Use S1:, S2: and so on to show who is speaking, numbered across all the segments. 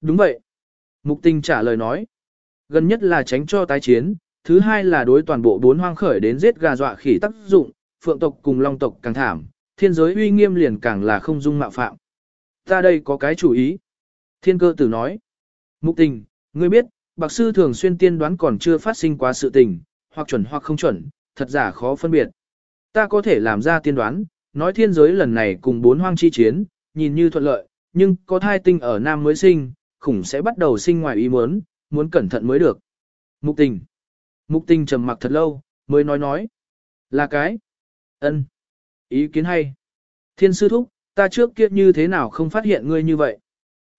S1: Đúng vậy. Mục tình trả lời nói. Gần nhất là tránh cho tái chiến, thứ hai là đối toàn bộ bốn hoang khởi đến giết gà dọa khỉ tác dụng, phượng tộc cùng long tộc càng thảm, thiên giới uy nghiêm liền càng là không dung mạo phạm. Ta đây có cái chủ ý. Thiên cơ tử nói. Mục tình, ngươi biết, bạc sư thường xuyên tiên đoán còn chưa phát sinh quá sự tình, hoặc chuẩn hoặc không chuẩn, thật giả khó phân biệt. Ta có thể làm ra tiên đoán, nói thiên giới lần này cùng bốn hoang chi chiến, nhìn như thuận lợi, nhưng có thai tinh ở nam mới sinh, khủng sẽ bắt đầu sinh ngoài ý muốn, muốn cẩn thận mới được. Mục tình. Mục tình trầm mặc thật lâu, mới nói nói. Là cái. ân Ý kiến hay. Thiên sư thúc, ta trước kia như thế nào không phát hiện ngươi như vậy.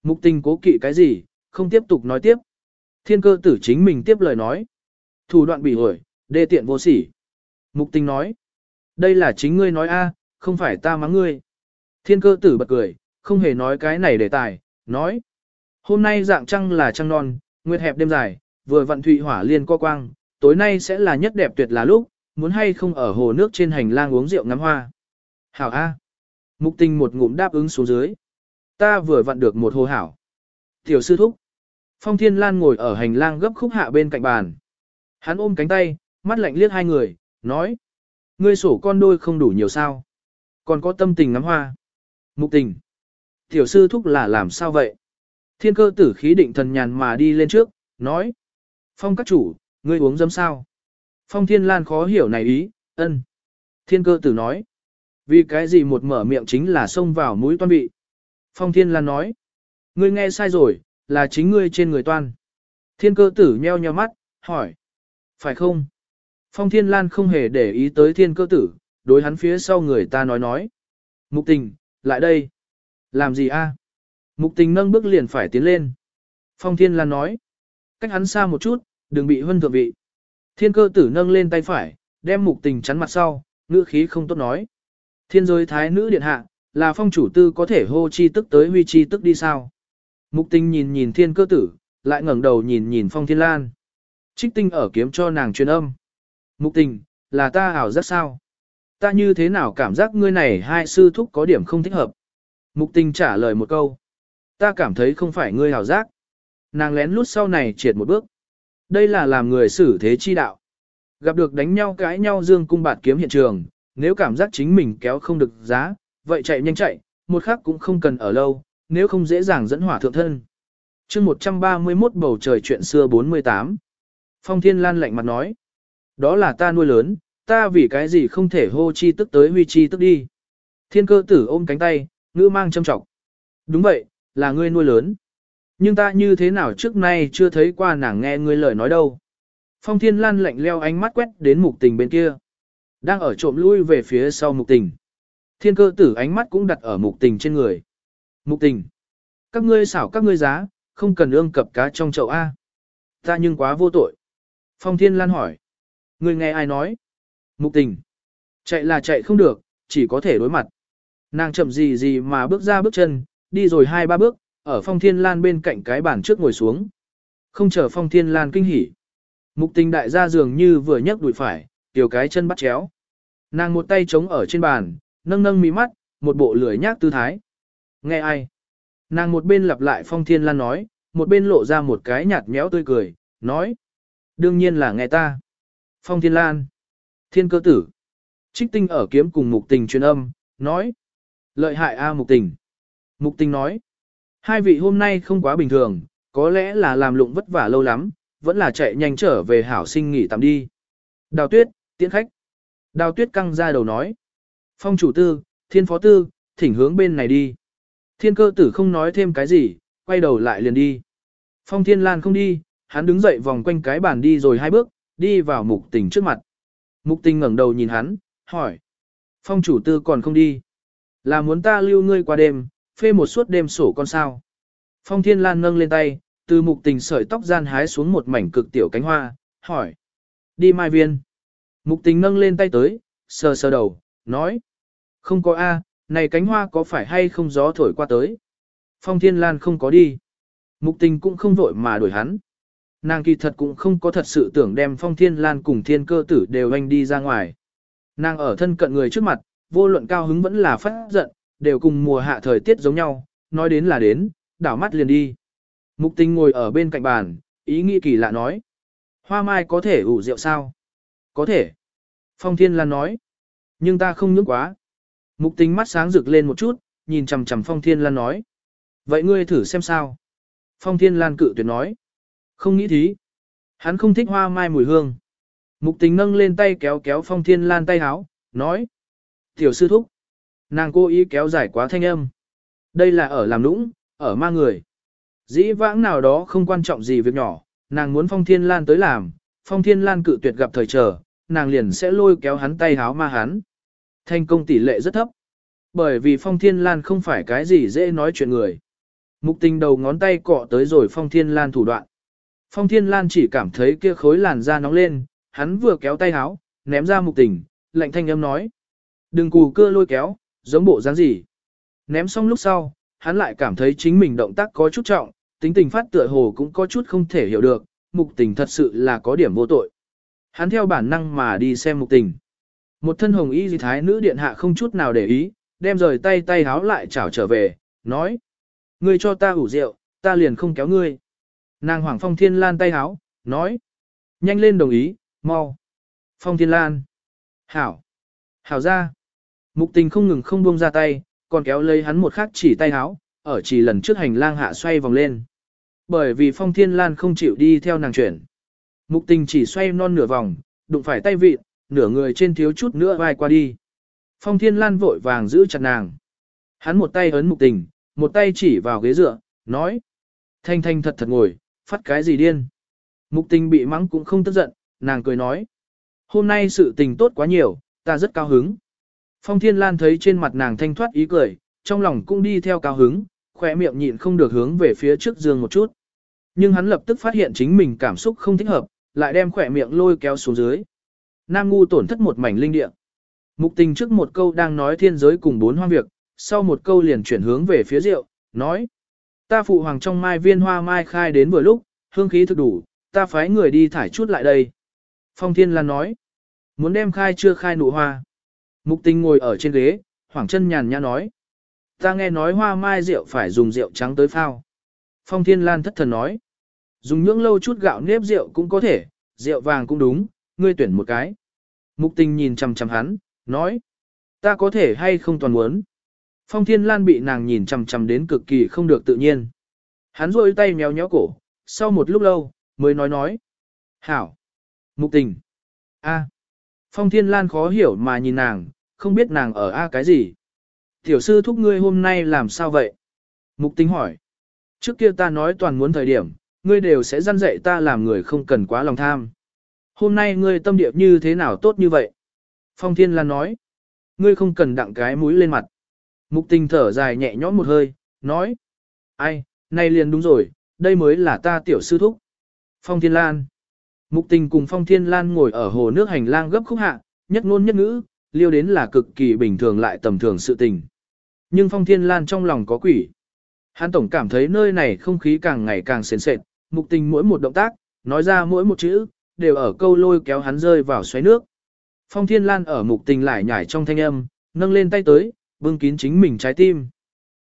S1: Mục tình cố kỵ cái gì, không tiếp tục nói tiếp. Thiên cơ tử chính mình tiếp lời nói. Thủ đoạn bị ổi, đê tiện vô sỉ. Mục tình nói. Đây là chính ngươi nói a, không phải ta mắng ngươi. Thiên cơ tử bật cười, không hề nói cái này để tài, nói. Hôm nay dạng trăng là trăng non, nguyệt hẹp đêm dài, vừa vận thụy hỏa liên co quang, tối nay sẽ là nhất đẹp tuyệt là lúc, muốn hay không ở hồ nước trên hành lang uống rượu ngắm hoa. Hảo A. Mục tình một ngụm đáp ứng xuống dưới. Ta vừa vặn được một hồ hảo. Tiểu sư thúc. Phong Thiên Lan ngồi ở hành lang gấp khúc hạ bên cạnh bàn. Hắn ôm cánh tay, mắt lạnh liếc hai người, nói. Ngươi sổ con đôi không đủ nhiều sao. Còn có tâm tình ngắm hoa. Mục tình. Tiểu sư thúc là làm sao vậy? Thiên cơ tử khí định thần nhàn mà đi lên trước, nói. Phong các chủ, ngươi uống dấm sao? Phong Thiên Lan khó hiểu này ý, ân. Thiên cơ tử nói. Vì cái gì một mở miệng chính là xông vào mũi toan bị. Phong Thiên Lan nói. Ngươi nghe sai rồi, là chính ngươi trên người toan. Thiên cơ tử nheo nheo mắt, hỏi. Phải không? Phong Thiên Lan không hề để ý tới thiên cơ tử, đối hắn phía sau người ta nói nói. Mục tình, lại đây. Làm gì a? Mục tình nâng bước liền phải tiến lên. Phong Thiên Lan nói. Cách hắn xa một chút, đừng bị huân thượng vị. Thiên cơ tử nâng lên tay phải, đem mục tình chắn mặt sau, ngữ khí không tốt nói. Thiên giới thái nữ điện hạ, là phong chủ tư có thể hô chi tức tới huy chi tức đi sao. Mục tình nhìn nhìn thiên cơ tử, lại ngẩng đầu nhìn nhìn phong thiên lan. Trích tinh ở kiếm cho nàng truyền âm. Mục tình, là ta ảo rất sao? Ta như thế nào cảm giác ngươi này hai sư thúc có điểm không thích hợp? Mục tình trả lời một câu. Ta cảm thấy không phải ngươi hảo giác. Nàng lén lút sau này triệt một bước. Đây là làm người xử thế chi đạo. Gặp được đánh nhau cãi nhau dương cung bạt kiếm hiện trường, nếu cảm giác chính mình kéo không được giá, vậy chạy nhanh chạy, một khắc cũng không cần ở lâu, nếu không dễ dàng dẫn hỏa thượng thân. chương 131 bầu trời chuyện xưa 48. Phong Thiên Lan lạnh mặt nói. Đó là ta nuôi lớn, ta vì cái gì không thể hô chi tức tới huy chi tức đi. Thiên cơ tử ôm cánh tay, ngữ mang châm trọng. Đúng vậy, là ngươi nuôi lớn. Nhưng ta như thế nào trước nay chưa thấy qua nàng nghe ngươi lời nói đâu. Phong Thiên Lan lạnh leo ánh mắt quét đến mục tình bên kia. Đang ở trộm lui về phía sau mục tình. Thiên cơ tử ánh mắt cũng đặt ở mục tình trên người. Mục tình. Các ngươi xảo các ngươi giá, không cần ương cập cá trong chậu A. Ta nhưng quá vô tội. Phong Thiên Lan hỏi. Ngươi nghe ai nói? Mục tình. Chạy là chạy không được, chỉ có thể đối mặt. Nàng chậm gì gì mà bước ra bước chân, đi rồi hai ba bước, ở Phong Thiên Lan bên cạnh cái bàn trước ngồi xuống. Không chờ Phong Thiên Lan kinh hỉ. Mục tình đại gia dường như vừa nhấc đùi phải, tiểu cái chân bắt chéo. Nàng một tay chống ở trên bàn, nâng nâng mí mắt, một bộ lười nhác tư thái. Nghe ai? Nàng một bên lặp lại Phong Thiên Lan nói, một bên lộ ra một cái nhạt méo tươi cười, nói. Đương nhiên là nghe ta. Phong Thiên Lan. Thiên cơ tử. Trích tinh ở kiếm cùng mục tình truyền âm, nói. Lợi hại A mục tình. Mục tình nói. Hai vị hôm nay không quá bình thường, có lẽ là làm lụng vất vả lâu lắm, vẫn là chạy nhanh trở về hảo sinh nghỉ tạm đi. Đào tuyết, tiễn khách. Đào tuyết căng ra đầu nói. Phong chủ tư, thiên phó tư, thỉnh hướng bên này đi. Thiên cơ tử không nói thêm cái gì, quay đầu lại liền đi. Phong thiên lan không đi, hắn đứng dậy vòng quanh cái bàn đi rồi hai bước, đi vào mục tình trước mặt. Mục tình ngẩng đầu nhìn hắn, hỏi. Phong chủ tư còn không đi. Là muốn ta lưu ngươi qua đêm, phê một suốt đêm sổ con sao. Phong thiên lan nâng lên tay, từ mục tình sợi tóc gian hái xuống một mảnh cực tiểu cánh hoa, hỏi. Đi mai viên. Mục tình nâng lên tay tới, sờ sờ đầu, nói. Không có A, này cánh hoa có phải hay không gió thổi qua tới. Phong thiên lan không có đi. Mục tình cũng không vội mà đuổi hắn. Nàng kỳ thật cũng không có thật sự tưởng đem phong thiên lan cùng thiên cơ tử đều anh đi ra ngoài. Nàng ở thân cận người trước mặt, vô luận cao hứng vẫn là phát giận, đều cùng mùa hạ thời tiết giống nhau, nói đến là đến, đảo mắt liền đi. Mục tình ngồi ở bên cạnh bàn, ý nghĩ kỳ lạ nói. Hoa mai có thể ủ rượu sao? Có thể. Phong Thiên Lan nói. Nhưng ta không nhức quá. Mục tình mắt sáng rực lên một chút, nhìn chầm chầm Phong Thiên Lan nói. Vậy ngươi thử xem sao? Phong Thiên Lan cự tuyệt nói. Không nghĩ thí. Hắn không thích hoa mai mùi hương. Mục tình nâng lên tay kéo kéo Phong Thiên Lan tay háo, nói. Tiểu sư thúc. Nàng cố ý kéo dài quá thanh âm. Đây là ở làm nũng, ở ma người. Dĩ vãng nào đó không quan trọng gì việc nhỏ, nàng muốn Phong Thiên Lan tới làm, Phong Thiên Lan cự tuyệt gặp thời trở, nàng liền sẽ lôi kéo hắn tay háo ma hắn. Thành công tỷ lệ rất thấp. Bởi vì Phong Thiên Lan không phải cái gì dễ nói chuyện người. Mục tình đầu ngón tay cọ tới rồi Phong Thiên Lan thủ đoạn. Phong Thiên Lan chỉ cảm thấy kia khối làn da nóng lên, hắn vừa kéo tay háo, ném ra mục tình, lạnh thanh âm nói. Đừng cù cưa lôi kéo, giống bộ dáng gì. Ném xong lúc sau, hắn lại cảm thấy chính mình động tác có chút trọng, tính tình phát tựa hồ cũng có chút không thể hiểu được, mục tình thật sự là có điểm vô tội. Hắn theo bản năng mà đi xem mục tình. Một thân hồng y dì thái nữ điện hạ không chút nào để ý, đem rời tay tay háo lại chảo trở về, nói. Ngươi cho ta ủ rượu, ta liền không kéo ngươi. Nàng Hoàng Phong Thiên Lan tay háo, nói. Nhanh lên đồng ý, mau. Phong Thiên Lan. Hảo. Hảo ra. Mục tình không ngừng không buông ra tay, còn kéo lấy hắn một khắc chỉ tay háo, ở chỉ lần trước hành lang hạ xoay vòng lên. Bởi vì Phong Thiên Lan không chịu đi theo nàng chuyển. Mục tình chỉ xoay non nửa vòng, đụng phải tay vịt, nửa người trên thiếu chút nữa vai qua đi. Phong Thiên Lan vội vàng giữ chặt nàng. Hắn một tay ấn mục tình, một tay chỉ vào ghế dựa, nói. Thanh thanh thật thật ngồi, phát cái gì điên. Mục tình bị mắng cũng không tức giận, nàng cười nói. Hôm nay sự tình tốt quá nhiều, ta rất cao hứng. Phong Thiên Lan thấy trên mặt nàng thanh thoát ý cười, trong lòng cũng đi theo cao hứng, khỏe miệng nhịn không được hướng về phía trước giường một chút. Nhưng hắn lập tức phát hiện chính mình cảm xúc không thích hợp, lại đem khỏe miệng lôi kéo xuống dưới. Nam ngu tổn thất một mảnh linh địa. Mục tình trước một câu đang nói thiên giới cùng bốn hoang việc, sau một câu liền chuyển hướng về phía rượu, nói. Ta phụ hoàng trong mai viên hoa mai khai đến vừa lúc, hương khí thực đủ, ta phái người đi thải chút lại đây. Phong Thiên Lan nói. Muốn đem khai chưa khai nụ hoa. Mục tình ngồi ở trên ghế, hoảng chân nhàn nhã nói. Ta nghe nói hoa mai rượu phải dùng rượu trắng tới phao. Phong Thiên Lan thất thần nói. Dùng nhưỡng lâu chút gạo nếp rượu cũng có thể, rượu vàng cũng đúng, ngươi tuyển một cái. Mục tình nhìn chằm chằm hắn, nói. Ta có thể hay không toàn muốn. Phong Thiên Lan bị nàng nhìn chằm chằm đến cực kỳ không được tự nhiên. Hắn rôi tay méo nhéo cổ, sau một lúc lâu, mới nói nói. Hảo. Mục tình. A. Phong Thiên Lan khó hiểu mà nhìn nàng, không biết nàng ở A cái gì. Tiểu sư thúc ngươi hôm nay làm sao vậy? Mục tính hỏi. Trước kia ta nói toàn muốn thời điểm, ngươi đều sẽ dăn dạy ta làm người không cần quá lòng tham. Hôm nay ngươi tâm địa như thế nào tốt như vậy? Phong Thiên Lan nói. Ngươi không cần đặng cái mũi lên mặt. Mục tình thở dài nhẹ nhõm một hơi, nói. Ai, nay liền đúng rồi, đây mới là ta tiểu sư thúc. Phong Thiên Lan. Mục tình cùng Phong Thiên Lan ngồi ở hồ nước hành lang gấp khúc hạ, nhất ngôn nhất ngữ, liêu đến là cực kỳ bình thường lại tầm thường sự tình. Nhưng Phong Thiên Lan trong lòng có quỷ. Hắn tổng cảm thấy nơi này không khí càng ngày càng sền sệt, mục tình mỗi một động tác, nói ra mỗi một chữ, đều ở câu lôi kéo hắn rơi vào xoáy nước. Phong Thiên Lan ở mục tình lại nhảy trong thanh âm, nâng lên tay tới, bưng kín chính mình trái tim.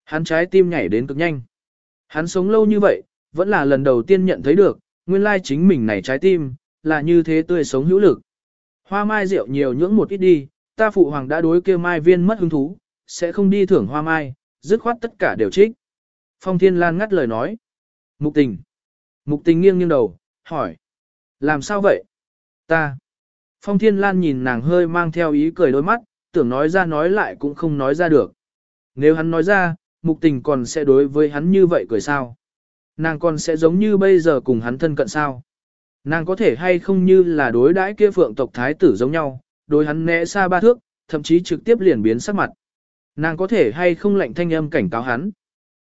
S1: Hắn trái tim nhảy đến cực nhanh. Hắn sống lâu như vậy, vẫn là lần đầu tiên nhận thấy được, nguyên lai chính mình này trái tim, là như thế tươi sống hữu lực. Hoa mai rượu nhiều nhưỡng một ít đi, ta phụ hoàng đã đối kêu mai viên mất hứng thú, sẽ không đi thưởng hoa mai, dứt khoát tất cả đều trích. Phong Thiên Lan ngắt lời nói. Mục tình. Mục tình nghiêng nghiêng đầu, hỏi. Làm sao vậy? Ta. Phong Thiên Lan nhìn nàng hơi mang theo ý cười đôi mắt, tưởng nói ra nói lại cũng không nói ra được. Nếu hắn nói ra, mục tình còn sẽ đối với hắn như vậy cười sao? Nàng còn sẽ giống như bây giờ cùng hắn thân cận sao? Nàng có thể hay không như là đối đãi kia phượng tộc thái tử giống nhau, đối hắn né xa ba thước, thậm chí trực tiếp liền biến sắc mặt. Nàng có thể hay không lệnh thanh âm cảnh cáo hắn.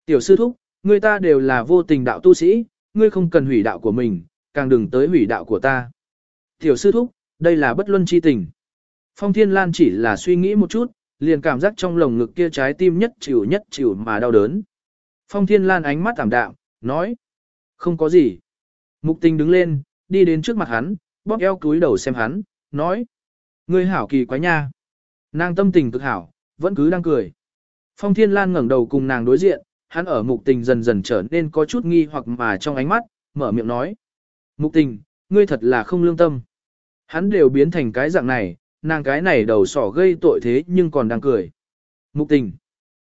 S1: Tiểu sư thúc, người ta đều là vô tình đạo tu sĩ, ngươi không cần hủy đạo của mình, càng đừng tới hủy đạo của ta. Tiểu sư thúc, đây là bất luân chi tình. Phong Thiên Lan chỉ là suy nghĩ một chút, liền cảm giác trong lồng ngực kia trái tim nhất chịu nhất chịu mà đau đớn. Phong Thiên Lan ánh mắt ảm đạm, nói. Không có gì. Mục tình đứng lên, đi đến trước mặt hắn, bóp eo túi đầu xem hắn, nói. Ngươi hảo kỳ quá nha. Nàng tâm tình cực hảo, vẫn cứ đang cười. Phong Thiên Lan ngẩng đầu cùng nàng đối diện, hắn ở mục tình dần dần trở nên có chút nghi hoặc mà trong ánh mắt, mở miệng nói. Mục tình, ngươi thật là không lương tâm. Hắn đều biến thành cái dạng này, nàng cái này đầu sỏ gây tội thế nhưng còn đang cười. Mục tình.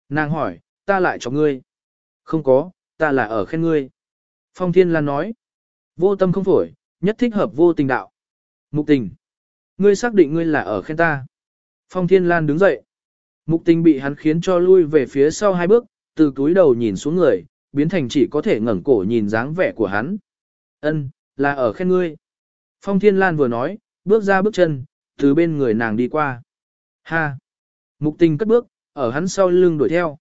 S1: Nàng hỏi, ta lại cho ngươi. Không có, ta là ở khen ngươi. Phong Thiên Lan nói. Vô tâm không phổi, nhất thích hợp vô tình đạo. Mục tình. Ngươi xác định ngươi là ở khen ta. Phong Thiên Lan đứng dậy. Mục tình bị hắn khiến cho lui về phía sau hai bước, từ túi đầu nhìn xuống người, biến thành chỉ có thể ngẩng cổ nhìn dáng vẻ của hắn. Ân, là ở khen ngươi. Phong Thiên Lan vừa nói, bước ra bước chân, từ bên người nàng đi qua. Ha! Mục tình cất bước, ở hắn sau lưng đuổi theo.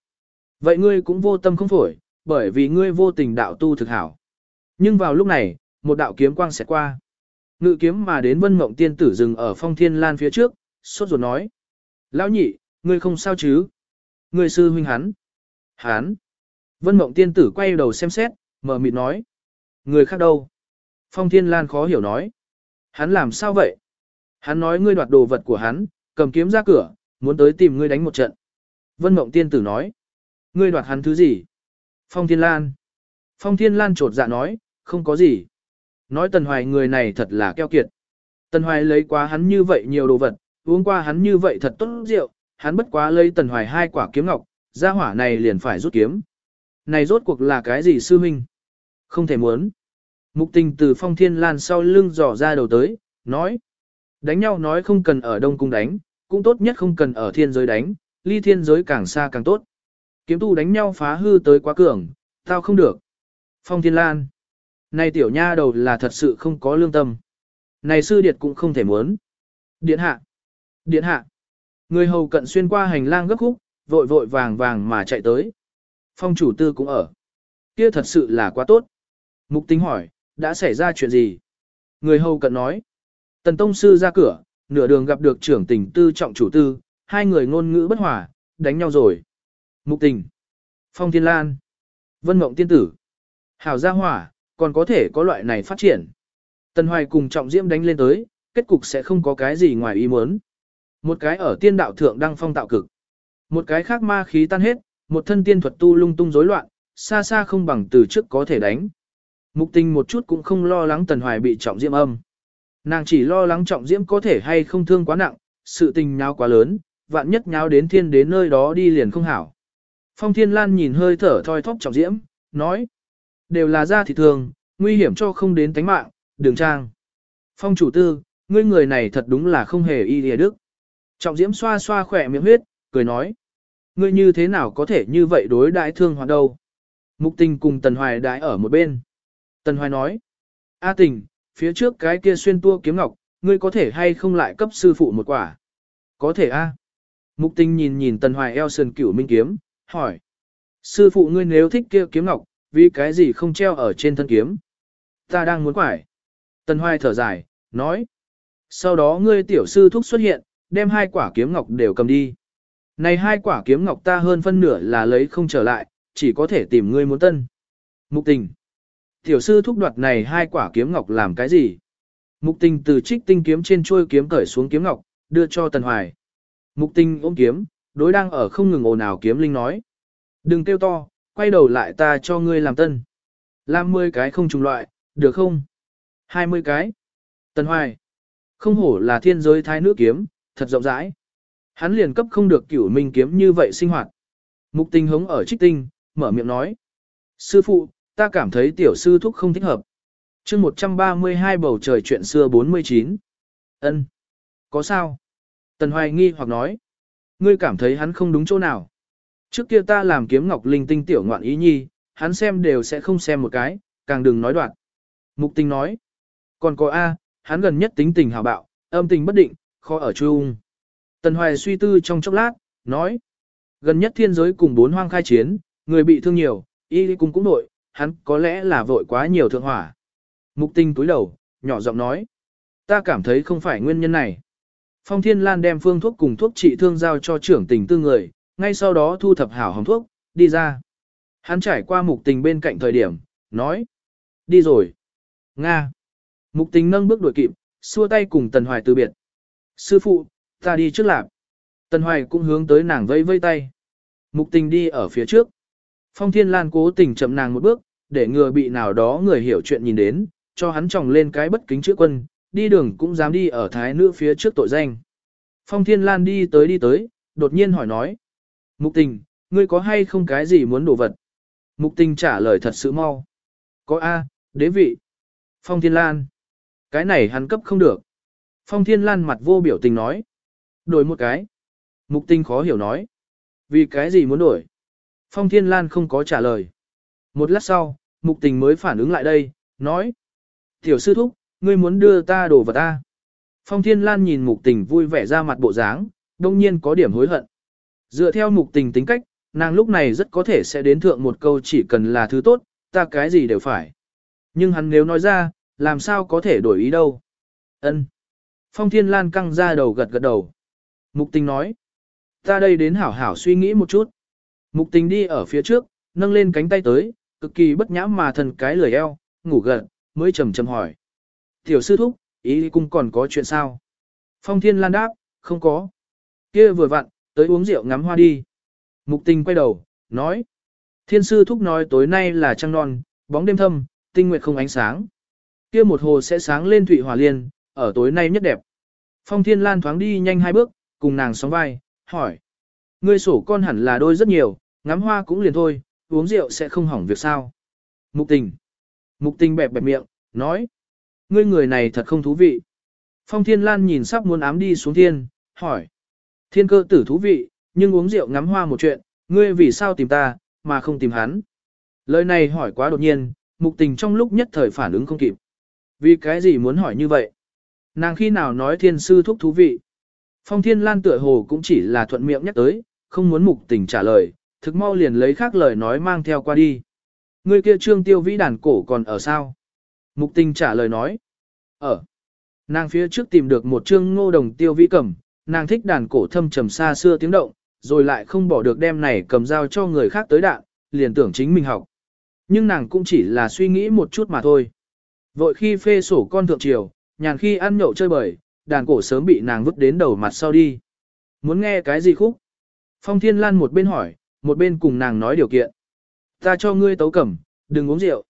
S1: Vậy ngươi cũng vô tâm không phổi, bởi vì ngươi vô tình đạo tu thực hảo. Nhưng vào lúc này, một đạo kiếm quang sẽ qua. Ngự kiếm mà đến vân mộng tiên tử dừng ở phong thiên lan phía trước, sốt ruột nói. Lão nhị, ngươi không sao chứ? Ngươi sư huynh hắn. Hắn. Vân mộng tiên tử quay đầu xem xét, mở mịt nói. Người khác đâu? Phong thiên lan khó hiểu nói. Hắn làm sao vậy? Hắn nói ngươi đoạt đồ vật của hắn, cầm kiếm ra cửa, muốn tới tìm ngươi đánh một trận. Vân mộng tiên tử nói. Ngươi đoạt hắn thứ gì? Phong thiên lan. Phong thiên lan trột dạ nói, không có gì. Nói Tần Hoài người này thật là keo kiệt. Tần Hoài lấy quá hắn như vậy nhiều đồ vật, uống qua hắn như vậy thật tốt rượu, hắn bất quá lấy Tần Hoài hai quả kiếm ngọc, ra hỏa này liền phải rút kiếm. Này rốt cuộc là cái gì sư minh? Không thể muốn. Mục tình từ phong thiên lan sau lưng dò ra đầu tới, nói. Đánh nhau nói không cần ở đông cung đánh, cũng tốt nhất không cần ở thiên giới đánh, ly thiên giới càng xa càng tốt. Kiếm tu đánh nhau phá hư tới quá cường, tao không được. Phong thiên lan. Này tiểu nha đầu là thật sự không có lương tâm. Này sư điệt cũng không thể muốn. Điện hạ. Điện hạ. Người hầu cận xuyên qua hành lang gấp khúc, vội vội vàng vàng mà chạy tới. Phong chủ tư cũng ở. Kia thật sự là quá tốt. Mục tính hỏi, đã xảy ra chuyện gì? Người hầu cận nói. Tần Tông Sư ra cửa, nửa đường gặp được trưởng tình tư trọng chủ tư, hai người ngôn ngữ bất hòa, đánh nhau rồi. Mục tình. Phong Thiên Lan. Vân Mộng Tiên Tử. Hảo Gia Hỏa, còn có thể có loại này phát triển. Tần Hoài cùng Trọng Diễm đánh lên tới, kết cục sẽ không có cái gì ngoài ý muốn. Một cái ở tiên đạo thượng đang phong tạo cực. Một cái khác ma khí tan hết, một thân tiên thuật tu lung tung rối loạn, xa xa không bằng từ trước có thể đánh. Mục tình một chút cũng không lo lắng Tần Hoài bị Trọng Diễm âm. Nàng chỉ lo lắng Trọng Diễm có thể hay không thương quá nặng, sự tình nháo quá lớn, vạn nhất nháo đến thiên đến nơi đó đi liền không hảo. Phong Thiên Lan nhìn hơi thở thoi thóp Trọng Diễm, nói. Đều là da thịt thường, nguy hiểm cho không đến tánh mạng, đường trang. Phong chủ tư, ngươi người này thật đúng là không hề y lìa đức. Trọng diễm xoa xoa khỏe miệng huyết, cười nói. Ngươi như thế nào có thể như vậy đối đãi thương hoạt đâu. Mục tình cùng Tần Hoài đãi ở một bên. Tần Hoài nói. A tình, phía trước cái kia xuyên tua kiếm ngọc, ngươi có thể hay không lại cấp sư phụ một quả? Có thể a. Mục tình nhìn nhìn Tần Hoài eo sườn cửu minh kiếm, hỏi. Sư phụ ngươi nếu thích kia kiếm ngọc, vì cái gì không treo ở trên thân kiếm? Ta đang muốn quải. Tần Hoài thở dài, nói. Sau đó ngươi tiểu sư thúc xuất hiện, đem hai quả kiếm ngọc đều cầm đi. Này hai quả kiếm ngọc ta hơn phân nửa là lấy không trở lại, chỉ có thể tìm ngươi muốn tân. Mục tình. Tiểu sư thúc đoạt này hai quả kiếm ngọc làm cái gì? Mục tình từ trích tinh kiếm trên chuôi kiếm cởi xuống kiếm ngọc, đưa cho Tần Hoài. Mục tình ôm kiếm, đối đang ở không ngừng ồn ào kiếm linh nói. Đừng kêu to, quay đầu lại ta cho ngươi làm tân. Làm 10 cái không trùng loại, được không? 20 cái. Tần Hoài. Không hổ là thiên giới thái nữ kiếm, thật rộng rãi. Hắn liền cấp không được cửu minh kiếm như vậy sinh hoạt. Mục tình hống ở trích tinh, mở miệng nói. Sư phụ, ta cảm thấy tiểu sư thúc không thích hợp. chương 132 bầu trời chuyện xưa 49. ân Có sao? Tần Hoài nghi hoặc nói. Ngươi cảm thấy hắn không đúng chỗ nào. Trước kia ta làm kiếm ngọc linh tinh tiểu ngoạn ý nhi, hắn xem đều sẽ không xem một cái, càng đừng nói đoạn. Mục tình nói. Còn có A, hắn gần nhất tính tình hào bạo, âm tình bất định, khó ở chung. Tần Hoài suy tư trong chốc lát, nói. Gần nhất thiên giới cùng bốn hoang khai chiến, người bị thương nhiều, y cùng cũng nội, hắn có lẽ là vội quá nhiều thượng hỏa. Mục tình túi đầu, nhỏ giọng nói. Ta cảm thấy không phải nguyên nhân này. Phong Thiên Lan đem phương thuốc cùng thuốc trị thương giao cho trưởng tình tư người, ngay sau đó thu thập hảo hồng thuốc, đi ra. Hắn trải qua mục tình bên cạnh thời điểm, nói. Đi rồi. Nga. Mục tình nâng bước đuổi kịp, xua tay cùng Tần Hoài từ biệt. Sư phụ, ta đi trước lạc. Tần Hoài cũng hướng tới nàng vây vây tay. Mục tình đi ở phía trước. Phong Thiên Lan cố tình chậm nàng một bước, để ngừa bị nào đó người hiểu chuyện nhìn đến, cho hắn tròng lên cái bất kính chữ quân, đi đường cũng dám đi ở thái nữ phía trước tội danh. Phong Thiên Lan đi tới đi tới, đột nhiên hỏi nói. Mục tình, ngươi có hay không cái gì muốn đổ vật? Mục tình trả lời thật sự mau. Có A, đế vị. Phong Thiên Lan. Cái này hắn cấp không được. Phong Thiên Lan mặt vô biểu tình nói. Đổi một cái. Mục tình khó hiểu nói. Vì cái gì muốn đổi? Phong Thiên Lan không có trả lời. Một lát sau, mục tình mới phản ứng lại đây, nói. Tiểu sư thúc, ngươi muốn đưa ta đồ vật ta. Phong Thiên Lan nhìn mục tình vui vẻ ra mặt bộ dáng, đông nhiên có điểm hối hận. Dựa theo mục tình tính cách, nàng lúc này rất có thể sẽ đến thượng một câu chỉ cần là thứ tốt, ta cái gì đều phải. Nhưng hắn nếu nói ra, làm sao có thể đổi ý đâu. Ân. Phong Thiên Lan căng ra đầu gật gật đầu. Mục tình nói. Ta đây đến hảo hảo suy nghĩ một chút. Mục tình đi ở phía trước, nâng lên cánh tay tới, cực kỳ bất nhãm mà thần cái lười eo, ngủ gật, mới trầm trầm hỏi. Tiểu sư thúc, ý cung còn có chuyện sao? Phong Thiên Lan đáp, không có. kia vừa vặn, tới uống rượu ngắm hoa đi. Mục tình quay đầu, nói. Thiên sư thúc nói tối nay là trăng non, bóng đêm thâm, tinh nguyệt không ánh sáng. kia một hồ sẽ sáng lên thủy hỏa liên, ở tối nay nhất đẹp. Phong Thiên Lan thoáng đi nhanh hai bước, cùng nàng sóng vai, hỏi. Ngươi sổ con hẳn là đôi rất nhiều, ngắm hoa cũng liền thôi, uống rượu sẽ không hỏng việc sao. Mục tình. Mục tình bẹp bẹp miệng, nói. Ngươi người này thật không thú vị. Phong Thiên Lan nhìn sắp muốn ám đi xuống thiên, hỏi. Thiên cơ tử thú vị, nhưng uống rượu ngắm hoa một chuyện, ngươi vì sao tìm ta, mà không tìm hắn. Lời này hỏi quá đột nhiên, mục tình trong lúc nhất thời phản ứng không kịp. Vì cái gì muốn hỏi như vậy? Nàng khi nào nói thiên sư thúc thú vị? Phong Thiên Lan tựa hồ cũng chỉ là thuận miệng nhắc tới, không muốn mục tình trả lời, thực mau liền lấy khác lời nói mang theo qua đi. Người kia trương tiêu vĩ đàn cổ còn ở sao? Mục tình trả lời nói. Ở. Nàng phía trước tìm được một trương ngô đồng tiêu vĩ cầm, nàng thích đàn cổ thâm trầm xa xưa tiếng động, rồi lại không bỏ được đem này cầm dao cho người khác tới đạn, liền tưởng chính mình học. Nhưng nàng cũng chỉ là suy nghĩ một chút mà thôi. Vội khi phê sổ con thượng triều, nhàn khi ăn nhậu chơi bời, đàn cổ sớm bị nàng vứt đến đầu mặt sau đi. Muốn nghe cái gì khúc? Phong Thiên Lan một bên hỏi, một bên cùng nàng nói điều kiện. Ta cho ngươi tấu cẩm, đừng uống rượu.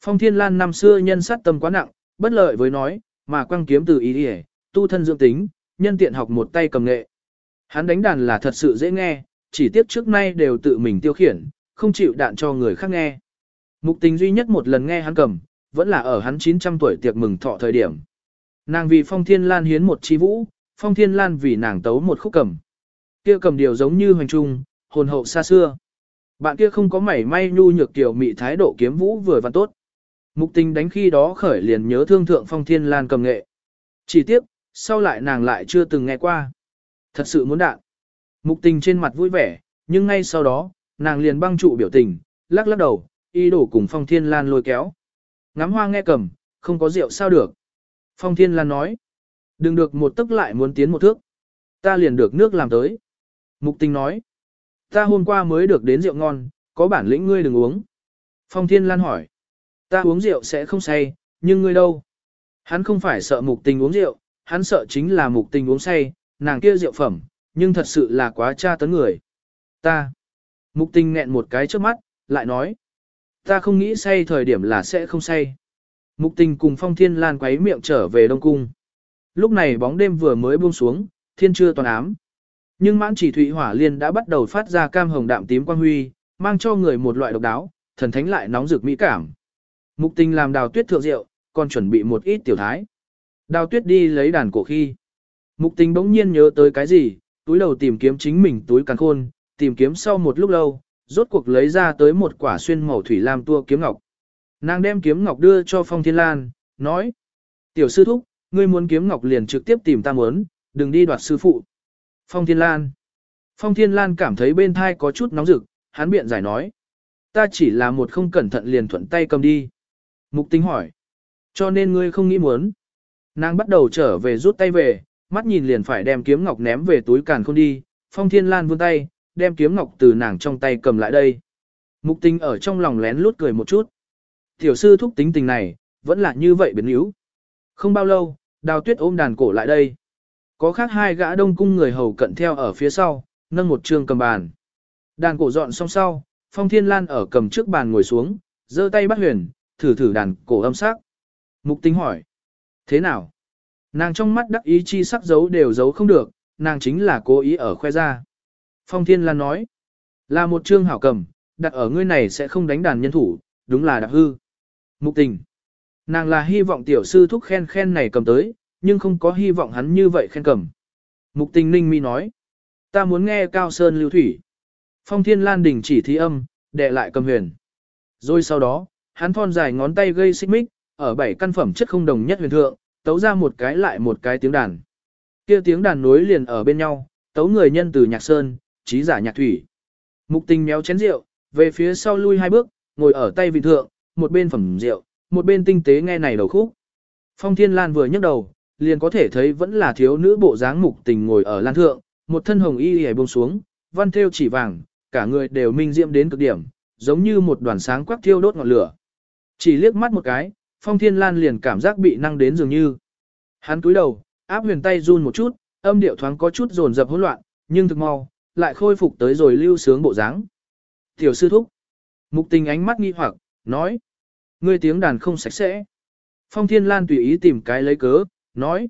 S1: Phong Thiên Lan năm xưa nhân sát tâm quá nặng, bất lợi với nói, mà quăng kiếm từ ý đi tu thân dưỡng tính, nhân tiện học một tay cầm nghệ. Hắn đánh đàn là thật sự dễ nghe, chỉ tiếp trước nay đều tự mình tiêu khiển, không chịu đạn cho người khác nghe. Mục tình duy nhất một lần nghe hắn cầm, vẫn là ở hắn 900 tuổi tiệc mừng thọ thời điểm. Nàng vì Phong Thiên Lan hiến một chi vũ, Phong Thiên Lan vì nàng tấu một khúc cầm. Kia cầm điều giống như hoành trung, hồn hậu xa xưa. Bạn kia không có mảy may nhu nhược tiểu mị thái độ kiếm vũ vừa và tốt. Mục tình đánh khi đó khởi liền nhớ thương thượng Phong Thiên Lan cầm nghệ. Chỉ tiếc, sau lại nàng lại chưa từng nghe qua. Thật sự muốn đạn. Mục tình trên mặt vui vẻ, nhưng ngay sau đó, nàng liền băng trụ biểu tình, lắc lắc đầu, y đổ cùng Phong Thiên Lan lôi kéo. Ngắm hoa nghe cầm, không có rượu sao được. Phong Thiên Lan nói, đừng được một tức lại muốn tiến một thước. Ta liền được nước làm tới. Mục tình nói, ta hôm qua mới được đến rượu ngon, có bản lĩnh ngươi đừng uống. Phong Thiên Lan hỏi, ta uống rượu sẽ không say, nhưng ngươi đâu? Hắn không phải sợ mục tình uống rượu, hắn sợ chính là mục tình uống say, nàng kia rượu phẩm, nhưng thật sự là quá tra tấn người. Ta. Mục tình nghẹn một cái trước mắt, lại nói. Ta không nghĩ say thời điểm là sẽ không say. Mục tình cùng phong thiên lan quấy miệng trở về Đông Cung. Lúc này bóng đêm vừa mới buông xuống, thiên chưa toàn ám. Nhưng mãn chỉ thủy hỏa liên đã bắt đầu phát ra cam hồng đạm tím quang huy, mang cho người một loại độc đáo, thần thánh lại nóng rực mỹ cảm. Mục tình làm đào tuyết thượng rượu, còn chuẩn bị một ít tiểu thái. Đào tuyết đi lấy đàn cổ khi. Mục tình bỗng nhiên nhớ tới cái gì, túi đầu tìm kiếm chính mình túi càng khôn, tìm kiếm sau một lúc lâu, rốt cuộc lấy ra tới một quả xuyên màu thủy lam tua kiếm ngọc. Nàng đem kiếm ngọc đưa cho Phong Thiên Lan, nói. Tiểu sư thúc, ngươi muốn kiếm ngọc liền trực tiếp tìm ta muốn, đừng đi đoạt sư phụ. Phong Thiên Lan. Phong Thiên Lan cảm thấy bên thai có chút nóng rực, hắn biện giải nói. Ta chỉ là một không cẩn thận liền thuận tay cầm đi. Mục tính hỏi. Cho nên ngươi không nghĩ muốn. Nàng bắt đầu trở về rút tay về, mắt nhìn liền phải đem kiếm ngọc ném về túi càn khôn đi. Phong Thiên Lan vươn tay, đem kiếm ngọc từ nàng trong tay cầm lại đây. Mục tính ở trong lòng lén lút cười một chút. Tiểu sư thúc tính tình này, vẫn là như vậy biến yếu. Không bao lâu, đào tuyết ôm đàn cổ lại đây. Có khác hai gã đông cung người hầu cận theo ở phía sau, nâng một trường cầm bàn. Đàn cổ dọn xong sau, Phong Thiên Lan ở cầm trước bàn ngồi xuống, giơ tay bắt huyền, thử thử đàn cổ âm sắc. Mục Tinh hỏi. Thế nào? Nàng trong mắt đắc ý chi sắc giấu đều giấu không được, nàng chính là cố ý ở khoe ra. Phong Thiên Lan nói. Là một trương hảo cầm, đặt ở ngươi này sẽ không đánh đàn nhân thủ, đúng là đặc hư. Mục tình. Nàng là hy vọng tiểu sư thúc khen khen này cầm tới, nhưng không có hy vọng hắn như vậy khen cầm. Mục tình ninh mi nói. Ta muốn nghe cao sơn lưu thủy. Phong thiên lan đỉnh chỉ thi âm, đệ lại cầm huyền. Rồi sau đó, hắn thon dài ngón tay gây xích mích, ở bảy căn phẩm chất không đồng nhất huyền thượng, tấu ra một cái lại một cái tiếng đàn. Kia tiếng đàn nối liền ở bên nhau, tấu người nhân từ nhạc sơn, trí giả nhạc thủy. Mục tình méo chén rượu, về phía sau lui hai bước, ngồi ở tay vị thượng, một bên phẩm rượu, một bên tinh tế nghe này đầu khúc. Phong Thiên Lan vừa nhấc đầu, liền có thể thấy vẫn là thiếu nữ bộ dáng mục tình ngồi ở lan thượng, một thân hồng y y buông xuống, văn thêu chỉ vàng, cả người đều minh diệm đến cực điểm, giống như một đoàn sáng quắc thiêu đốt ngọn lửa. Chỉ liếc mắt một cái, Phong Thiên Lan liền cảm giác bị năng đến dường như. Hắn cúi đầu, áp huyền tay run một chút, âm điệu thoáng có chút rồn rập hỗn loạn, nhưng thực mau, lại khôi phục tới rồi lưu sướng bộ dáng. Tiểu sư thúc. Mục tình ánh mắt nghi hoặc, nói. Ngươi tiếng đàn không sạch sẽ. Phong Thiên Lan tùy ý tìm cái lấy cớ, nói.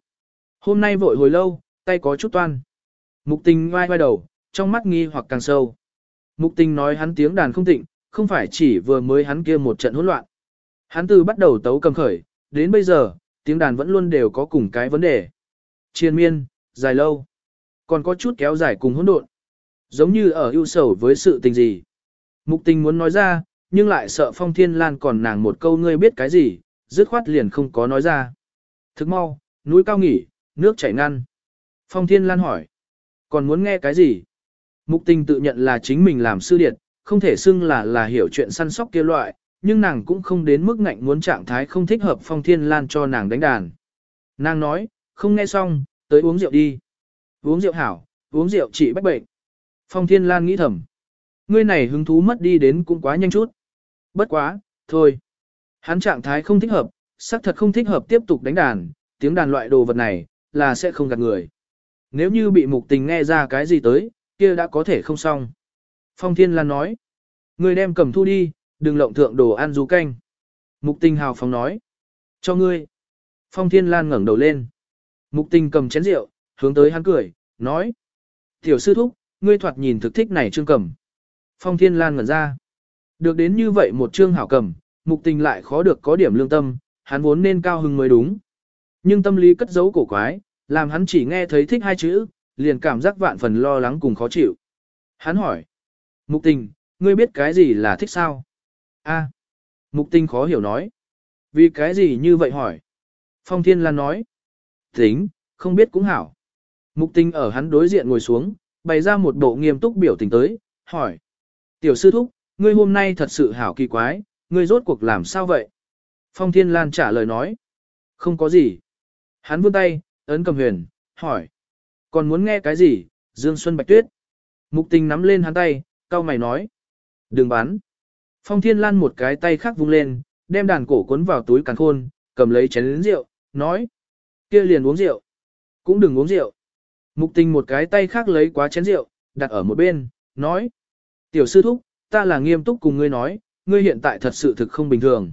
S1: Hôm nay vội hồi lâu, tay có chút toan. Mục tình ngoai ngoai đầu, trong mắt nghi hoặc càng sâu. Mục tình nói hắn tiếng đàn không tịnh, không phải chỉ vừa mới hắn kia một trận hỗn loạn. Hắn từ bắt đầu tấu cầm khởi, đến bây giờ, tiếng đàn vẫn luôn đều có cùng cái vấn đề. Triền miên, dài lâu, còn có chút kéo dài cùng hỗn độn. Giống như ở ưu sầu với sự tình gì. Mục tình muốn nói ra, nhưng lại sợ phong thiên lan còn nàng một câu ngươi biết cái gì, dứt khoát liền không có nói ra. Thức mau, núi cao nghỉ, nước chảy ngăn. Phong thiên lan hỏi, còn muốn nghe cái gì? Mục tình tự nhận là chính mình làm sư điện, không thể xưng là là hiểu chuyện săn sóc kia loại, nhưng nàng cũng không đến mức ngạnh muốn trạng thái không thích hợp phong thiên lan cho nàng đánh đàn. Nàng nói, không nghe xong, tới uống rượu đi. Uống rượu hảo, uống rượu trị bách bệnh. Phong thiên lan nghĩ thầm. Ngươi này hứng thú mất đi đến cũng quá nhanh chút. Bất quá, thôi. Hắn trạng thái không thích hợp, xác thật không thích hợp tiếp tục đánh đàn, tiếng đàn loại đồ vật này, là sẽ không gạt người. Nếu như bị mục tình nghe ra cái gì tới, kia đã có thể không xong. Phong Thiên Lan nói, ngươi đem cầm thu đi, đừng lộng thượng đồ ăn rú canh. Mục tình hào phóng nói, cho ngươi. Phong Thiên Lan ngẩng đầu lên. Mục tình cầm chén rượu, hướng tới hắn cười, nói. Tiểu sư thúc, ngươi thoạt nhìn thực thích này trương cầm. Phong Thiên Lan ngẩn ra. Được đến như vậy một trương hảo cầm, mục tình lại khó được có điểm lương tâm, hắn vốn nên cao hứng mới đúng. Nhưng tâm lý cất giấu cổ quái, làm hắn chỉ nghe thấy thích hai chữ, liền cảm giác vạn phần lo lắng cùng khó chịu. Hắn hỏi. Mục tình, ngươi biết cái gì là thích sao? A. Mục Tinh khó hiểu nói. Vì cái gì như vậy hỏi? Phong Thiên Lan nói. Tính, không biết cũng hảo. Mục Tinh ở hắn đối diện ngồi xuống, bày ra một bộ nghiêm túc biểu tình tới, hỏi. Tiểu sư thúc, ngươi hôm nay thật sự hảo kỳ quái, ngươi rốt cuộc làm sao vậy? Phong Thiên Lan trả lời nói. Không có gì. Hắn vươn tay, ấn cầm huyền, hỏi. Còn muốn nghe cái gì, Dương Xuân Bạch Tuyết? Mục tình nắm lên hắn tay, cao mày nói. Đừng bán. Phong Thiên Lan một cái tay khác vung lên, đem đàn cổ cuốn vào túi càn khôn, cầm lấy chén lĩnh rượu, nói. kia liền uống rượu. Cũng đừng uống rượu. Mục tình một cái tay khác lấy quá chén rượu, đặt ở một bên, nói. Tiểu sư thúc, ta là nghiêm túc cùng ngươi nói, ngươi hiện tại thật sự thực không bình thường.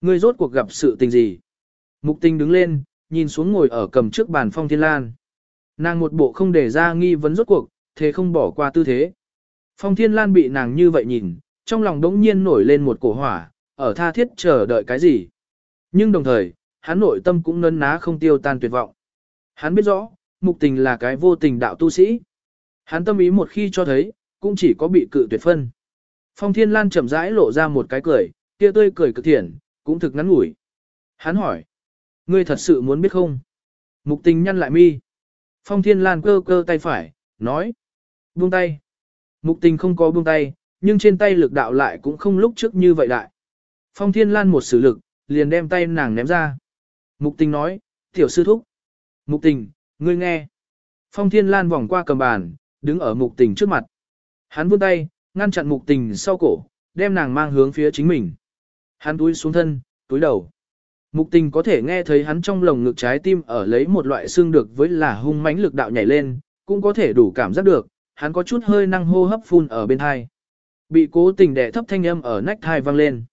S1: Ngươi rốt cuộc gặp sự tình gì? Mục tình đứng lên, nhìn xuống ngồi ở cầm trước bàn phong thiên lan. Nàng một bộ không để ra nghi vấn rốt cuộc, thế không bỏ qua tư thế. Phong thiên lan bị nàng như vậy nhìn, trong lòng đống nhiên nổi lên một cổ hỏa, ở tha thiết chờ đợi cái gì. Nhưng đồng thời, hắn nội tâm cũng nấn ná không tiêu tan tuyệt vọng. Hắn biết rõ, mục tình là cái vô tình đạo tu sĩ. Hắn tâm ý một khi cho thấy, cũng chỉ có bị cự tuyệt phân. Phong Thiên Lan chậm rãi lộ ra một cái cười, kia tươi cười cực thiện, cũng thực ngắn ngủi. Hắn hỏi, ngươi thật sự muốn biết không? Mục tình nhăn lại mi. Phong Thiên Lan cơ cơ tay phải, nói, buông tay. Mục tình không có buông tay, nhưng trên tay lực đạo lại cũng không lúc trước như vậy đại. Phong Thiên Lan một sử lực, liền đem tay nàng ném ra. Mục tình nói, tiểu sư thúc. Mục tình, ngươi nghe. Phong Thiên Lan vòng qua cầm bàn, đứng ở mục tình trước mặt. Hắn vươn tay, ngăn chặn mục tình sau cổ, đem nàng mang hướng phía chính mình. Hắn túi xuống thân, túi đầu. Mục tình có thể nghe thấy hắn trong lồng ngực trái tim ở lấy một loại xương được với là hung mãnh lực đạo nhảy lên, cũng có thể đủ cảm giác được, hắn có chút hơi năng hô hấp phun ở bên hai bị cố tình đẻ thấp thanh âm ở nách thai vang lên.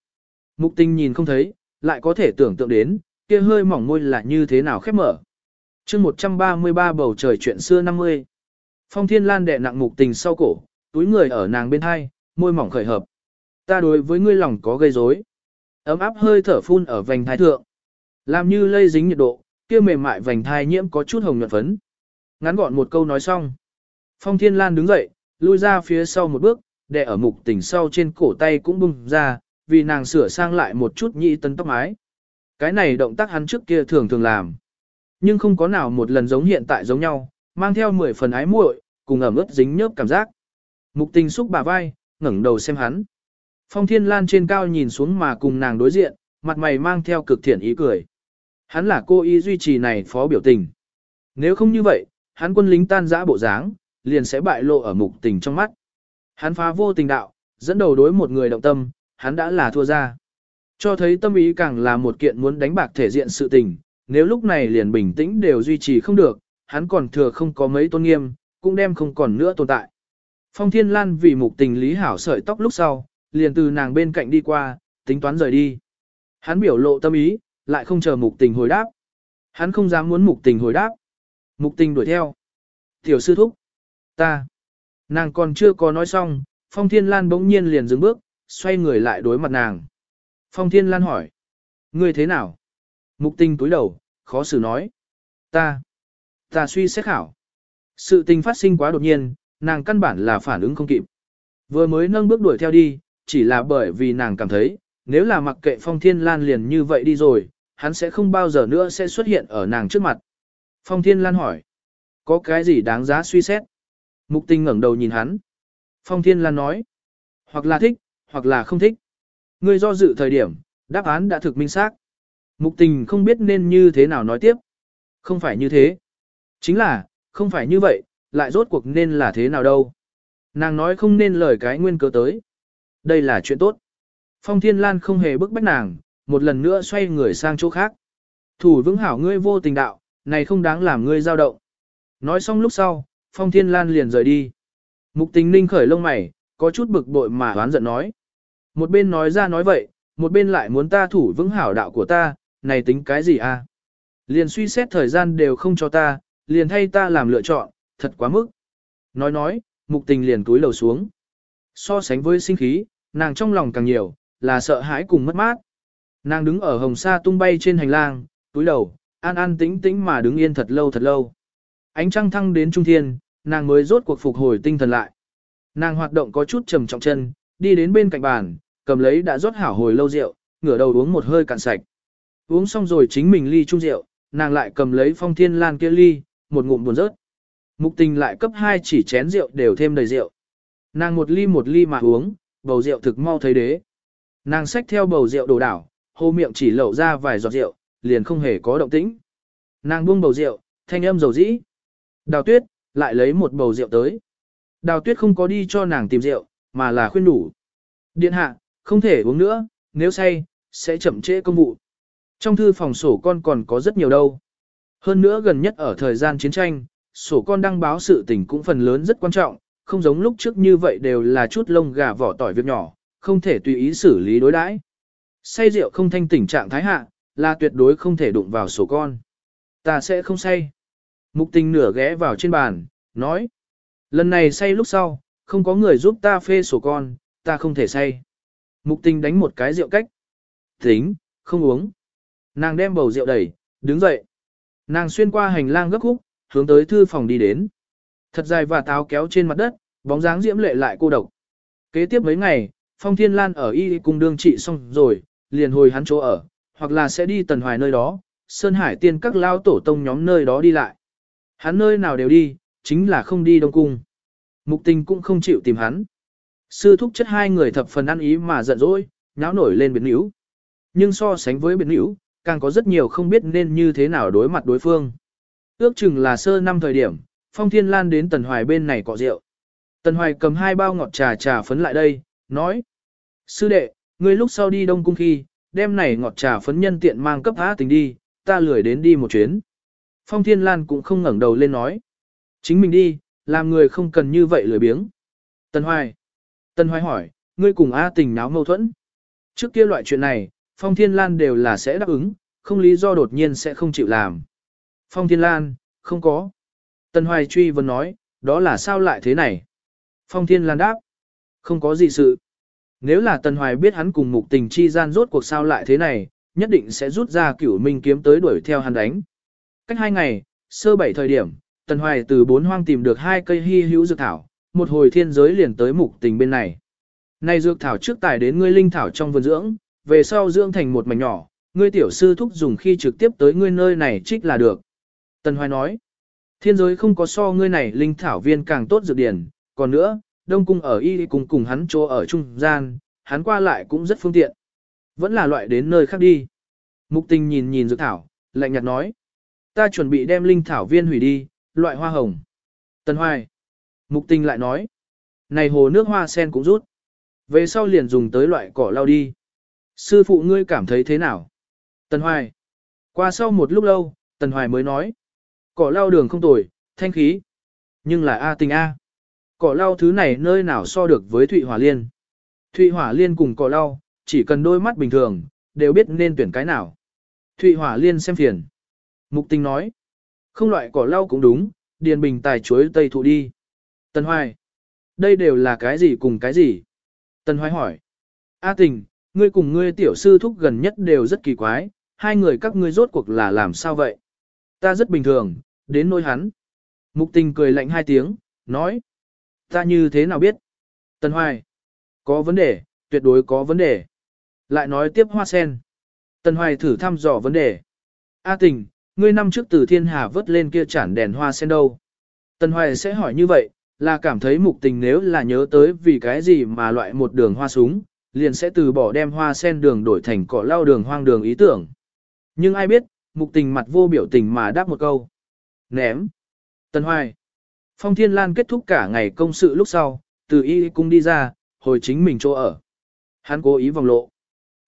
S1: Mục tình nhìn không thấy, lại có thể tưởng tượng đến, kia hơi mỏng môi là như thế nào khép mở. chương 133 bầu trời chuyện xưa 50. Phong Thiên Lan đè nặng mục tình sau cổ, túi người ở nàng bên hai, môi mỏng khởi hợp. Ta đối với ngươi lòng có gây rối. Ấm áp hơi thở phun ở vành thai thượng. Làm như lây dính nhiệt độ, kia mềm mại vành thai nhiễm có chút hồng nhuận phấn. Ngắn gọn một câu nói xong. Phong Thiên Lan đứng dậy, lui ra phía sau một bước, đè ở mục tình sau trên cổ tay cũng bung ra, vì nàng sửa sang lại một chút nhị tân tóc mái. Cái này động tác hắn trước kia thường thường làm. Nhưng không có nào một lần giống hiện tại giống nhau, mang theo 10 phần ái muội, cùng ẩm ướt dính nhớp cảm giác. Mục tình xúc bà vai, ngẩng đầu xem hắn. Phong Thiên Lan trên cao nhìn xuống mà cùng nàng đối diện, mặt mày mang theo cực thiện ý cười. Hắn là cô ý duy trì này phó biểu tình. Nếu không như vậy, hắn quân lính tan rã bộ dáng, liền sẽ bại lộ ở mục tình trong mắt. Hắn phá vô tình đạo, dẫn đầu đối một người động tâm, hắn đã là thua ra. Cho thấy tâm ý càng là một kiện muốn đánh bạc thể diện sự tình, nếu lúc này liền bình tĩnh đều duy trì không được, hắn còn thừa không có mấy tôn nghiêm, cũng đem không còn nữa tồn tại. Phong Thiên Lan vì mục tình lý hảo sợi tóc lúc sau, liền từ nàng bên cạnh đi qua, tính toán rời đi. Hắn biểu lộ tâm ý, lại không chờ mục tình hồi đáp. Hắn không dám muốn mục tình hồi đáp. Mục tình đuổi theo. Tiểu sư thúc. Ta. Nàng còn chưa có nói xong, Phong Thiên Lan bỗng nhiên liền dừng bước, xoay người lại đối mặt nàng. Phong Thiên Lan hỏi. Ngươi thế nào? Mục tình túi đầu, khó xử nói. Ta. Ta suy xét hảo. Sự tình phát sinh quá đột nhiên, nàng căn bản là phản ứng không kịp. Vừa mới nâng bước đuổi theo đi, chỉ là bởi vì nàng cảm thấy, nếu là mặc kệ Phong Thiên Lan liền như vậy đi rồi, hắn sẽ không bao giờ nữa sẽ xuất hiện ở nàng trước mặt. Phong Thiên Lan hỏi, có cái gì đáng giá suy xét? Mục tình ngẩng đầu nhìn hắn. Phong Thiên Lan nói, hoặc là thích, hoặc là không thích. Ngươi do dự thời điểm, đáp án đã thực minh xác. Mục tình không biết nên như thế nào nói tiếp. Không phải như thế. Chính là, không phải như vậy, lại rốt cuộc nên là thế nào đâu. Nàng nói không nên lời cái nguyên cớ tới. Đây là chuyện tốt. Phong Thiên Lan không hề bức bách nàng, một lần nữa xoay người sang chỗ khác. Thủ vững hảo ngươi vô tình đạo, này không đáng làm ngươi dao động. Nói xong lúc sau, Phong Thiên Lan liền rời đi. Mục tình ninh khởi lông mày, có chút bực bội mà oán giận nói. Một bên nói ra nói vậy, một bên lại muốn ta thủ vững hảo đạo của ta, này tính cái gì a? Liền suy xét thời gian đều không cho ta, liền thay ta làm lựa chọn, thật quá mức. Nói nói, mục tình liền túi lầu xuống. So sánh với sinh khí, nàng trong lòng càng nhiều, là sợ hãi cùng mất mát. Nàng đứng ở hồng sa tung bay trên hành lang, túi đầu, an an tĩnh tĩnh mà đứng yên thật lâu thật lâu. Ánh trăng thăng đến trung thiên, nàng mới rốt cuộc phục hồi tinh thần lại. Nàng hoạt động có chút trầm trọng chân, đi đến bên cạnh bàn, cầm lấy đã rót hảo hồi lâu rượu, ngửa đầu uống một hơi cạn sạch. Uống xong rồi chính mình ly chung rượu, nàng lại cầm lấy phong thiên lan kia ly, một ngụm buồn rớt. Mục tình lại cấp hai chỉ chén rượu đều thêm đầy rượu. Nàng một ly một ly mà uống, bầu rượu thực mau thấy đế. Nàng xách theo bầu rượu đổ đảo, hô miệng chỉ lẩu ra vài giọt rượu, liền không hề có động tĩnh. Nàng buông bầu rượu, thanh âm dầu dĩ. Đào tuyết, lại lấy một bầu rượu tới. Đào tuyết không có đi cho nàng tìm rượu, mà là khuyên đủ. Điện hạ, không thể uống nữa, nếu say, sẽ chậm trễ công vụ. Trong thư phòng sổ con còn có rất nhiều đâu. Hơn nữa gần nhất ở thời gian chiến tranh, sổ con đăng báo sự tình cũng phần lớn rất quan trọng, không giống lúc trước như vậy đều là chút lông gà vỏ tỏi việc nhỏ, không thể tùy ý xử lý đối đãi. Say rượu không thanh tỉnh trạng thái hạ, là tuyệt đối không thể đụng vào sổ con. Ta sẽ không say. Mục tình nửa ghé vào trên bàn, nói. Lần này say lúc sau, không có người giúp ta phê sổ con, ta không thể say. Mục tình đánh một cái rượu cách. Tính, không uống. Nàng đem bầu rượu đẩy, đứng dậy. Nàng xuyên qua hành lang gấp khúc, hướng tới thư phòng đi đến. Thật dài và táo kéo trên mặt đất, bóng dáng diễm lệ lại cô độc. Kế tiếp mấy ngày, Phong Thiên Lan ở y cùng đương trị xong rồi, liền hồi hắn chỗ ở, hoặc là sẽ đi tần hoài nơi đó, Sơn Hải tiên các lao tổ tông nhóm nơi đó đi lại. Hắn nơi nào đều đi, chính là không đi Đông Cung. Mục tình cũng không chịu tìm hắn. Sư thúc chất hai người thập phần ăn ý mà giận dỗi, nháo nổi lên biệt níu. Nhưng so sánh với biệt níu, càng có rất nhiều không biết nên như thế nào đối mặt đối phương. Ước chừng là sơ năm thời điểm, Phong Thiên Lan đến Tần Hoài bên này cọ rượu. Tần Hoài cầm hai bao ngọt trà trà phấn lại đây, nói. Sư đệ, ngươi lúc sau đi Đông Cung khi, đem này ngọt trà phấn nhân tiện mang cấp á tình đi, ta lười đến đi một chuyến. Phong Thiên Lan cũng không ngẩng đầu lên nói. Chính mình đi, làm người không cần như vậy lười biếng. Tần Hoài. Tần Hoài hỏi, ngươi cùng A tình náo mâu thuẫn. Trước kia loại chuyện này, Phong Thiên Lan đều là sẽ đáp ứng, không lý do đột nhiên sẽ không chịu làm. Phong Thiên Lan, không có. Tần Hoài truy vấn nói, đó là sao lại thế này? Phong Thiên Lan đáp, không có gì sự. Nếu là Tần Hoài biết hắn cùng mục tình chi gian rốt cuộc sao lại thế này, nhất định sẽ rút ra cửu minh kiếm tới đuổi theo hắn đánh. Cách hai ngày, sơ bảy thời điểm, Tần Hoài từ bốn hoang tìm được hai cây hy hữu dược thảo, một hồi thiên giới liền tới mục tình bên này. Này dược thảo trước tải đến ngươi linh thảo trong vườn dưỡng, về sau dưỡng thành một mảnh nhỏ, ngươi tiểu sư thúc dùng khi trực tiếp tới ngươi nơi này trích là được. Tần Hoài nói, thiên giới không có so ngươi này linh thảo viên càng tốt dược điển, còn nữa, đông cung ở y cùng cùng hắn chỗ ở trung gian, hắn qua lại cũng rất phương tiện. Vẫn là loại đến nơi khác đi. Mục tình nhìn nhìn dược thảo, lạnh nhạt nói, ta chuẩn bị đem linh thảo viên hủy đi, loại hoa hồng. Tần Hoài, mục tình lại nói, này hồ nước hoa sen cũng rút. Về sau liền dùng tới loại cỏ lau đi. Sư phụ ngươi cảm thấy thế nào? Tần Hoài. Qua sau một lúc lâu, Tần Hoài mới nói. Cỏ lau đường không tồi, thanh khí. Nhưng là A tình A. Cỏ lau thứ này nơi nào so được với Thụy Hỏa Liên. Thụy Hỏa Liên cùng cỏ lau, chỉ cần đôi mắt bình thường, đều biết nên tuyển cái nào. Thụy Hỏa Liên xem phiền. Mục tình nói. Không loại cỏ lau cũng đúng, điền bình tài chuối tây thụ đi. Tần Hoài. Đây đều là cái gì cùng cái gì? Tần Hoài hỏi. A tình, ngươi cùng ngươi tiểu sư thúc gần nhất đều rất kỳ quái, hai người các ngươi rốt cuộc là làm sao vậy? Ta rất bình thường, đến nỗi hắn. Mục tình cười lạnh hai tiếng, nói. Ta như thế nào biết? Tần Hoài. Có vấn đề, tuyệt đối có vấn đề. Lại nói tiếp hoa sen. Tần Hoài thử thăm dò vấn đề. A tình, ngươi năm trước từ thiên hà vớt lên kia chản đèn hoa sen đâu? Tần Hoài sẽ hỏi như vậy, là cảm thấy mục tình nếu là nhớ tới vì cái gì mà loại một đường hoa súng, liền sẽ từ bỏ đem hoa sen đường đổi thành cỏ lau đường hoang đường ý tưởng. Nhưng ai biết, mục tình mặt vô biểu tình mà đáp một câu. Ném. Tần Hoài. Phong Thiên Lan kết thúc cả ngày công sự lúc sau, từ y cung đi ra, hồi chính mình chỗ ở. Hắn cố ý vòng lộ.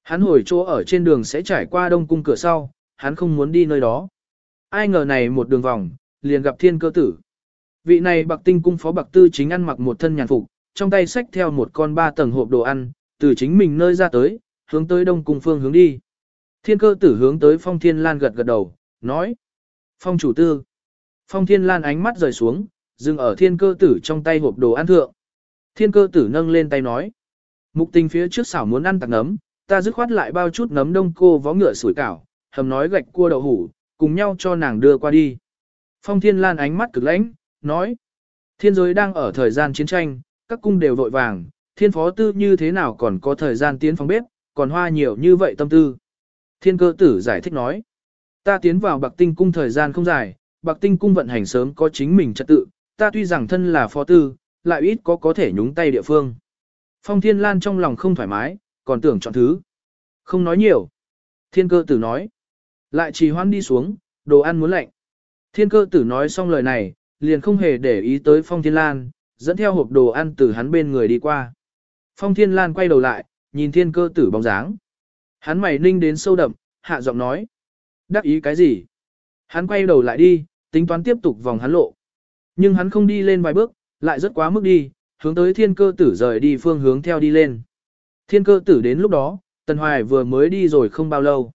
S1: Hắn hồi chỗ ở trên đường sẽ trải qua đông cung cửa sau, hắn không muốn đi nơi đó. Ai ngờ này một đường vòng, liền gặp thiên cơ tử. Vị này bạc tinh cung phó bạc tư chính ăn mặc một thân nhàn phục, trong tay xách theo một con ba tầng hộp đồ ăn, từ chính mình nơi ra tới, hướng tới đông cung phương hướng đi. Thiên cơ tử hướng tới phong thiên lan gật gật đầu, nói. Phong chủ tư. Phong thiên lan ánh mắt rời xuống, dừng ở thiên cơ tử trong tay hộp đồ ăn thượng. Thiên cơ tử nâng lên tay nói. Mục tình phía trước xảo muốn ăn tạc nấm, ta dứt khoát lại bao chút nấm đông cô vó ngựa sủi cảo, hầm nói gạch cua đậu hủ, cùng nhau cho nàng đưa qua đi. Phong thiên lan ánh mắt cực lãnh, nói. Thiên giới đang ở thời gian chiến tranh, các cung đều vội vàng, thiên phó tư như thế nào còn có thời gian tiến phòng bếp, còn hoa nhiều như vậy tâm tư. Thiên cơ tử giải thích nói. Ta tiến vào bạc tinh cung thời gian không dài, bạc tinh cung vận hành sớm có chính mình trật tự, ta tuy rằng thân là phó tư, lại ít có có thể nhúng tay địa phương. Phong thiên lan trong lòng không thoải mái, còn tưởng chọn thứ. Không nói nhiều. Thiên cơ tử nói. Lại trì hoan đi xuống, đồ ăn muốn lạnh. Thiên cơ tử nói xong lời này, liền không hề để ý tới Phong Thiên Lan, dẫn theo hộp đồ ăn từ hắn bên người đi qua. Phong Thiên Lan quay đầu lại, nhìn thiên cơ tử bóng dáng. Hắn mày ninh đến sâu đậm, hạ giọng nói. Đắc ý cái gì? Hắn quay đầu lại đi, tính toán tiếp tục vòng hắn lộ. Nhưng hắn không đi lên vài bước, lại rất quá mức đi, hướng tới thiên cơ tử rời đi phương hướng theo đi lên. Thiên cơ tử đến lúc đó, Tần Hoài vừa mới đi rồi không bao lâu.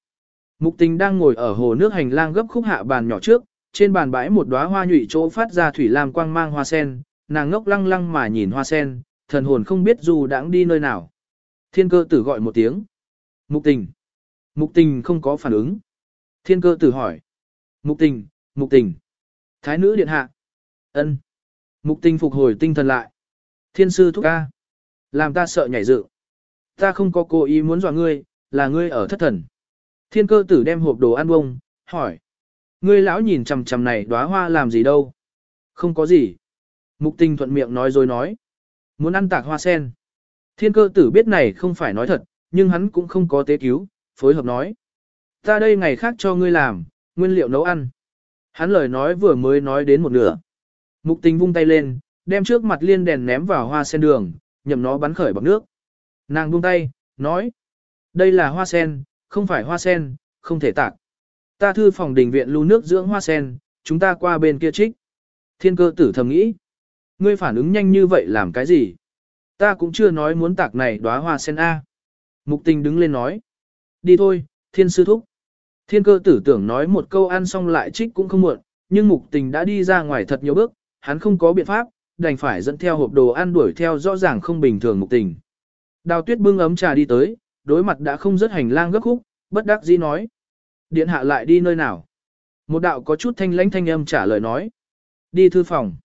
S1: Mục tình đang ngồi ở hồ nước hành lang gấp khúc hạ bàn nhỏ trước, trên bàn bãi một đóa hoa nhụy chỗ phát ra thủy lam quang mang hoa sen, nàng ngốc lăng lăng mà nhìn hoa sen, thần hồn không biết dù đãng đi nơi nào. Thiên cơ tử gọi một tiếng. Mục tình. Mục tình không có phản ứng. Thiên cơ tử hỏi. Mục tình, mục tình. Thái nữ điện hạ. ân. Mục tình phục hồi tinh thần lại. Thiên sư thúc ca. Làm ta sợ nhảy dự. Ta không có cố ý muốn dọa ngươi, là ngươi ở thất thần. Thiên cơ tử đem hộp đồ ăn bông, hỏi. Ngươi lão nhìn chằm chằm này đóa hoa làm gì đâu? Không có gì. Mục tình thuận miệng nói rồi nói. Muốn ăn tạc hoa sen. Thiên cơ tử biết này không phải nói thật, nhưng hắn cũng không có tế cứu, phối hợp nói. Ta đây ngày khác cho ngươi làm, nguyên liệu nấu ăn. Hắn lời nói vừa mới nói đến một nửa. Mục tình vung tay lên, đem trước mặt liên đèn ném vào hoa sen đường, nhậm nó bắn khởi bằng nước. Nàng buông tay, nói. Đây là hoa sen, không phải hoa sen, không thể tạc. Ta thư phòng đình viện lưu nước dưỡng hoa sen, chúng ta qua bên kia trích. Thiên cơ tử thầm nghĩ. Ngươi phản ứng nhanh như vậy làm cái gì? Ta cũng chưa nói muốn tạc này đóa hoa sen A. Mục tình đứng lên nói. Đi thôi, thiên sư thúc. Thiên cơ tử tưởng nói một câu ăn xong lại trích cũng không muộn, nhưng mục tình đã đi ra ngoài thật nhiều bước, hắn không có biện pháp, đành phải dẫn theo hộp đồ ăn đuổi theo rõ ràng không bình thường mục tình. Đào tuyết bưng ấm trà đi tới, đối mặt đã không rất hành lang gấp khúc, bất đắc dĩ nói. Điện hạ lại đi nơi nào? Một đạo có chút thanh lãnh thanh âm trả lời nói. Đi thư phòng.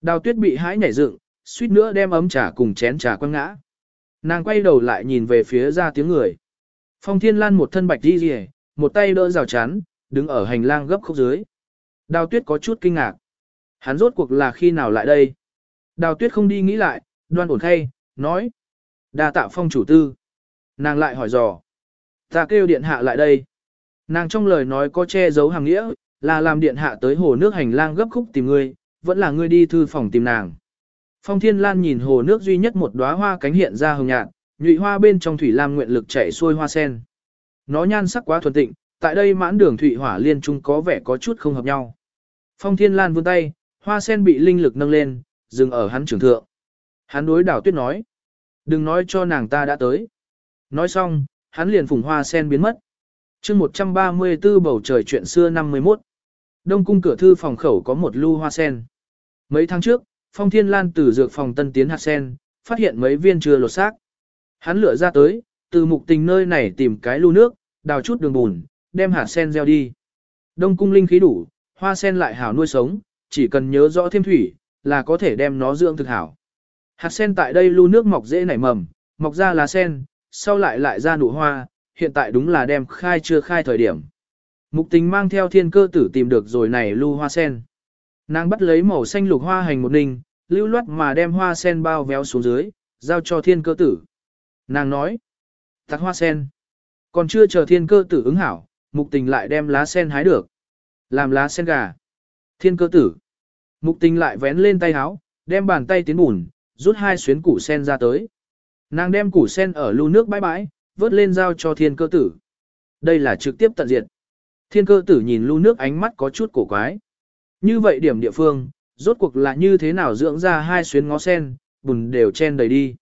S1: Đào tuyết bị hãi nhảy dựng, suýt nữa đem ấm trà cùng chén trà quăng ngã. Nàng quay đầu lại nhìn về phía ra tiếng người. Phong thiên lan một thân bạch đi rìa, một tay đỡ rào chắn, đứng ở hành lang gấp khúc dưới. Đào tuyết có chút kinh ngạc. Hắn rốt cuộc là khi nào lại đây? Đào tuyết không đi nghĩ lại, đoan ổn thay, nói. đa tạ phong chủ tư. Nàng lại hỏi dò. Ta kêu điện hạ lại đây. Nàng trong lời nói có che giấu hàng nghĩa, là làm điện hạ tới hồ nước hành lang gấp khúc tìm ngươi, vẫn là ngươi đi thư phòng tìm nàng. Phong Thiên Lan nhìn hồ nước duy nhất một đóa hoa cánh hiện ra hồng nhạt, nhụy hoa bên trong thủy lam nguyện lực chảy xuôi hoa sen. Nó nhan sắc quá thuần tịnh, tại đây mãn đường thủy hỏa liên trung có vẻ có chút không hợp nhau. Phong Thiên Lan vươn tay, hoa sen bị linh lực nâng lên, dừng ở hắn trưởng thượng. Hắn đối đảo tuyết nói, đừng nói cho nàng ta đã tới. Nói xong, hắn liền phùng hoa sen biến mất. chương 134 bầu trời chuyện xưa 51. Đông cung cửa thư phòng khẩu có một lưu hoa sen. Mấy tháng trước, Phong Thiên Lan từ dược phòng tân tiến hạt sen, phát hiện mấy viên chưa lột xác. Hắn lựa ra tới, từ mục tình nơi này tìm cái lưu nước, đào chút đường bùn, đem hạt sen gieo đi. Đông cung linh khí đủ, hoa sen lại hảo nuôi sống, chỉ cần nhớ rõ thêm thủy, là có thể đem nó dưỡng thực hảo. Hạt sen tại đây lưu nước mọc dễ nảy mầm, mọc ra lá sen, sau lại lại ra nụ hoa, hiện tại đúng là đem khai chưa khai thời điểm. Mục tình mang theo thiên cơ tử tìm được rồi này lưu hoa sen. Nàng bắt lấy màu xanh lục hoa hành một ninh, lưu loát mà đem hoa sen bao véo xuống dưới, giao cho thiên cơ tử. Nàng nói, tắc hoa sen. Còn chưa chờ thiên cơ tử ứng hảo, mục tình lại đem lá sen hái được. Làm lá sen gà. Thiên cơ tử. Mục tình lại vén lên tay háo, đem bàn tay tiến bùn, rút hai xuyến củ sen ra tới. Nàng đem củ sen ở lưu nước bãi bãi, vớt lên giao cho thiên cơ tử. Đây là trực tiếp tận diệt. Thiên cơ tử nhìn lưu nước ánh mắt có chút cổ quái. Như vậy điểm địa phương, rốt cuộc là như thế nào dưỡng ra hai xuyến ngó sen, bùn đều chen đầy đi.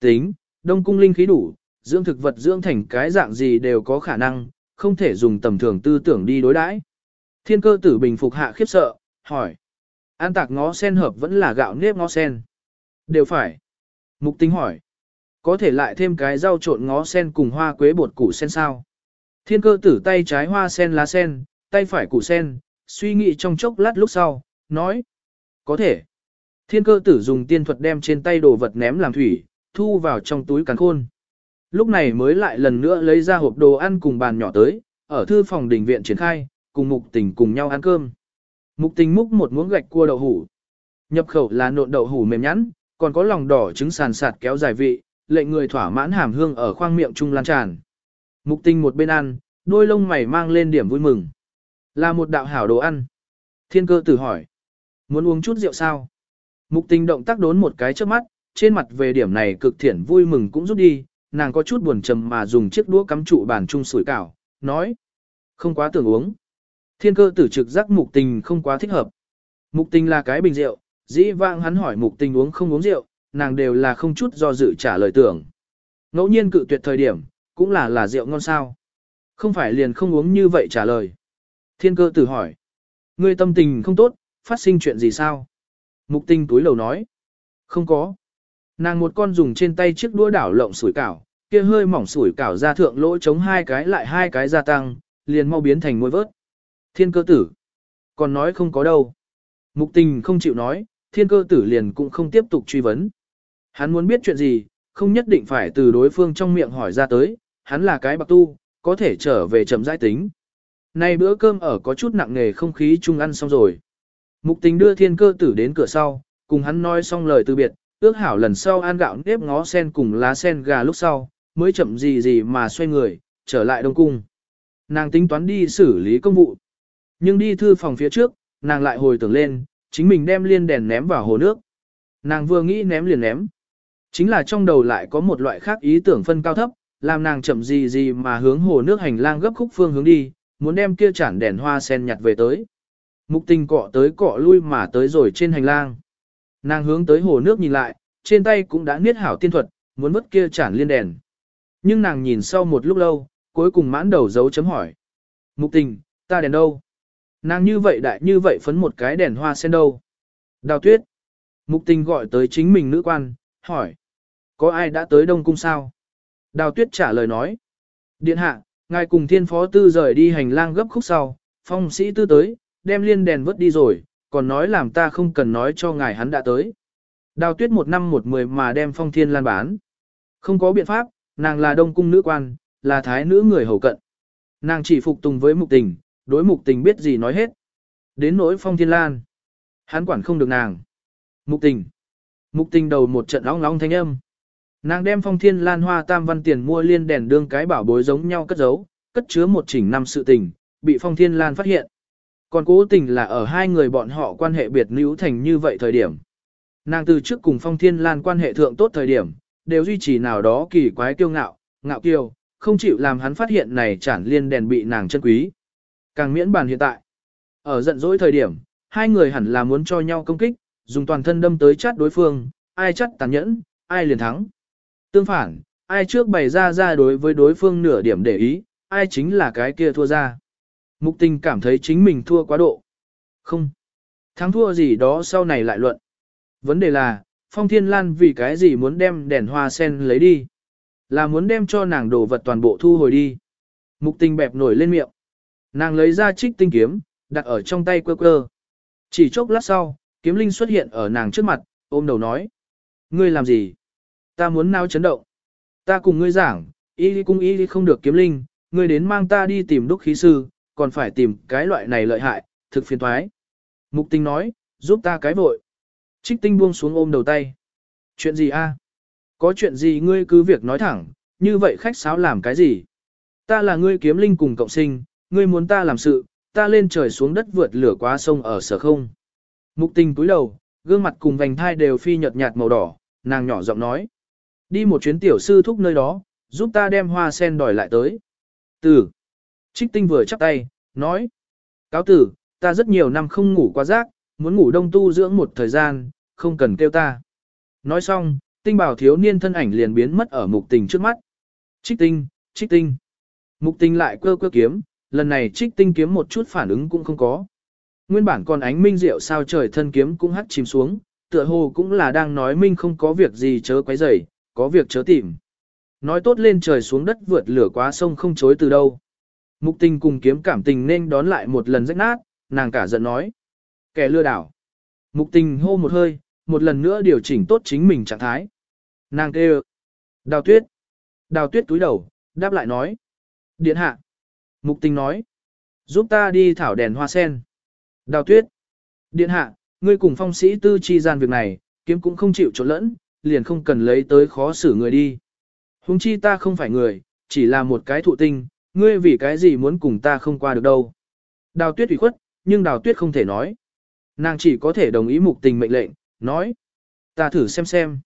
S1: Tính, đông cung linh khí đủ, dưỡng thực vật dưỡng thành cái dạng gì đều có khả năng, không thể dùng tầm thường tư tưởng đi đối đãi. Thiên cơ tử bình phục hạ khiếp sợ, hỏi. An tạc ngó sen hợp vẫn là gạo nếp ngó sen. Đều phải. Mục tính hỏi. Có thể lại thêm cái rau trộn ngó sen cùng hoa quế bột củ sen sao? Thiên cơ tử tay trái hoa sen lá sen, tay phải củ sen, suy nghĩ trong chốc lát lúc sau, nói. Có thể. Thiên cơ tử dùng tiên thuật đem trên tay đồ vật ném làm thủy, thu vào trong túi cắn khôn. Lúc này mới lại lần nữa lấy ra hộp đồ ăn cùng bàn nhỏ tới, ở thư phòng đình viện triển khai, cùng mục tình cùng nhau ăn cơm. Mục tình múc một muỗng gạch cua đậu hủ. Nhập khẩu là nộn đậu hủ mềm nhẵn, còn có lòng đỏ trứng sàn sạt kéo dài vị, lệnh người thỏa mãn hàm hương ở khoang miệng trung lan tràn. Mục tinh một bên ăn, đôi lông mày mang lên điểm vui mừng. Là một đạo hảo đồ ăn. Thiên cơ tử hỏi. Muốn uống chút rượu sao? Mục tinh động tác đốn một cái trước mắt, trên mặt về điểm này cực thiện vui mừng cũng rút đi, nàng có chút buồn trầm mà dùng chiếc đũa cắm trụ bàn trung sủi cảo, nói. Không quá tưởng uống. Thiên cơ tử trực giác mục tình không quá thích hợp. Mục tình là cái bình rượu, dĩ vãng hắn hỏi mục tình uống không uống rượu, nàng đều là không chút do dự trả lời tưởng. Ngẫu nhiên cự tuyệt thời điểm, cũng là là rượu ngon sao. Không phải liền không uống như vậy trả lời. Thiên cơ tử hỏi. Ngươi tâm tình không tốt, phát sinh chuyện gì sao? Mục tinh túi lầu nói. Không có. Nàng một con dùng trên tay chiếc đũa đảo lộng sủi cảo, kia hơi mỏng sủi cảo ra thượng lỗ chống hai cái lại hai cái gia tăng, liền mau biến thành môi vớt. Thiên cơ tử. Còn nói không có đâu. Mục tình không chịu nói, thiên cơ tử liền cũng không tiếp tục truy vấn. Hắn muốn biết chuyện gì, không nhất định phải từ đối phương trong miệng hỏi ra tới, hắn là cái bạc tu, có thể trở về chậm giải tính. Nay bữa cơm ở có chút nặng nề không khí chung ăn xong rồi. Mục tình đưa thiên cơ tử đến cửa sau, cùng hắn nói xong lời từ biệt, ước hảo lần sau ăn gạo nếp ngó sen cùng lá sen gà lúc sau, mới chậm gì gì mà xoay người, trở lại Đông Cung. Nàng tính toán đi xử lý công vụ. Nhưng đi thư phòng phía trước, nàng lại hồi tưởng lên, chính mình đem liên đèn ném vào hồ nước. Nàng vừa nghĩ ném liền ném. Chính là trong đầu lại có một loại khác ý tưởng phân cao thấp, làm nàng chậm gì gì mà hướng hồ nước hành lang gấp khúc phương hướng đi, muốn đem kia chản đèn hoa sen nhặt về tới. Mục tình cọ tới cọ lui mà tới rồi trên hành lang. Nàng hướng tới hồ nước nhìn lại, trên tay cũng đã niết hảo tiên thuật, muốn vứt kia chản liên đèn. Nhưng nàng nhìn sau một lúc lâu, cuối cùng mãn đầu dấu chấm hỏi. Mục tình, ta đèn đâu? Nàng như vậy đại như vậy phấn một cái đèn hoa sen đâu? Đào tuyết. Mục tình gọi tới chính mình nữ quan, hỏi. Có ai đã tới Đông Cung sao? Đào tuyết trả lời nói. Điện hạ, ngài cùng thiên phó tư rời đi hành lang gấp khúc sau, phong sĩ tư tới, đem liên đèn vứt đi rồi, còn nói làm ta không cần nói cho ngài hắn đã tới. Đào tuyết một năm một mười mà đem phong thiên lan bán. Không có biện pháp, nàng là đông cung nữ quan, là thái nữ người hầu cận. Nàng chỉ phục tùng với mục tình, đối mục tình biết gì nói hết. Đến nỗi phong thiên lan. Hắn quản không được nàng. Mục tình. Mục tình đầu một trận long long thanh âm. Nàng đem phong thiên lan hoa tam văn tiền mua liên đèn đương cái bảo bối giống nhau cất giấu, cất chứa một chỉnh năm sự tình, bị phong thiên lan phát hiện. Còn cố tình là ở hai người bọn họ quan hệ biệt níu thành như vậy thời điểm. Nàng từ trước cùng phong thiên lan quan hệ thượng tốt thời điểm, đều duy trì nào đó kỳ quái kiêu ngạo, ngạo kiêu, không chịu làm hắn phát hiện này chản liên đèn bị nàng chân quý. Càng miễn bàn hiện tại. Ở giận dỗi thời điểm, hai người hẳn là muốn cho nhau công kích, dùng toàn thân đâm tới chát đối phương, ai chát tàn nhẫn, ai liền thắng. Tương phản, ai trước bày ra ra đối với đối phương nửa điểm để ý, ai chính là cái kia thua ra. Mục tình cảm thấy chính mình thua quá độ. Không. Thắng thua gì đó sau này lại luận. Vấn đề là, Phong Thiên Lan vì cái gì muốn đem đèn hoa sen lấy đi? Là muốn đem cho nàng đồ vật toàn bộ thu hồi đi. Mục tình bẹp nổi lên miệng. Nàng lấy ra trích tinh kiếm, đặt ở trong tay quơ quơ. Chỉ chốc lát sau, kiếm linh xuất hiện ở nàng trước mặt, ôm đầu nói. Ngươi làm gì? Ta muốn nao chấn động. Ta cùng ngươi giảng, y cung y không được kiếm linh, ngươi đến mang ta đi tìm đúc khí sư, còn phải tìm cái loại này lợi hại, thực phiền thoái. Mục Tinh nói, giúp ta cái vội. Trích tinh buông xuống ôm đầu tay. Chuyện gì a? Có chuyện gì ngươi cứ việc nói thẳng, như vậy khách sáo làm cái gì? Ta là ngươi kiếm linh cùng cộng sinh, ngươi muốn ta làm sự, ta lên trời xuống đất vượt lửa qua sông ở sở không. Mục tình cúi đầu, gương mặt cùng vành thai đều phi nhợt nhạt màu đỏ, nàng nhỏ giọng nói. Đi một chuyến tiểu sư thúc nơi đó, giúp ta đem hoa sen đòi lại tới. Tử. Trích tinh vừa chắp tay, nói. Cáo tử, ta rất nhiều năm không ngủ qua giấc, muốn ngủ đông tu dưỡng một thời gian, không cần kêu ta. Nói xong, tinh bảo thiếu niên thân ảnh liền biến mất ở mục tình trước mắt. Trích tinh, trích tinh. Mục tình lại quơ quơ kiếm, lần này trích tinh kiếm một chút phản ứng cũng không có. Nguyên bản còn ánh minh diệu sao trời thân kiếm cũng hắt chìm xuống, tựa hồ cũng là đang nói minh không có việc gì chớ quấy rầy, có việc chớ tìm. Nói tốt lên trời xuống đất vượt lửa quá sông không chối từ đâu. Mục tình cùng kiếm cảm tình nên đón lại một lần rách nát, nàng cả giận nói. Kẻ lừa đảo. Mục tình hô một hơi, một lần nữa điều chỉnh tốt chính mình trạng thái. Nàng kêu. Đào tuyết. Đào tuyết túi đầu, đáp lại nói. Điện hạ. Mục tình nói. Giúp ta đi thảo đèn hoa sen. Đào tuyết. Điện hạ, ngươi cùng phong sĩ tư chi gian việc này, kiếm cũng không chịu trộn lẫn, liền không cần lấy tới khó xử người đi. Hùng chi ta không phải người, chỉ là một cái thụ tinh, ngươi vì cái gì muốn cùng ta không qua được đâu. Đào tuyết ủy khuất, nhưng đào tuyết không thể nói. Nàng chỉ có thể đồng ý mục tình mệnh lệnh, nói. Ta thử xem xem.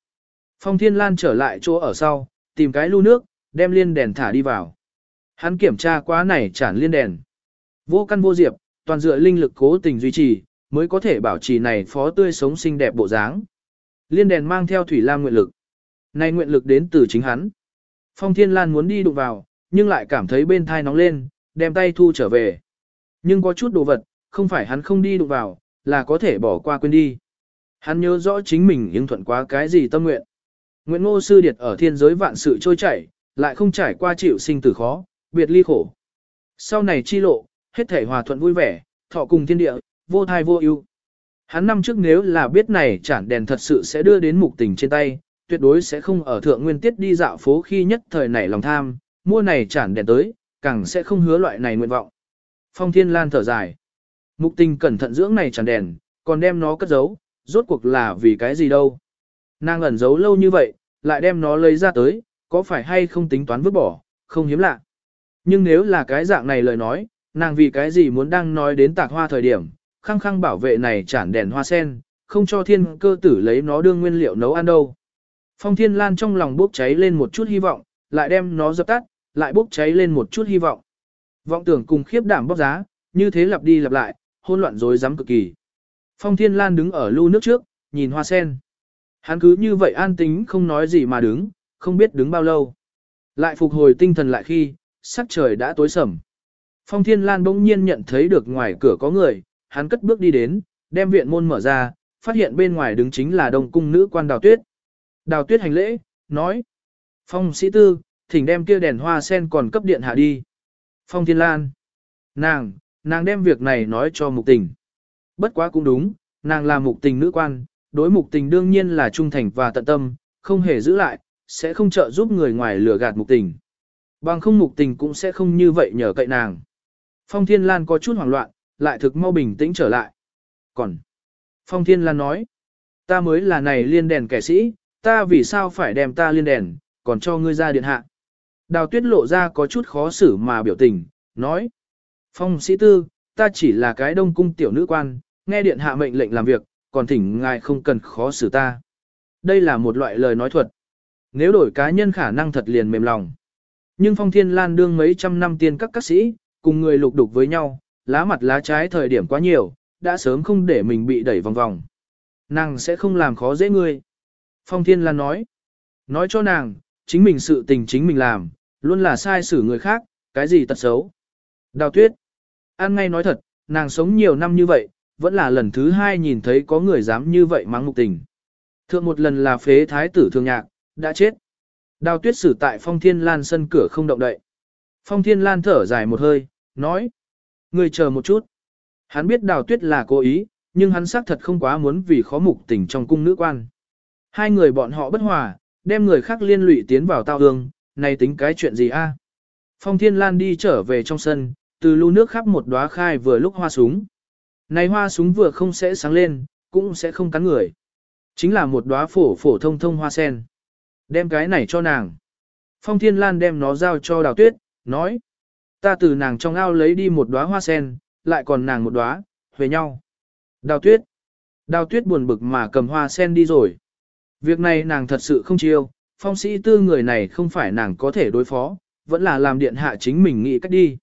S1: Phong Thiên Lan trở lại chỗ ở sau, tìm cái lu nước, đem liên đèn thả đi vào. Hắn kiểm tra quá này chản liên đèn. Vô căn vô diệp, toàn dựa linh lực cố tình duy trì, mới có thể bảo trì này phó tươi sống xinh đẹp bộ dáng. Liên đèn mang theo thủy lam nguyện lực. Này nguyện lực đến từ chính hắn. Phong Thiên Lan muốn đi đụng vào, nhưng lại cảm thấy bên thai nóng lên, đem tay thu trở về. Nhưng có chút đồ vật, không phải hắn không đi đụng vào, là có thể bỏ qua quên đi. Hắn nhớ rõ chính mình nhưng thuận quá cái gì tâm nguyện. Nguyện ngô sư điệt ở thiên giới vạn sự trôi chảy, lại không trải qua chịu sinh tử khó, biệt ly khổ. Sau này chi lộ, hết thể hòa thuận vui vẻ, thọ cùng thiên địa, vô thai vô ưu. Hắn năm trước nếu là biết này chản đèn thật sự sẽ đưa đến mục tình trên tay, tuyệt đối sẽ không ở thượng nguyên tiết đi dạo phố khi nhất thời nảy lòng tham, mua này chản đèn tới, càng sẽ không hứa loại này nguyện vọng. Phong Thiên Lan thở dài. Mục tình cẩn thận dưỡng này chản đèn, còn đem nó cất giấu, rốt cuộc là vì cái gì đâu. Nàng ẩn giấu lâu như vậy, lại đem nó lấy ra tới, có phải hay không tính toán vứt bỏ, không hiếm lạ. Nhưng nếu là cái dạng này lời nói, nàng vì cái gì muốn đang nói đến tạc hoa thời điểm, khăng khăng bảo vệ này chản đèn hoa sen, không cho thiên cơ tử lấy nó đương nguyên liệu nấu ăn đâu. Phong thiên lan trong lòng bốc cháy lên một chút hy vọng, lại đem nó dập tắt, lại bốc cháy lên một chút hy vọng. Vọng tưởng cùng khiếp đảm bóc giá, như thế lặp đi lặp lại, hôn loạn rối rắm cực kỳ. Phong thiên lan đứng ở lưu nước trước, nhìn hoa sen. Hắn cứ như vậy an tính không nói gì mà đứng, không biết đứng bao lâu. Lại phục hồi tinh thần lại khi, sắc trời đã tối sầm. Phong Thiên Lan bỗng nhiên nhận thấy được ngoài cửa có người, hắn cất bước đi đến, đem viện môn mở ra, phát hiện bên ngoài đứng chính là đông cung nữ quan đào tuyết. Đào tuyết hành lễ, nói. Phong sĩ tư, thỉnh đem kia đèn hoa sen còn cấp điện hạ đi. Phong Thiên Lan. Nàng, nàng đem việc này nói cho mục tình. Bất quá cũng đúng, nàng là mục tình nữ quan, đối mục tình đương nhiên là trung thành và tận tâm, không hề giữ lại, sẽ không trợ giúp người ngoài lừa gạt mục tình. Bằng không mục tình cũng sẽ không như vậy nhờ cậy nàng. Phong Thiên Lan có chút hoảng loạn, lại thực mau bình tĩnh trở lại. Còn, Phong Thiên Lan nói, ta mới là này liên đèn kẻ sĩ, ta vì sao phải đem ta liên đèn, còn cho ngươi ra điện hạ. Đào tuyết lộ ra có chút khó xử mà biểu tình, nói, Phong sĩ tư, ta chỉ là cái đông cung tiểu nữ quan, nghe điện hạ mệnh lệnh làm việc, còn thỉnh ngài không cần khó xử ta. Đây là một loại lời nói thuật. Nếu đổi cá nhân khả năng thật liền mềm lòng. Nhưng Phong Thiên Lan đương mấy trăm năm tiên các các sĩ, cùng người lục đục với nhau, lá mặt lá trái thời điểm quá nhiều, đã sớm không để mình bị đẩy vòng vòng. Nàng sẽ không làm khó dễ ngươi. Phong Thiên Lan nói. Nói cho nàng, chính mình sự tình chính mình làm, luôn là sai xử người khác, cái gì tật xấu. Đào tuyết. An ngay nói thật, nàng sống nhiều năm như vậy, vẫn là lần thứ hai nhìn thấy có người dám như vậy mang mục tình. Thượng một lần là phế thái tử thương nhạc, đã chết. Đào tuyết xử tại phong thiên lan sân cửa không động đậy. Phong thiên lan thở dài một hơi, nói. Người chờ một chút. Hắn biết đào tuyết là cố ý, nhưng hắn xác thật không quá muốn vì khó mục tình trong cung nữ quan. Hai người bọn họ bất hòa, đem người khác liên lụy tiến vào tao hương, này tính cái chuyện gì a? Phong Thiên Lan đi trở về trong sân, từ lưu nước khắp một đóa khai vừa lúc hoa súng. Này hoa súng vừa không sẽ sáng lên, cũng sẽ không cắn người. Chính là một đóa phổ phổ thông thông hoa sen. Đem cái này cho nàng. Phong Thiên Lan đem nó giao cho Đào Tuyết, nói. Ta từ nàng trong ao lấy đi một đóa hoa sen, lại còn nàng một đóa, về nhau. Đào Tuyết. Đào Tuyết buồn bực mà cầm hoa sen đi rồi. Việc này nàng thật sự không chiêu, phong sĩ tư người này không phải nàng có thể đối phó, vẫn là làm điện hạ chính mình nghĩ cách đi.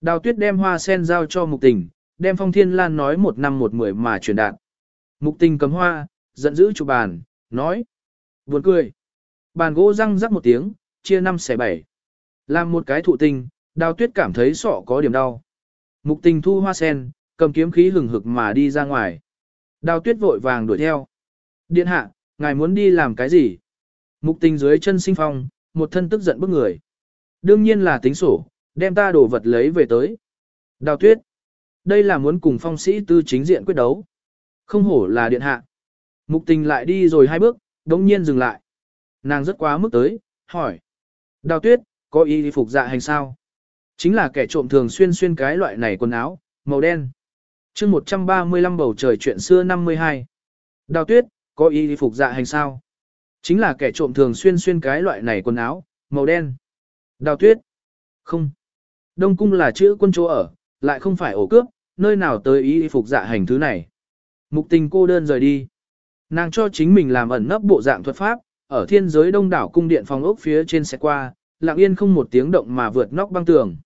S1: Đào tuyết đem hoa sen giao cho mục tình, đem phong thiên lan nói một năm một mười mà truyền đạt. Mục tình cầm hoa, giận dữ chủ bàn, nói. Buồn cười. Bàn gỗ răng rắc một tiếng, chia năm xẻ bảy. Làm một cái thụ tinh, đào tuyết cảm thấy sọ có điểm đau. Mục tình thu hoa sen, cầm kiếm khí hừng hực mà đi ra ngoài. Đào tuyết vội vàng đuổi theo. Điện hạ, ngài muốn đi làm cái gì? Mục tình dưới chân sinh phong, một thân tức giận bức người. Đương nhiên là tính sổ, đem ta đổ vật lấy về tới. Đào tuyết. Đây là muốn cùng phong sĩ tư chính diện quyết đấu. Không hổ là điện hạ. Mục tình lại đi rồi hai bước, đống nhiên dừng lại. Nàng rất quá mức tới, hỏi. Đào tuyết, có ý phục dạ hành sao? Chính là kẻ trộm thường xuyên xuyên cái loại này quần áo, màu đen. chương 135 bầu trời chuyện xưa 52. Đào tuyết, có ý phục dạ hành sao? Chính là kẻ trộm thường xuyên xuyên cái loại này quần áo, màu đen. Đào tuyết. Không. Đông cung là chữ quân chỗ ở, lại không phải ổ cướp, nơi nào tới ý phục dạ hành thứ này. Mục tình cô đơn rời đi. Nàng cho chính mình làm ẩn nấp bộ dạng thuật pháp, ở thiên giới đông đảo cung điện phòng ốc phía trên xe qua, lặng yên không một tiếng động mà vượt nóc băng tường.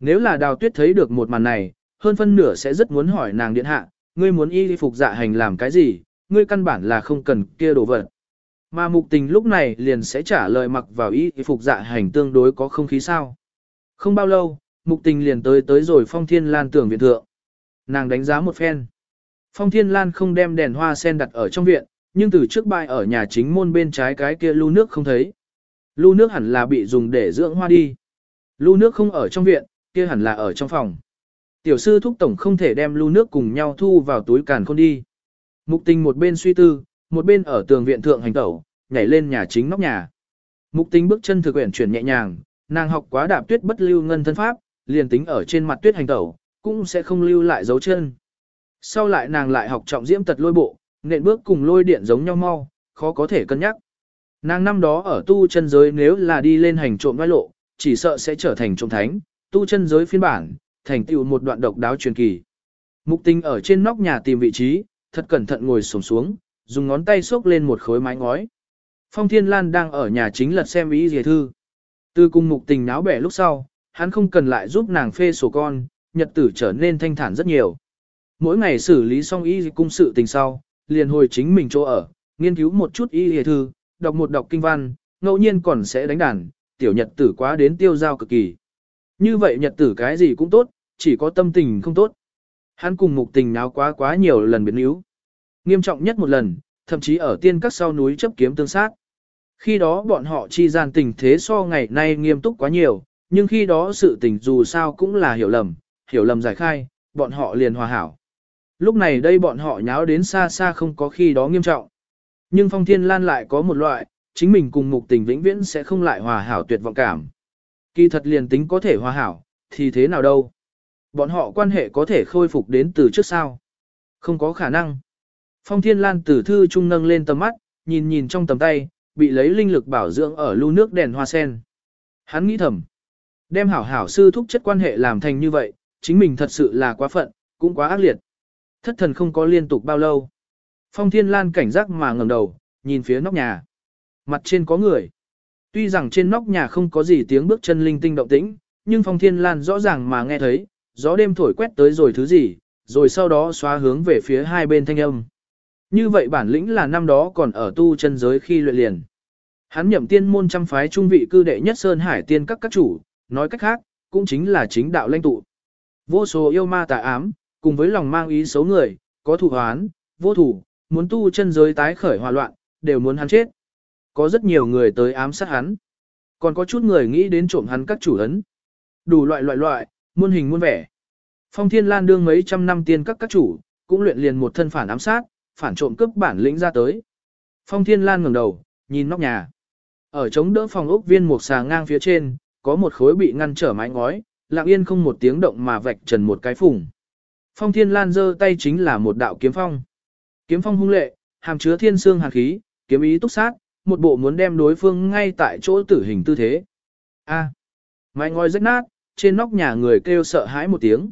S1: Nếu là đào tuyết thấy được một màn này, hơn phân nửa sẽ rất muốn hỏi nàng điện hạ, ngươi muốn y phục dạ hành làm cái gì, ngươi căn bản là không cần kia đồ vật. Mà mục tình lúc này liền sẽ trả lời mặc vào y phục dạ hành tương đối có không khí sao. Không bao lâu, mục tình liền tới tới rồi phong thiên lan tưởng viện thượng. Nàng đánh giá một phen. Phong thiên lan không đem đèn hoa sen đặt ở trong viện, nhưng từ trước bài ở nhà chính môn bên trái cái kia lưu nước không thấy. Lưu nước hẳn là bị dùng để dưỡng hoa đi. Lưu nước không ở trong viện, kia hẳn là ở trong phòng. Tiểu sư thúc tổng không thể đem lưu nước cùng nhau thu vào túi càn khôn đi. Mục tình một bên suy tư, một bên ở tường viện thượng hành tẩu, nhảy lên nhà chính nóc nhà. Mục tình bước chân thực quyển chuyển nhẹ nhàng, nàng học quá đạp tuyết bất lưu ngân thân pháp, liền tính ở trên mặt tuyết hành tẩu, cũng sẽ không lưu lại dấu chân. Sau lại nàng lại học trọng diễm tật lôi bộ, nện bước cùng lôi điện giống nhau mau, khó có thể cân nhắc. Nàng năm đó ở tu chân giới nếu là đi lên hành trộm vai lộ, chỉ sợ sẽ trở thành trộm thánh, tu chân giới phiên bản, thành tựu một đoạn độc đáo truyền kỳ. Mục tinh ở trên nóc nhà tìm vị trí, thật cẩn thận ngồi xổm xuống, dùng ngón tay xốc lên một khối mái ngói. Phong Thiên Lan đang ở nhà chính lật xem ý dề thư. Từ cùng mục tình náo bẻ lúc sau, hắn không cần lại giúp nàng phê sổ con, nhật tử trở nên thanh thản rất nhiều. Mỗi ngày xử lý xong ý cung sự tình sau, liền hồi chính mình chỗ ở, nghiên cứu một chút y dề thư, đọc một đọc kinh văn, ngẫu nhiên còn sẽ đánh đàn, tiểu nhật tử quá đến tiêu giao cực kỳ. Như vậy nhật tử cái gì cũng tốt, chỉ có tâm tình không tốt. Hắn cùng mục tình náo quá quá nhiều lần biến yếu. Nghiêm trọng nhất một lần, thậm chí ở tiên các sau núi chấp kiếm tương sát. Khi đó bọn họ chi gian tình thế so ngày nay nghiêm túc quá nhiều, nhưng khi đó sự tình dù sao cũng là hiểu lầm, hiểu lầm giải khai, bọn họ liền hòa hảo. Lúc này đây bọn họ nháo đến xa xa không có khi đó nghiêm trọng. Nhưng phong thiên lan lại có một loại, chính mình cùng mục tình vĩnh viễn sẽ không lại hòa hảo tuyệt vọng cảm. Kỳ thật liền tính có thể hòa hảo, thì thế nào đâu. Bọn họ quan hệ có thể khôi phục đến từ trước sao. Không có khả năng. Phong thiên lan từ thư trung nâng lên tầm mắt, nhìn nhìn trong tầm tay, bị lấy linh lực bảo dưỡng ở lưu nước đèn hoa sen. Hắn nghĩ thầm. Đem hảo hảo sư thúc chất quan hệ làm thành như vậy, chính mình thật sự là quá phận, cũng quá ác liệt. Thất thần không có liên tục bao lâu. Phong Thiên Lan cảnh giác mà ngẩng đầu, nhìn phía nóc nhà. Mặt trên có người. Tuy rằng trên nóc nhà không có gì tiếng bước chân linh tinh động tĩnh, nhưng Phong Thiên Lan rõ ràng mà nghe thấy, gió đêm thổi quét tới rồi thứ gì, rồi sau đó xóa hướng về phía hai bên thanh âm. Như vậy bản lĩnh là năm đó còn ở tu chân giới khi luyện liền. Hắn nhậm tiên môn trăm phái trung vị cư đệ nhất Sơn Hải tiên các các chủ, nói cách khác, cũng chính là chính đạo lãnh tụ. Vô số yêu ma tà ám, cùng với lòng mang ý xấu người, có thủ hoán, vô thủ, muốn tu chân giới tái khởi hòa loạn, đều muốn hắn chết. Có rất nhiều người tới ám sát hắn. Còn có chút người nghĩ đến trộm hắn các chủ ấn. Đủ loại loại loại, muôn hình muôn vẻ. Phong Thiên Lan đương mấy trăm năm tiên các các chủ, cũng luyện liền một thân phản ám sát, phản trộm cướp bản lĩnh ra tới. Phong Thiên Lan ngẩng đầu, nhìn nóc nhà. Ở chống đỡ phòng ốc viên một xà ngang phía trên, có một khối bị ngăn trở mái ngói, lặng yên không một tiếng động mà vạch trần một cái phùng. Phong Thiên Lan giơ tay chính là một đạo kiếm phong. Kiếm phong hung lệ, hàm chứa thiên xương hàn khí, kiếm ý túc sát, một bộ muốn đem đối phương ngay tại chỗ tử hình tư thế. A. mái ngói rách nát, trên nóc nhà người kêu sợ hãi một tiếng.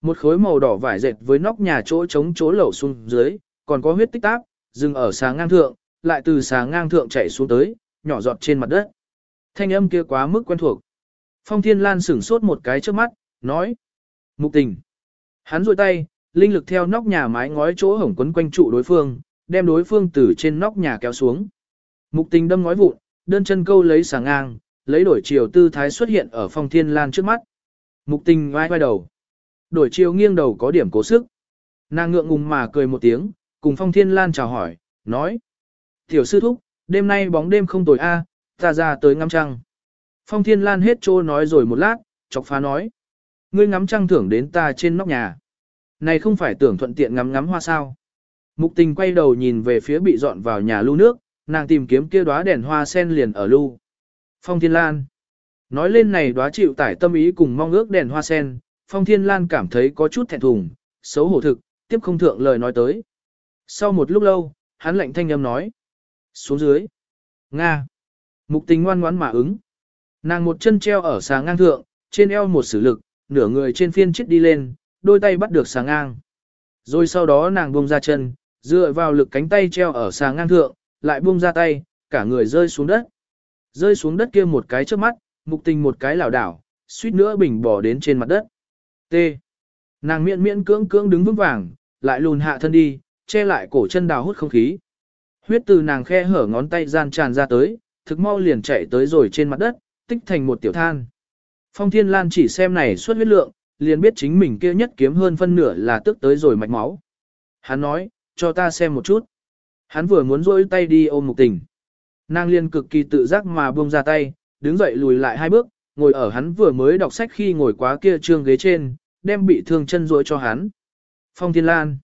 S1: Một khối màu đỏ vải dệt với nóc nhà chỗ chống chỗ lẩu xuống dưới, còn có huyết tích tác, dừng ở sáng ngang thượng, lại từ sáng ngang thượng chảy xuống tới, nhỏ giọt trên mặt đất. Thanh âm kia quá mức quen thuộc. Phong Thiên Lan sửng sốt một cái trước mắt, nói. Mục tình. Hắn rôi tay, linh lực theo nóc nhà mái ngói chỗ hổng quấn quanh trụ đối phương, đem đối phương từ trên nóc nhà kéo xuống. Mục tình đâm ngói vụn, đơn chân câu lấy xà ngang, lấy đổi chiều tư thái xuất hiện ở Phong Thiên Lan trước mắt. Mục tình vai vai đầu. Đổi chiều nghiêng đầu có điểm cố sức. Nàng ngượng ngùng mà cười một tiếng, cùng Phong Thiên Lan chào hỏi, nói. Tiểu sư thúc, đêm nay bóng đêm không tồi a, ta ra tới ngắm trăng. Phong Thiên Lan hết trô nói rồi một lát, chọc phá nói. Ngươi ngắm trăng thưởng đến ta trên nóc nhà. Này không phải tưởng thuận tiện ngắm ngắm hoa sao. Mục tình quay đầu nhìn về phía bị dọn vào nhà lưu nước, nàng tìm kiếm kia đóa đèn hoa sen liền ở lưu. Phong Thiên Lan. Nói lên này đóa chịu tải tâm ý cùng mong ước đèn hoa sen, Phong Thiên Lan cảm thấy có chút thẹn thùng, xấu hổ thực, tiếp không thượng lời nói tới. Sau một lúc lâu, hắn lạnh thanh âm nói. Xuống dưới. Nga. Mục tình ngoan ngoãn mà ứng. Nàng một chân treo ở sáng ngang thượng, trên eo một sử lực, nửa người trên phiên chết đi lên, đôi tay bắt được sáng ngang. Rồi sau đó nàng buông ra chân, dựa vào lực cánh tay treo ở sáng ngang thượng, lại buông ra tay, cả người rơi xuống đất. Rơi xuống đất kia một cái trước mắt, mục tình một cái lảo đảo, suýt nữa bình bỏ đến trên mặt đất. T. Nàng miễn miễn cưỡng cưỡng đứng vững vàng, lại lùn hạ thân đi, che lại cổ chân đào hút không khí. Huyết từ nàng khe hở ngón tay gian tràn ra tới, thực mau liền chạy tới rồi trên mặt đất, tích thành một tiểu than. Phong Thiên Lan chỉ xem này suốt huyết lượng, liền biết chính mình kia nhất kiếm hơn phân nửa là tức tới rồi mạch máu. Hắn nói, cho ta xem một chút. Hắn vừa muốn rôi tay đi ôm mục tình. Nàng liên cực kỳ tự giác mà buông ra tay, đứng dậy lùi lại hai bước, ngồi ở hắn vừa mới đọc sách khi ngồi quá kia trương ghế trên, đem bị thương chân rối cho hắn. Phong Thiên Lan.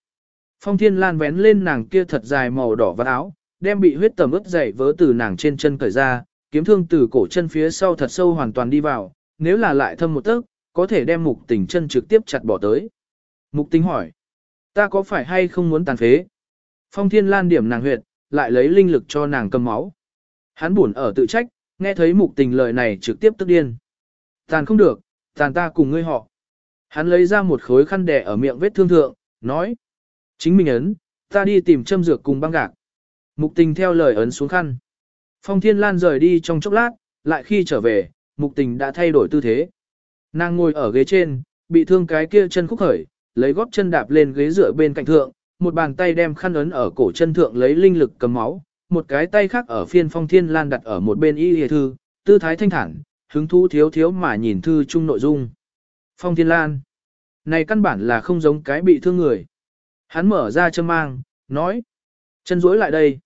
S1: Phong Thiên Lan vén lên nàng kia thật dài màu đỏ vắt áo, đem bị huyết tầm ướt dày vớ từ nàng trên chân cởi ra, kiếm thương từ cổ chân phía sau thật sâu hoàn toàn đi vào, nếu là lại thâm một tấc, có thể đem mục tình chân trực tiếp chặt bỏ tới. Mục tình hỏi, ta có phải hay không muốn tàn phế? Phong Thiên Lan điểm nàng huyệt, lại lấy linh lực cho nàng cầm máu. Hắn buồn ở tự trách, nghe thấy mục tình lời này trực tiếp tức điên. Tàn không được, tàn ta cùng ngươi họ. Hắn lấy ra một khối khăn đẻ ở miệng vết thương thượng, nói. Chính mình ấn, ta đi tìm châm dược cùng băng gạc. Mục tình theo lời ấn xuống khăn. Phong Thiên Lan rời đi trong chốc lát, lại khi trở về, mục tình đã thay đổi tư thế. Nàng ngồi ở ghế trên, bị thương cái kia chân khúc khởi, lấy góp chân đạp lên ghế dựa bên cạnh thượng, một bàn tay đem khăn ấn ở cổ chân thượng lấy linh lực cầm máu, một cái tay khác ở phiên phong thiên lan đặt ở một bên y hề thư, tư thái thanh thản, hứng thú thiếu thiếu mà nhìn thư chung nội dung. Phong thiên lan. Này căn bản là không giống cái bị thương người. Hắn mở ra châm mang, nói. Chân rối lại đây.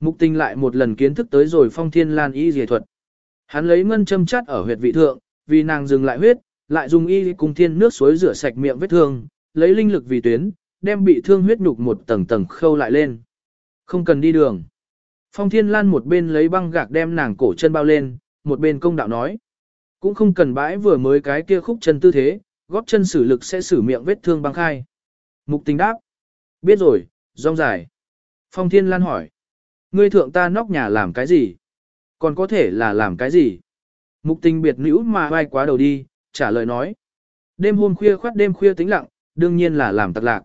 S1: Mục tình lại một lần kiến thức tới rồi phong thiên lan y dề thuật. Hắn lấy ngân châm chắt ở huyệt vị thượng, vì nàng dừng lại huyết, lại dùng y cùng thiên nước suối rửa sạch miệng vết thương, lấy linh lực vì tuyến, đem bị thương huyết nhục một tầng tầng khâu lại lên. Không cần đi đường. Phong Thiên Lan một bên lấy băng gạc đem nàng cổ chân bao lên, một bên công đạo nói. Cũng không cần bãi vừa mới cái kia khúc chân tư thế, góp chân sử lực sẽ xử miệng vết thương băng khai. Mục tình đáp. Biết rồi, rong dài. Phong Thiên Lan hỏi. Ngươi thượng ta nóc nhà làm cái gì? Còn có thể là làm cái gì? Mục tình biệt nữ mà vai quá đầu đi, trả lời nói. Đêm hôm khuya khoát đêm khuya tĩnh lặng, đương nhiên là làm tặc lạc.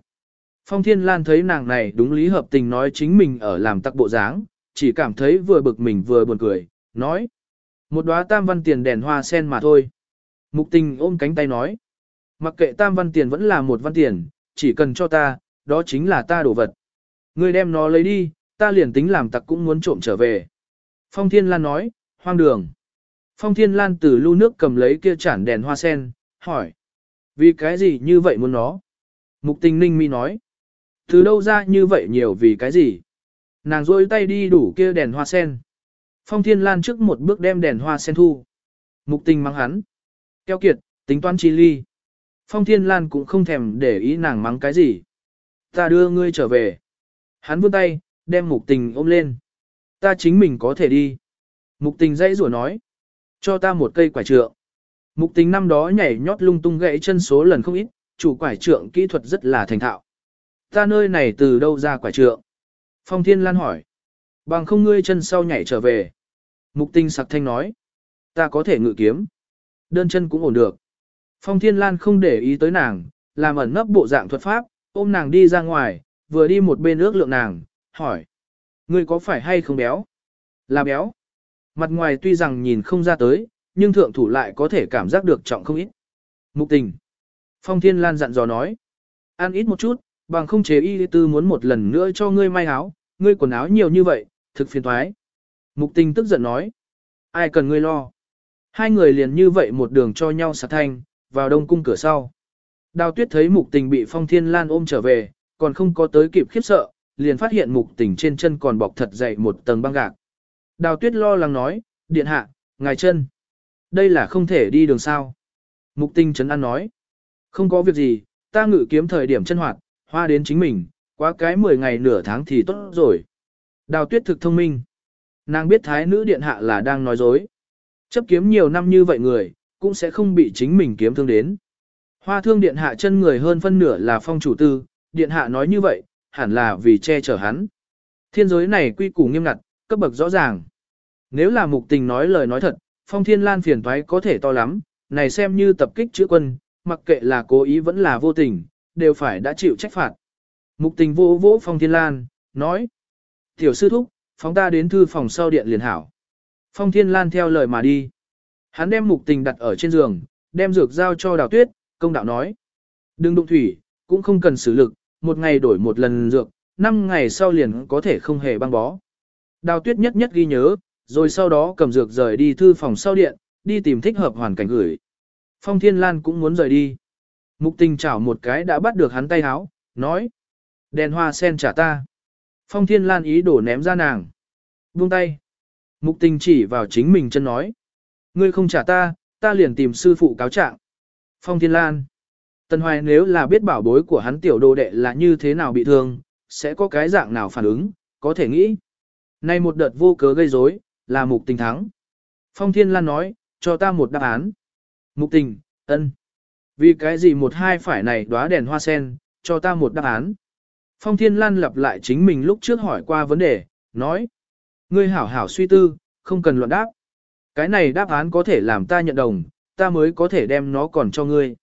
S1: Phong Thiên Lan thấy nàng này đúng lý hợp tình nói chính mình ở làm tắc bộ dáng, chỉ cảm thấy vừa bực mình vừa buồn cười, nói. Một đóa tam văn tiền đèn hoa sen mà thôi. Mục tình ôm cánh tay nói. Mặc kệ tam văn tiền vẫn là một văn tiền, chỉ cần cho ta, đó chính là ta đồ vật. Ngươi đem nó lấy đi, ta liền tính làm tặc cũng muốn trộm trở về. Phong Thiên Lan nói, hoang đường. Phong Thiên Lan từ lưu nước cầm lấy kia chản đèn hoa sen, hỏi. Vì cái gì như vậy muốn nó? Mục tình ninh mi nói. Từ đâu ra như vậy nhiều vì cái gì? Nàng rôi tay đi đủ kia đèn hoa sen. Phong Thiên Lan trước một bước đem đèn hoa sen thu. Mục tình mắng hắn. Keo kiệt, tính toán chi ly. Phong Thiên Lan cũng không thèm để ý nàng mắng cái gì. Ta đưa ngươi trở về. Hắn vươn tay, đem mục tình ôm lên. Ta chính mình có thể đi. Mục tình dãy rủa nói. Cho ta một cây quả trượng. Mục tình năm đó nhảy nhót lung tung gãy chân số lần không ít, chủ quải trượng kỹ thuật rất là thành thạo. Ta nơi này từ đâu ra quả trượng? Phong Thiên Lan hỏi. Bằng không ngươi chân sau nhảy trở về. Mục Tinh sặc thanh nói. Ta có thể ngự kiếm. Đơn chân cũng ổn được. Phong Thiên Lan không để ý tới nàng, làm ẩn nấp bộ dạng thuật pháp, ôm nàng đi ra ngoài, vừa đi một bên ước lượng nàng, hỏi. Ngươi có phải hay không béo? Là béo. Mặt ngoài tuy rằng nhìn không ra tới, nhưng thượng thủ lại có thể cảm giác được trọng không ít. Mục tình. Phong Thiên Lan dặn dò nói. Ăn ít một chút, bằng không chế y tư muốn một lần nữa cho ngươi may áo, ngươi quần áo nhiều như vậy, thực phiền thoái. Mục tình tức giận nói. Ai cần ngươi lo. Hai người liền như vậy một đường cho nhau sạc thanh, vào đông cung cửa sau. Đào tuyết thấy mục tình bị phong thiên lan ôm trở về, còn không có tới kịp khiếp sợ, liền phát hiện mục tình trên chân còn bọc thật dày một tầng băng gạc. Đào tuyết lo lắng nói, điện hạ, ngài chân. Đây là không thể đi đường sao. Mục tình chấn an nói. Không có việc gì, ta ngự kiếm thời điểm chân hoạt, hoa đến chính mình, quá cái 10 ngày nửa tháng thì tốt rồi. Đào tuyết thực thông minh. Nàng biết thái nữ điện hạ là đang nói dối. Chấp kiếm nhiều năm như vậy người, cũng sẽ không bị chính mình kiếm thương đến. Hoa thương điện hạ chân người hơn phân nửa là phong chủ tư, điện hạ nói như vậy, hẳn là vì che chở hắn. Thiên giới này quy củ nghiêm ngặt, cấp bậc rõ ràng. Nếu là mục tình nói lời nói thật, phong thiên lan phiền toái có thể to lắm, này xem như tập kích chữa quân, mặc kệ là cố ý vẫn là vô tình, đều phải đã chịu trách phạt. Mục tình vô vỗ phong thiên lan, nói. Tiểu sư thúc, phóng ta đến thư phòng sau điện liền hảo. Phong thiên lan theo lời mà đi. Hắn đem mục tình đặt ở trên giường, đem dược giao cho đào tuyết, công đạo nói. Đừng đụng thủy, cũng không cần xử lực, một ngày đổi một lần dược, năm ngày sau liền có thể không hề băng bó. Đào tuyết nhất nhất ghi nhớ, rồi sau đó cầm dược rời đi thư phòng sau điện, đi tìm thích hợp hoàn cảnh gửi. Phong Thiên Lan cũng muốn rời đi. Mục tình chảo một cái đã bắt được hắn tay háo, nói. Đèn hoa sen trả ta. Phong Thiên Lan ý đổ ném ra nàng. Buông tay. Mục tình chỉ vào chính mình chân nói. Ngươi không trả ta, ta liền tìm sư phụ cáo trạng. Phong Thiên Lan. Tần Hoài nếu là biết bảo bối của hắn tiểu đồ đệ là như thế nào bị thương, sẽ có cái dạng nào phản ứng, có thể nghĩ. Nay một đợt vô cớ gây rối, là mục tình thắng. Phong Thiên Lan nói, cho ta một đáp án. Mục tình, ân. Vì cái gì một hai phải này đóa đèn hoa sen, cho ta một đáp án. Phong Thiên Lan lặp lại chính mình lúc trước hỏi qua vấn đề, nói. Ngươi hảo hảo suy tư, không cần luận đáp. Cái này đáp án có thể làm ta nhận đồng, ta mới có thể đem nó còn cho ngươi.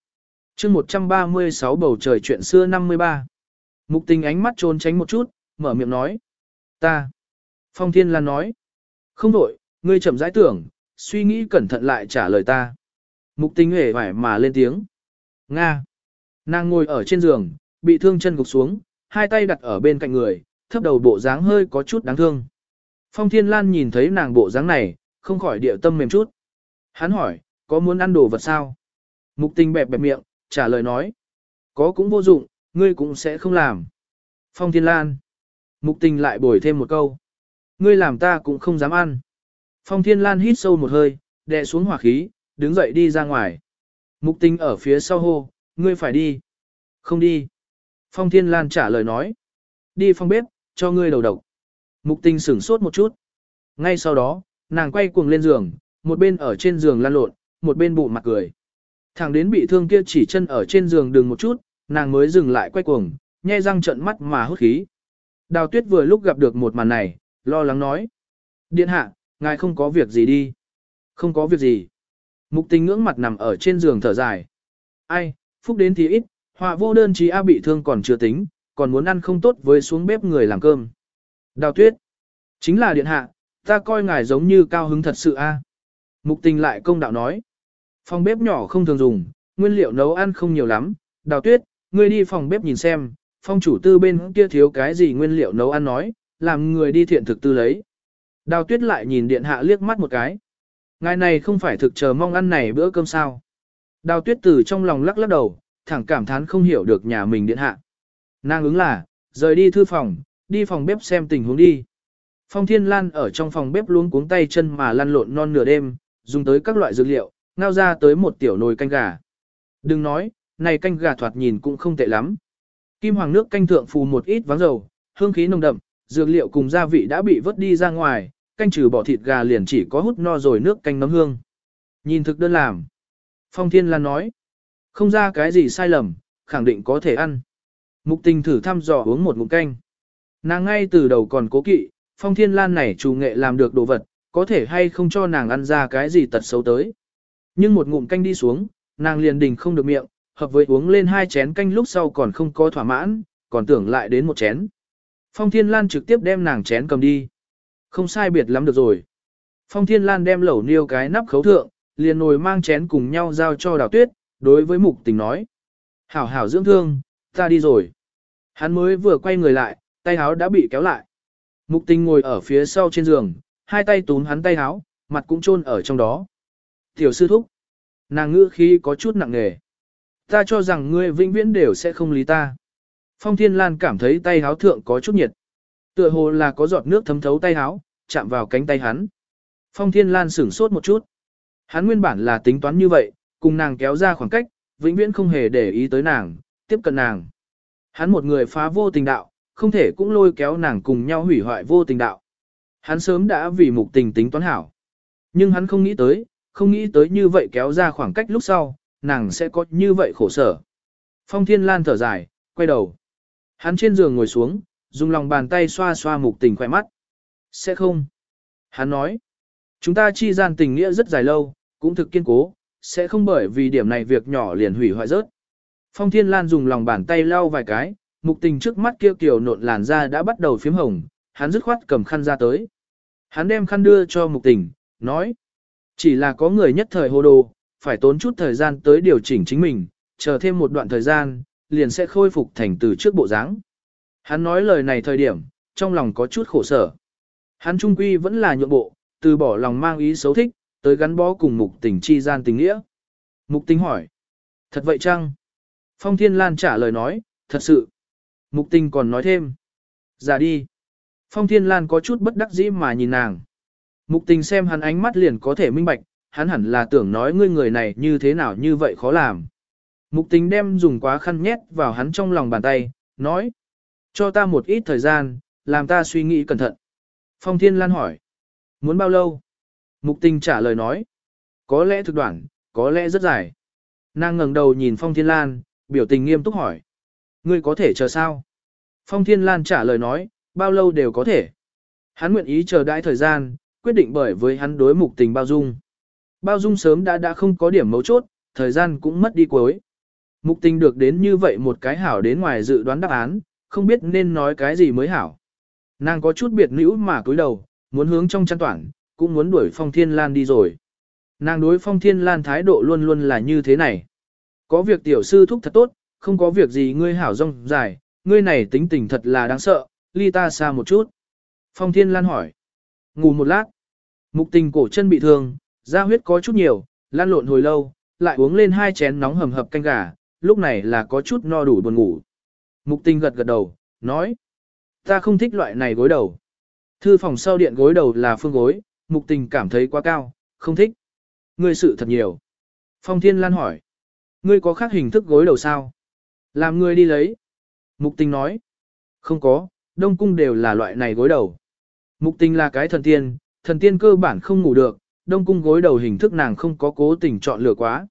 S1: chương 136 bầu trời chuyện xưa 53. Mục tình ánh mắt trốn tránh một chút, mở miệng nói. Ta. Phong Thiên Lan nói. Không đổi, ngươi chậm rãi tưởng, suy nghĩ cẩn thận lại trả lời ta. Mục tình hề vải mà lên tiếng. Nga. Nàng ngồi ở trên giường, bị thương chân gục xuống, hai tay đặt ở bên cạnh người, thấp đầu bộ dáng hơi có chút đáng thương. Phong Thiên Lan nhìn thấy nàng bộ dáng này, không khỏi điệu tâm mềm chút. Hắn hỏi, có muốn ăn đồ vật sao? Mục tình bẹp bẹp miệng, trả lời nói. Có cũng vô dụng, ngươi cũng sẽ không làm. Phong Thiên Lan. Mục tình lại bồi thêm một câu. Ngươi làm ta cũng không dám ăn. Phong Thiên Lan hít sâu một hơi, đè xuống hỏa khí, đứng dậy đi ra ngoài. Mục tình ở phía sau hô, ngươi phải đi. Không đi. Phong Thiên Lan trả lời nói. Đi phong bếp, cho ngươi đầu độc. Mục tình sửng sốt một chút. Ngay sau đó, nàng quay cuồng lên giường, một bên ở trên giường lan lộn, một bên bụ mặt cười. Thẳng đến bị thương kia chỉ chân ở trên giường đường một chút, nàng mới dừng lại quay cuồng, nhe răng trận mắt mà hút khí. Đào tuyết vừa lúc gặp được một màn này, lo lắng nói. Điện hạ, ngài không có việc gì đi. Không có việc gì. Mục tình ngưỡng mặt nằm ở trên giường thở dài. Ai, phúc đến thì ít, họa vô đơn chí A bị thương còn chưa tính, còn muốn ăn không tốt với xuống bếp người làm cơm. Đào tuyết. Chính là điện hạ, ta coi ngài giống như cao hứng thật sự A. Mục tình lại công đạo nói. Phòng bếp nhỏ không thường dùng, nguyên liệu nấu ăn không nhiều lắm. Đào tuyết, ngươi đi phòng bếp nhìn xem, phong chủ tư bên kia thiếu cái gì nguyên liệu nấu ăn nói, làm người đi thiện thực tư lấy. Đào tuyết lại nhìn điện hạ liếc mắt một cái. Ngài này không phải thực chờ mong ăn này bữa cơm sao. Đào tuyết Tử trong lòng lắc lắc đầu, thẳng cảm thán không hiểu được nhà mình điện hạ. Nàng ứng là, rời đi thư phòng, đi phòng bếp xem tình huống đi. Phong Thiên Lan ở trong phòng bếp luôn cuống tay chân mà lăn lộn non nửa đêm, dùng tới các loại dược liệu, ngao ra tới một tiểu nồi canh gà. Đừng nói, này canh gà thoạt nhìn cũng không tệ lắm. Kim hoàng nước canh thượng phù một ít váng dầu, hương khí nồng đậm, dược liệu cùng gia vị đã bị vớt đi ra ngoài, canh trừ bỏ thịt gà liền chỉ có hút no rồi nước canh nấm hương. Nhìn thực đơn làm. Phong Thiên Lan nói, không ra cái gì sai lầm, khẳng định có thể ăn. Mục tình thử thăm dò uống một ngụm canh. Nàng ngay từ đầu còn cố kỵ, Phong Thiên Lan này chủ nghệ làm được đồ vật, có thể hay không cho nàng ăn ra cái gì tật xấu tới. Nhưng một ngụm canh đi xuống, nàng liền đình không được miệng, hợp với uống lên hai chén canh lúc sau còn không có thỏa mãn, còn tưởng lại đến một chén. Phong Thiên Lan trực tiếp đem nàng chén cầm đi. Không sai biệt lắm được rồi. Phong Thiên Lan đem lẩu niêu cái nắp khấu thượng, liền nồi mang chén cùng nhau giao cho đào tuyết, đối với mục tình nói. Hảo hảo dưỡng thương, ta đi rồi. Hắn mới vừa quay người lại, tay háo đã bị kéo lại. Mục tình ngồi ở phía sau trên giường, hai tay túm hắn tay háo, mặt cũng chôn ở trong đó. Tiểu sư thúc. Nàng ngữ khí có chút nặng nề. Ta cho rằng ngươi vĩnh viễn đều sẽ không lý ta. Phong Thiên Lan cảm thấy tay háo thượng có chút nhiệt. Tựa hồ là có giọt nước thấm thấu tay háo, chạm vào cánh tay hắn. Phong Thiên Lan sửng sốt một chút. Hắn nguyên bản là tính toán như vậy, cùng nàng kéo ra khoảng cách, vĩnh viễn không hề để ý tới nàng, tiếp cận nàng. Hắn một người phá vô tình đạo, không thể cũng lôi kéo nàng cùng nhau hủy hoại vô tình đạo. Hắn sớm đã vì mục tình tính toán hảo. Nhưng hắn không nghĩ tới, không nghĩ tới như vậy kéo ra khoảng cách lúc sau, nàng sẽ có như vậy khổ sở. Phong Thiên Lan thở dài, quay đầu. Hắn trên giường ngồi xuống, dùng lòng bàn tay xoa xoa mục tình khỏe mắt. Sẽ không. Hắn nói, chúng ta chi gian tình nghĩa rất dài lâu, cũng thực kiên cố, sẽ không bởi vì điểm này việc nhỏ liền hủy hoại rớt. Phong Thiên Lan dùng lòng bàn tay lau vài cái, mục tình trước mắt kia kiểu nộn làn da đã bắt đầu phím hồng, hắn dứt khoát cầm khăn ra tới. Hắn đem khăn đưa cho mục tình, nói, chỉ là có người nhất thời hồ đồ, phải tốn chút thời gian tới điều chỉnh chính mình, chờ thêm một đoạn thời gian, liền sẽ khôi phục thành từ trước bộ dáng. Hắn nói lời này thời điểm, trong lòng có chút khổ sở. Hắn trung quy vẫn là nhượng bộ, từ bỏ lòng mang ý xấu thích, tới gắn bó cùng mục tình chi gian tình nghĩa. Mục tình hỏi. Thật vậy chăng? Phong Thiên Lan trả lời nói, thật sự. Mục tình còn nói thêm. Giả đi. Phong Thiên Lan có chút bất đắc dĩ mà nhìn nàng. Mục tình xem hắn ánh mắt liền có thể minh bạch, hắn hẳn là tưởng nói ngươi người này như thế nào như vậy khó làm. Mục tình đem dùng quá khăn nhét vào hắn trong lòng bàn tay, nói. Cho ta một ít thời gian, làm ta suy nghĩ cẩn thận. Phong Thiên Lan hỏi. Muốn bao lâu? Mục tình trả lời nói. Có lẽ thực đoạn, có lẽ rất dài. Nàng ngẩng đầu nhìn Phong Thiên Lan, biểu tình nghiêm túc hỏi. Ngươi có thể chờ sao? Phong Thiên Lan trả lời nói, bao lâu đều có thể. Hắn nguyện ý chờ đãi thời gian, quyết định bởi với hắn đối mục tình bao dung. Bao dung sớm đã đã không có điểm mấu chốt, thời gian cũng mất đi cuối. Mục tình được đến như vậy một cái hảo đến ngoài dự đoán đáp án, không biết nên nói cái gì mới hảo. Nàng có chút biệt nữ mà cúi đầu, muốn hướng trong chăn toản, cũng muốn đuổi Phong Thiên Lan đi rồi. Nàng đối Phong Thiên Lan thái độ luôn luôn là như thế này. Có việc tiểu sư thúc thật tốt, không có việc gì ngươi hảo rong dài, ngươi này tính tình thật là đáng sợ, ly ta xa một chút. Phong Thiên Lan hỏi. Ngủ một lát. Mục tình cổ chân bị thương, da huyết có chút nhiều, lan lộn hồi lâu, lại uống lên hai chén nóng hầm hập canh gà, lúc này là có chút no đủ buồn ngủ. Mục tình gật gật đầu, nói. Ta không thích loại này gối đầu. Thư phòng sau điện gối đầu là phương gối, mục tình cảm thấy quá cao, không thích. Ngươi sự thật nhiều. Phong Thiên Lan hỏi. Ngươi có khác hình thức gối đầu sao? Làm ngươi đi lấy. Mục tình nói. Không có, đông cung đều là loại này gối đầu. Mục tình là cái thần tiên, thần tiên cơ bản không ngủ được, đông cung gối đầu hình thức nàng không có cố tình chọn lựa quá.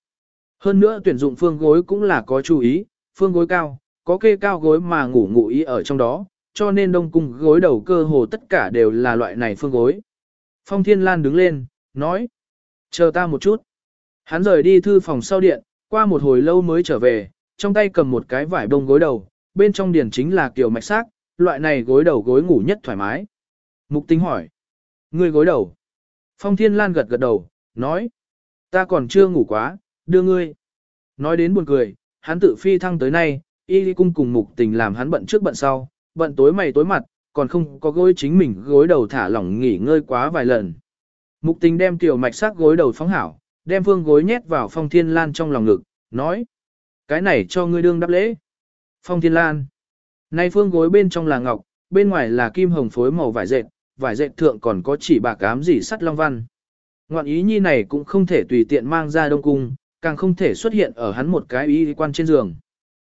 S1: Hơn nữa tuyển dụng phương gối cũng là có chú ý, phương gối cao, có kê cao gối mà ngủ ngủ ý ở trong đó, cho nên đông cung gối đầu cơ hồ tất cả đều là loại này phương gối. Phong Thiên Lan đứng lên, nói, chờ ta một chút. Hắn rời đi thư phòng sau điện, qua một hồi lâu mới trở về, trong tay cầm một cái vải bông gối đầu, bên trong điển chính là kiểu mạch xác, loại này gối đầu gối ngủ nhất thoải mái. Mục tính hỏi, ngươi gối đầu. Phong Thiên Lan gật gật đầu, nói, ta còn chưa ngủ quá, đưa ngươi. Nói đến buồn cười, hắn tự phi thăng tới nay, y cung cùng mục tình làm hắn bận trước bận sau, bận tối mày tối mặt, còn không có gối chính mình gối đầu thả lỏng nghỉ ngơi quá vài lần. Mục tình đem tiểu mạch sắc gối đầu phóng hảo, đem phương gối nhét vào phong thiên lan trong lòng ngực, nói. Cái này cho ngươi đương đáp lễ. Phong thiên lan. Nay phương gối bên trong là ngọc, bên ngoài là kim hồng phối màu vải dệt, vải dệt thượng còn có chỉ bạc ám gì sắt long văn. Ngoạn ý nhi này cũng không thể tùy tiện mang ra đông cung, càng không thể xuất hiện ở hắn một cái ý quan trên giường.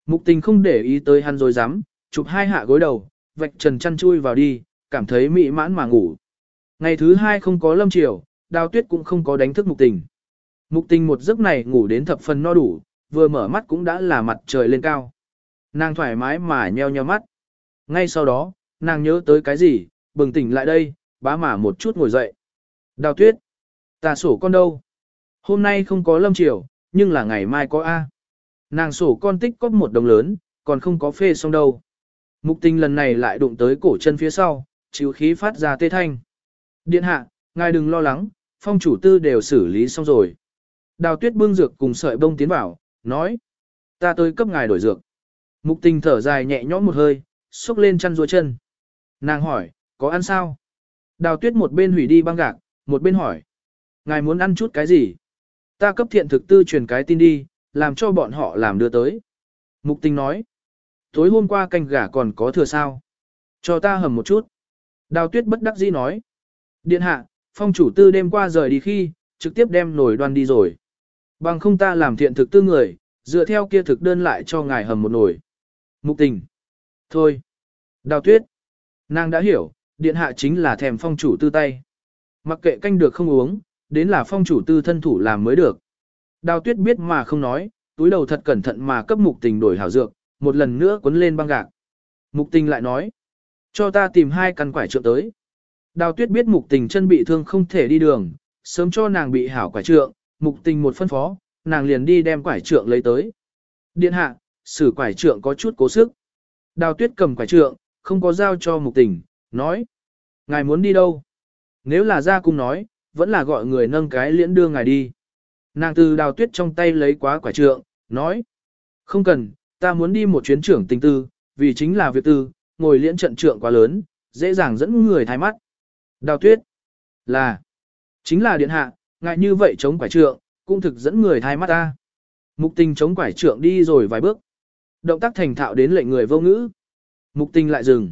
S1: Mục tình không để ý tới hắn rồi dám, chụp hai hạ gối đầu, vạch trần chăn chui vào đi, cảm thấy mị mãn mà ngủ. Ngày thứ hai không có lâm chiều, đào tuyết cũng không có đánh thức mục tình. Mục tình một giấc này ngủ đến thập phần no đủ, vừa mở mắt cũng đã là mặt trời lên cao. Nàng thoải mái mà nheo nheo mắt. Ngay sau đó, nàng nhớ tới cái gì, bừng tỉnh lại đây, bá mà một chút ngồi dậy. Đào tuyết, ta sổ con đâu? Hôm nay không có lâm chiều, nhưng là ngày mai có A. Nàng sổ con tích có một đồng lớn, còn không có phê xong đâu. Mục tình lần này lại đụng tới cổ chân phía sau, chịu khí phát ra tê thanh. Điện hạ, ngài đừng lo lắng, phong chủ tư đều xử lý xong rồi. Đào tuyết bưng dược cùng sợi bông tiến vào, nói. Ta tới cấp ngài đổi dược. Mục tình thở dài nhẹ nhõm một hơi, xúc lên chăn ruôi chân. Nàng hỏi, có ăn sao? Đào tuyết một bên hủy đi băng gạc, một bên hỏi. Ngài muốn ăn chút cái gì? Ta cấp thiện thực tư truyền cái tin đi, làm cho bọn họ làm đưa tới. Mục tình nói. Tối hôm qua canh gà còn có thừa sao? Cho ta hầm một chút. Đào tuyết bất đắc dĩ nói. Điện hạ, phong chủ tư đêm qua rời đi khi, trực tiếp đem nổi đoan đi rồi. Bằng không ta làm thiện thực tư người, dựa theo kia thực đơn lại cho ngài hầm một nồi. Mục tình. Thôi. Đào tuyết. Nàng đã hiểu, điện hạ chính là thèm phong chủ tư tay. Mặc kệ canh được không uống, đến là phong chủ tư thân thủ làm mới được. Đào tuyết biết mà không nói, túi đầu thật cẩn thận mà cấp mục tình đổi hảo dược, một lần nữa quấn lên băng gạc. Mục tình lại nói, cho ta tìm hai căn quải trượng tới. Đào tuyết biết mục tình chân bị thương không thể đi đường, sớm cho nàng bị hảo quải trượng, mục tình một phân phó, nàng liền đi đem quải trượng lấy tới. Điện hạ, sử quải trượng có chút cố sức. Đào tuyết cầm quải trượng, không có giao cho mục tình, nói. Ngài muốn đi đâu? Nếu là ra cung nói, vẫn là gọi người nâng cái liễn đưa ngài đi. Nàng từ đào tuyết trong tay lấy quá quả trượng, nói. Không cần, ta muốn đi một chuyến trưởng tình tư, vì chính là việc tư, ngồi liễn trận trượng quá lớn, dễ dàng dẫn người thái mắt. Đào tuyết. Là. Chính là điện hạ, ngại như vậy chống quả trượng, cũng thực dẫn người thái mắt ta. Mục tình chống quải trượng đi rồi vài bước. Động tác thành thạo đến lệnh người vô ngữ. Mục tình lại dừng.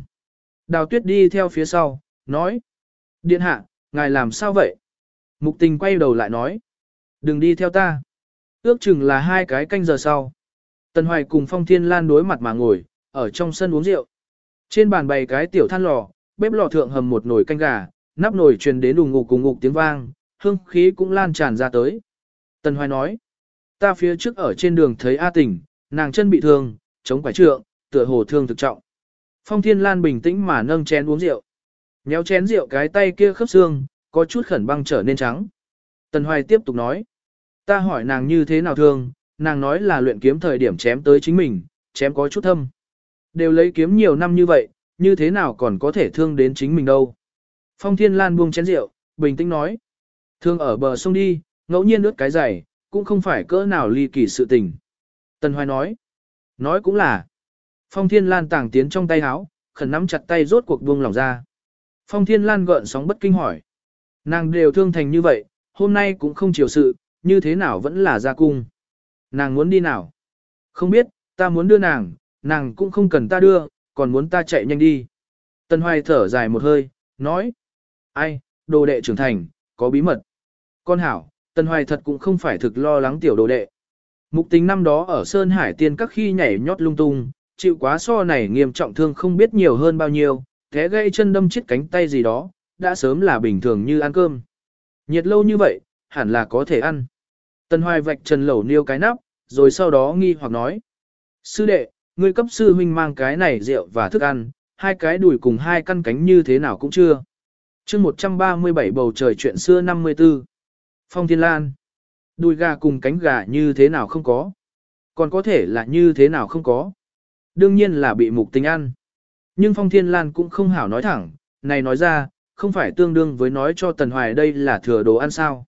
S1: Đào tuyết đi theo phía sau, nói. Điện hạ, ngài làm sao vậy? Mục tình quay đầu lại nói. Đừng đi theo ta. Ước chừng là hai cái canh giờ sau. Tần Hoài cùng Phong Thiên Lan đối mặt mà ngồi, ở trong sân uống rượu. Trên bàn bày cái tiểu than lò, bếp lò thượng hầm một nồi canh gà, nắp nồi truyền đến đùng ngục cùng ngục tiếng vang, hương khí cũng lan tràn ra tới. Tần Hoài nói, ta phía trước ở trên đường thấy A Tình, nàng chân bị thương, chống quải trượng, tựa hồ thương thực trọng. Phong Thiên Lan bình tĩnh mà nâng chén uống rượu. Nhéo chén rượu cái tay kia khớp xương, có chút khẩn băng trở nên trắng. Tần Hoài tiếp tục nói, ta hỏi nàng như thế nào thương, nàng nói là luyện kiếm thời điểm chém tới chính mình, chém có chút thâm. Đều lấy kiếm nhiều năm như vậy, như thế nào còn có thể thương đến chính mình đâu. Phong Thiên Lan buông chén rượu, bình tĩnh nói, thương ở bờ sông đi, ngẫu nhiên ướt cái giày, cũng không phải cỡ nào ly kỳ sự tình. Tần Hoài nói, nói cũng là, Phong Thiên Lan tảng tiến trong tay áo, khẩn nắm chặt tay rốt cuộc buông lòng ra. Phong Thiên Lan gợn sóng bất kinh hỏi. Nàng đều thương thành như vậy, hôm nay cũng không chiều sự, như thế nào vẫn là ra cung. Nàng muốn đi nào? Không biết, ta muốn đưa nàng, nàng cũng không cần ta đưa, còn muốn ta chạy nhanh đi. Tân Hoài thở dài một hơi, nói. Ai, đồ đệ trưởng thành, có bí mật. Con hảo, Tân Hoài thật cũng không phải thực lo lắng tiểu đồ đệ. Mục tính năm đó ở Sơn Hải Tiên các khi nhảy nhót lung tung, chịu quá so này nghiêm trọng thương không biết nhiều hơn bao nhiêu, thế gây chân đâm chết cánh tay gì đó, đã sớm là bình thường như ăn cơm. Nhiệt lâu như vậy, hẳn là có thể ăn. Tần Hoài vạch trần lẩu niêu cái nắp, rồi sau đó nghi hoặc nói. Sư đệ, ngươi cấp sư huynh mang cái này rượu và thức ăn, hai cái đùi cùng hai căn cánh như thế nào cũng chưa. chương 137 bầu trời chuyện xưa 54. Phong Thiên Lan. Đùi gà cùng cánh gà như thế nào không có. Còn có thể là như thế nào không có. Đương nhiên là bị mục tình ăn. Nhưng Phong Thiên Lan cũng không hảo nói thẳng, này nói ra, không phải tương đương với nói cho Tần Hoài đây là thừa đồ ăn sao.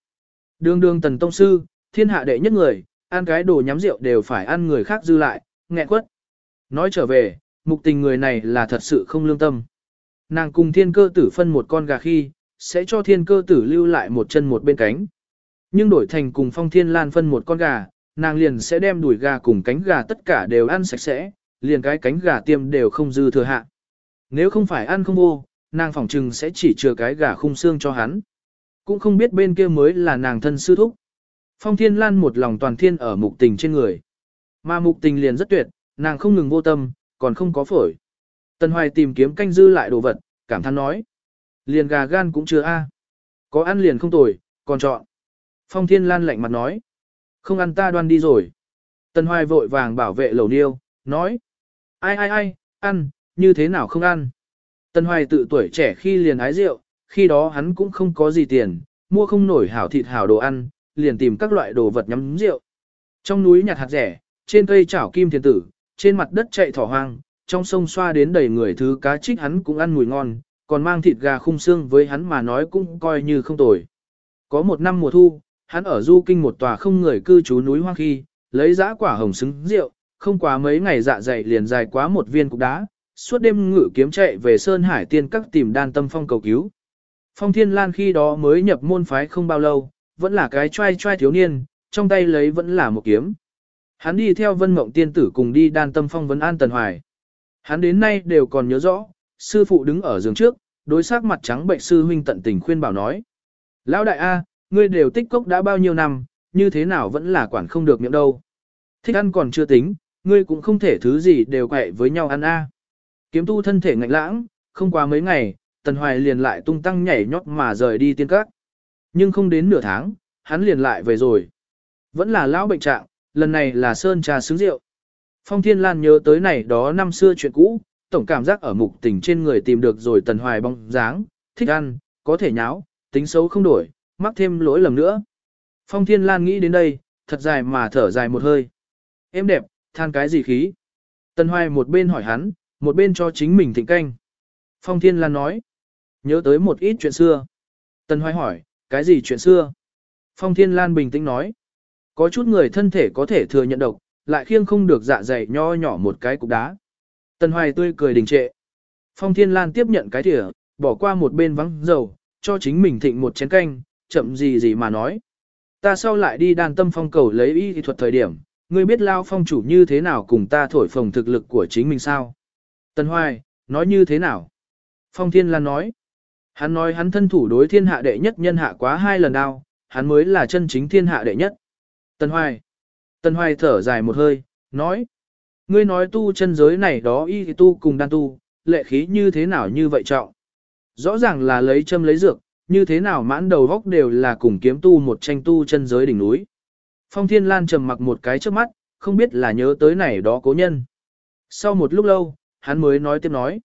S1: Đương đương Tần Tông Sư, thiên hạ đệ nhất người, ăn cái đồ nhắm rượu đều phải ăn người khác dư lại, nghẹn quất. Nói trở về, mục tình người này là thật sự không lương tâm. Nàng cùng thiên cơ tử phân một con gà khi, sẽ cho thiên cơ tử lưu lại một chân một bên cánh. Nhưng đổi thành cùng phong thiên lan phân một con gà, nàng liền sẽ đem đuổi gà cùng cánh gà tất cả đều ăn sạch sẽ, liền cái cánh gà tiêm đều không dư thừa hạ. Nếu không phải ăn không vô, nàng phỏng trừng sẽ chỉ chừa cái gà khung xương cho hắn. Cũng không biết bên kia mới là nàng thân sư thúc. Phong Thiên Lan một lòng toàn thiên ở mục tình trên người. Mà mục tình liền rất tuyệt, nàng không ngừng vô tâm, còn không có phổi. Tần Hoài tìm kiếm canh dư lại đồ vật, cảm thán nói. Liền gà gan cũng chưa a, Có ăn liền không tồi, còn chọn. Phong Thiên Lan lạnh mặt nói. Không ăn ta đoan đi rồi. Tần Hoài vội vàng bảo vệ lầu niêu, nói. Ai ai ai, ăn, như thế nào không ăn. Tần Hoài tự tuổi trẻ khi liền ái rượu, khi đó hắn cũng không có gì tiền, mua không nổi hảo thịt hảo đồ ăn, liền tìm các loại đồ vật nhắm rượu. Trong núi nhặt hạt rẻ, trên cây chảo kim thiền tử, trên mặt đất chạy thỏ hoang, trong sông xoa đến đầy người thứ cá trích hắn cũng ăn mùi ngon, còn mang thịt gà khung xương với hắn mà nói cũng coi như không tồi. Có một năm mùa thu, hắn ở du kinh một tòa không người cư trú núi hoang khi, lấy giã quả hồng xứng rượu, không quá mấy ngày dạ dày liền dài quá một viên cục đá, suốt đêm ngự kiếm chạy về Sơn Hải Tiên các tìm đan tâm phong cầu cứu. Phong Thiên Lan khi đó mới nhập môn phái không bao lâu, vẫn là cái trai trai thiếu niên, trong tay lấy vẫn là một kiếm. Hắn đi theo vân mộng tiên tử cùng đi đan tâm phong vấn an tần hoài. Hắn đến nay đều còn nhớ rõ, sư phụ đứng ở giường trước, đối sắc mặt trắng bệnh sư huynh tận tình khuyên bảo nói. Lão đại A, ngươi đều tích cốc đã bao nhiêu năm, như thế nào vẫn là quản không được miệng đâu. Thích ăn còn chưa tính, ngươi cũng không thể thứ gì đều quậy với nhau ăn A. Kiếm tu thân thể ngạnh lãng, không qua mấy ngày, tần hoài liền lại tung tăng nhảy nhót mà rời đi tiên các. Nhưng không đến nửa tháng, hắn liền lại về rồi. Vẫn là lão bệnh trạng, lần này là sơn trà xứng rượu. Phong Thiên Lan nhớ tới này đó năm xưa chuyện cũ, tổng cảm giác ở mục tình trên người tìm được rồi tần hoài bóng dáng, thích ăn, có thể nháo, tính xấu không đổi, mắc thêm lỗi lầm nữa. Phong Thiên Lan nghĩ đến đây, thật dài mà thở dài một hơi. Em đẹp, than cái gì khí? Tần hoài một bên hỏi hắn, một bên cho chính mình thịnh canh. Phong Thiên Lan nói, nhớ tới một ít chuyện xưa. Tần hoài hỏi, cái gì chuyện xưa? Phong Thiên Lan bình tĩnh nói. Có chút người thân thể có thể thừa nhận độc, lại khiêng không được dạ dày nho nhỏ một cái cục đá. Tần Hoài tươi cười đình trệ. Phong Thiên Lan tiếp nhận cái thìa, bỏ qua một bên vắng dầu, cho chính mình thịnh một chén canh, chậm gì gì mà nói. Ta sau lại đi đàn tâm phong cầu lấy y thuật thời điểm, ngươi biết lao phong chủ như thế nào cùng ta thổi phồng thực lực của chính mình sao? Tần Hoài, nói như thế nào? Phong Thiên Lan nói. Hắn nói hắn thân thủ đối thiên hạ đệ nhất nhân hạ quá hai lần đao, hắn mới là chân chính thiên hạ đệ nhất. Tần Hoài. Tần Hoài thở dài một hơi, nói. Ngươi nói tu chân giới này đó y tu cùng đan tu, lệ khí như thế nào như vậy trọng. Rõ ràng là lấy châm lấy dược, như thế nào mãn đầu góc đều là cùng kiếm tu một tranh tu chân giới đỉnh núi. Phong Thiên Lan trầm mặc một cái trước mắt, không biết là nhớ tới này đó cố nhân. Sau một lúc lâu, hắn mới nói tiếp nói.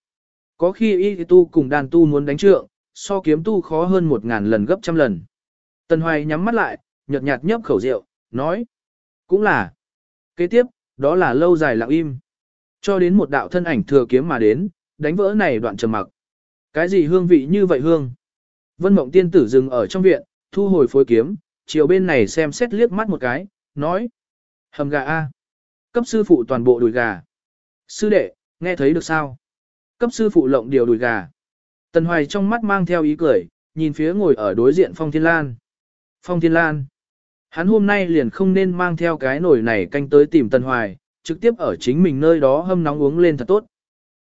S1: Có khi y tu cùng đan tu muốn đánh trượng, so kiếm tu khó hơn một ngàn lần gấp trăm lần. Tần Hoài nhắm mắt lại, nhợt nhạt nhấp khẩu rượu, nói. Cũng là. Kế tiếp, đó là lâu dài lặng im. Cho đến một đạo thân ảnh thừa kiếm mà đến, đánh vỡ này đoạn trầm mặc. Cái gì hương vị như vậy hương? Vân Mộng tiên tử dừng ở trong viện, thu hồi phối kiếm, chiều bên này xem xét liếc mắt một cái, nói. Hầm gà A. Cấp sư phụ toàn bộ đùi gà. Sư đệ, nghe thấy được sao? Cấp sư phụ lộng điều đùi gà. Tần Hoài trong mắt mang theo ý cười, nhìn phía ngồi ở đối diện Phong Thiên Lan. Phong Thiên Lan. Hắn hôm nay liền không nên mang theo cái nồi này canh tới tìm Tần Hoài, trực tiếp ở chính mình nơi đó hâm nóng uống lên thật tốt.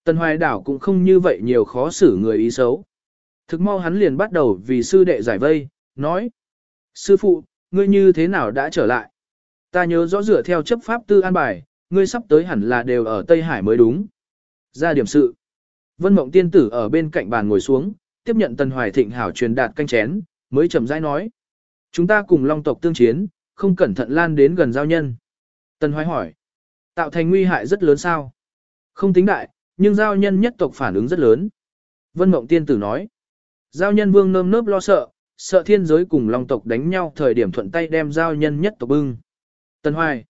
S1: Tần Hoài đảo cũng không như vậy nhiều khó xử người ý xấu. Thực mau hắn liền bắt đầu vì sư đệ giải vây, nói. Sư phụ, ngươi như thế nào đã trở lại? Ta nhớ rõ dựa theo chấp pháp tư an bài, ngươi sắp tới hẳn là đều ở Tây Hải mới đúng. Ra điểm sự. Vân Mộng tiên tử ở bên cạnh bàn ngồi xuống, tiếp nhận Tần Hoài Thịnh hảo truyền đạt canh chén, mới chậm rãi nói. Chúng ta cùng Long tộc tương chiến, không cẩn thận lan đến gần giao nhân. Tần Hoài hỏi. Tạo thành nguy hại rất lớn sao? Không tính đại, nhưng giao nhân nhất tộc phản ứng rất lớn. Vân Mộng tiên tử nói. Giao nhân vương nơm nớp lo sợ, sợ thiên giới cùng Long tộc đánh nhau thời điểm thuận tay đem giao nhân nhất tộc bưng. Tần Hoài.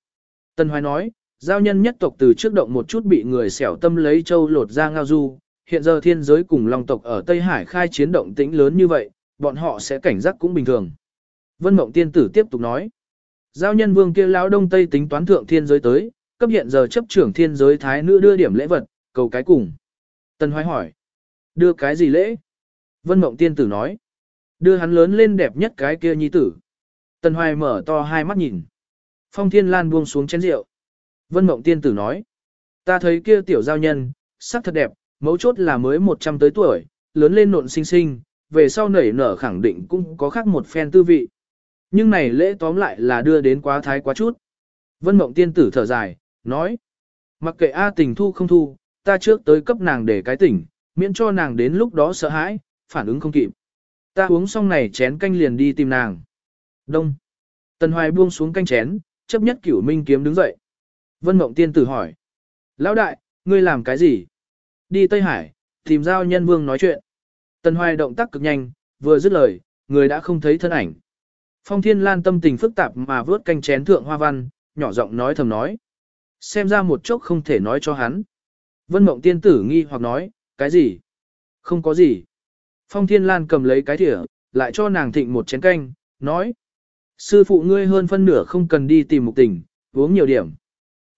S1: Tần Hoài nói, giao nhân nhất tộc từ trước động một chút bị người xẻo tâm lấy châu lột ra ngao du, hiện giờ thiên giới cùng Long tộc ở Tây Hải khai chiến động tĩnh lớn như vậy, bọn họ sẽ cảnh giác cũng bình thường. Vân Mộng tiên tử tiếp tục nói, giao nhân vương kia lão đông tây tính toán thượng thiên giới tới, cấp hiện giờ chấp trưởng thiên giới thái nữ đưa điểm lễ vật, cầu cái cùng. Tần Hoài hỏi, đưa cái gì lễ? Vân Mộng tiên tử nói, đưa hắn lớn lên đẹp nhất cái kia nhi tử. Tần Hoài mở to hai mắt nhìn. Phong Thiên Lan buông xuống chén rượu. Vân Mộng tiên tử nói, ta thấy kia tiểu giao nhân, sắc thật đẹp, mấu chốt là mới 100 tới tuổi, lớn lên nộn xinh xinh, về sau nảy nở khẳng định cũng có khác một phen tư vị. Nhưng này lễ tóm lại là đưa đến quá thái quá chút. Vân Mộng tiên tử thở dài, nói, mặc kệ A tình thu không thu, ta trước tới cấp nàng để cái tỉnh, miễn cho nàng đến lúc đó sợ hãi, phản ứng không kịp. Ta uống xong này chén canh liền đi tìm nàng. Đông. Tần Hoài buông xuống canh chén, chấp nhất cửu minh kiếm đứng dậy. Vân Mộng tiên tử hỏi. Lão đại, ngươi làm cái gì? Đi Tây Hải, tìm giao nhân vương nói chuyện. Tần Hoài động tác cực nhanh, vừa dứt lời, người đã không thấy thân ảnh. Phong Thiên Lan tâm tình phức tạp mà vớt canh chén thượng hoa văn, nhỏ giọng nói thầm nói. Xem ra một chốc không thể nói cho hắn. Vân Mộng tiên tử nghi hoặc nói, cái gì? Không có gì. Phong Thiên Lan cầm lấy cái thìa, lại cho nàng thịnh một chén canh, nói. Sư phụ ngươi hơn phân nửa không cần đi tìm mục tình, uống nhiều điểm.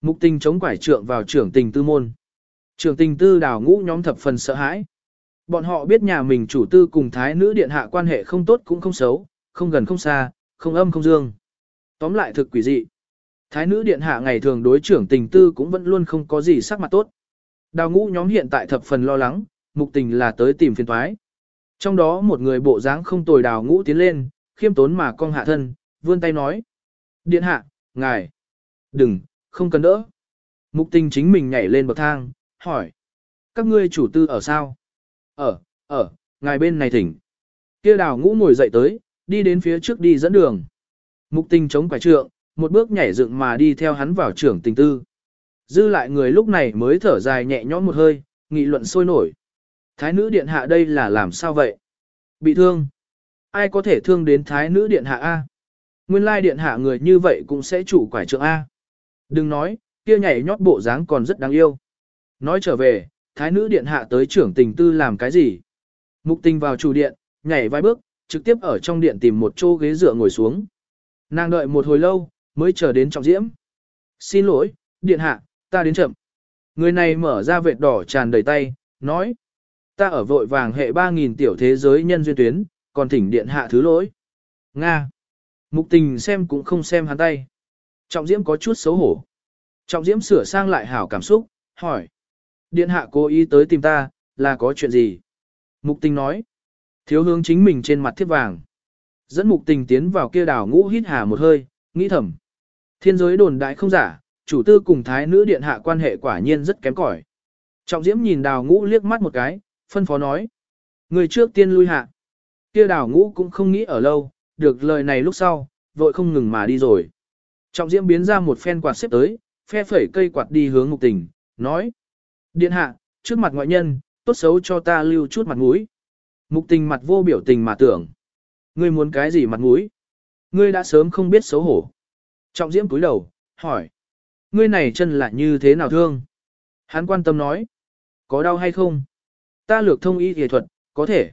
S1: Mục tình chống quải trượng vào trưởng tình tư môn. Trường tình tư đào ngũ nhóm thập phần sợ hãi. Bọn họ biết nhà mình chủ tư cùng thái nữ điện hạ quan hệ không tốt cũng không xấu, không gần không xa, không âm không dương. Tóm lại thực quỷ dị. Thái nữ điện hạ ngày thường đối trưởng tình tư cũng vẫn luôn không có gì sắc mặt tốt. Đào ngũ nhóm hiện tại thập phần lo lắng, mục tình là tới tìm phiền thoái. Trong đó một người bộ dáng không tồi đào ngũ tiến lên, khiêm tốn mà cong hạ thân, vươn tay nói. Điện hạ, ngài, đừng, không cần đỡ. Mục tình chính mình nhảy lên bậc thang, hỏi. Các ngươi chủ tư ở sao? Ở, ở, ngài bên này thỉnh. Kia đào ngũ ngồi dậy tới, đi đến phía trước đi dẫn đường. Mục tình chống quải trượng, một bước nhảy dựng mà đi theo hắn vào trưởng tình tư. Dư lại người lúc này mới thở dài nhẹ nhõm một hơi, nghị luận sôi nổi. Thái nữ điện hạ đây là làm sao vậy? Bị thương. Ai có thể thương đến thái nữ điện hạ A? Nguyên lai điện hạ người như vậy cũng sẽ chủ quải trượng A. Đừng nói, kia nhảy nhót bộ dáng còn rất đáng yêu. Nói trở về, thái nữ điện hạ tới trưởng tình tư làm cái gì? Mục tình vào chủ điện, nhảy vài bước, trực tiếp ở trong điện tìm một chỗ ghế dựa ngồi xuống. Nàng đợi một hồi lâu, mới chờ đến trọng diễm. Xin lỗi, điện hạ, ta đến chậm. Người này mở ra vệt đỏ tràn đầy tay, nói. Ta ở vội vàng hệ 3.000 tiểu thế giới nhân duyên tuyến, còn thỉnh điện hạ thứ lỗi. Nga. Mục tình xem cũng không xem hắn tay. Trọng diễm có chút xấu hổ. Trọng diễm sửa sang lại hảo cảm xúc, hỏi. Điện hạ cố ý tới tìm ta, là có chuyện gì? Mục tình nói. Thiếu hướng chính mình trên mặt thiết vàng. Dẫn mục tình tiến vào kia đảo ngũ hít hà một hơi, nghĩ thầm. Thiên giới đồn đại không giả, chủ tư cùng thái nữ điện hạ quan hệ quả nhiên rất kém cỏi. Trọng diễm nhìn đào ngũ liếc mắt một cái, phân phó nói. Người trước tiên lui hạ. Kia đào ngũ cũng không nghĩ ở lâu, được lời này lúc sau, vội không ngừng mà đi rồi. Trọng diễm biến ra một phen quạt xếp tới, phe phẩy cây quạt đi hướng mục tình, nói. Điện hạ, trước mặt ngoại nhân, tốt xấu cho ta lưu chút mặt mũi. Mục tình mặt vô biểu tình mà tưởng. Ngươi muốn cái gì mặt mũi? Ngươi đã sớm không biết xấu hổ. Trọng diễm cúi đầu, hỏi. Ngươi này chân là như thế nào thương? Hắn quan tâm nói. Có đau hay không? Ta lược thông y y thuật, có thể.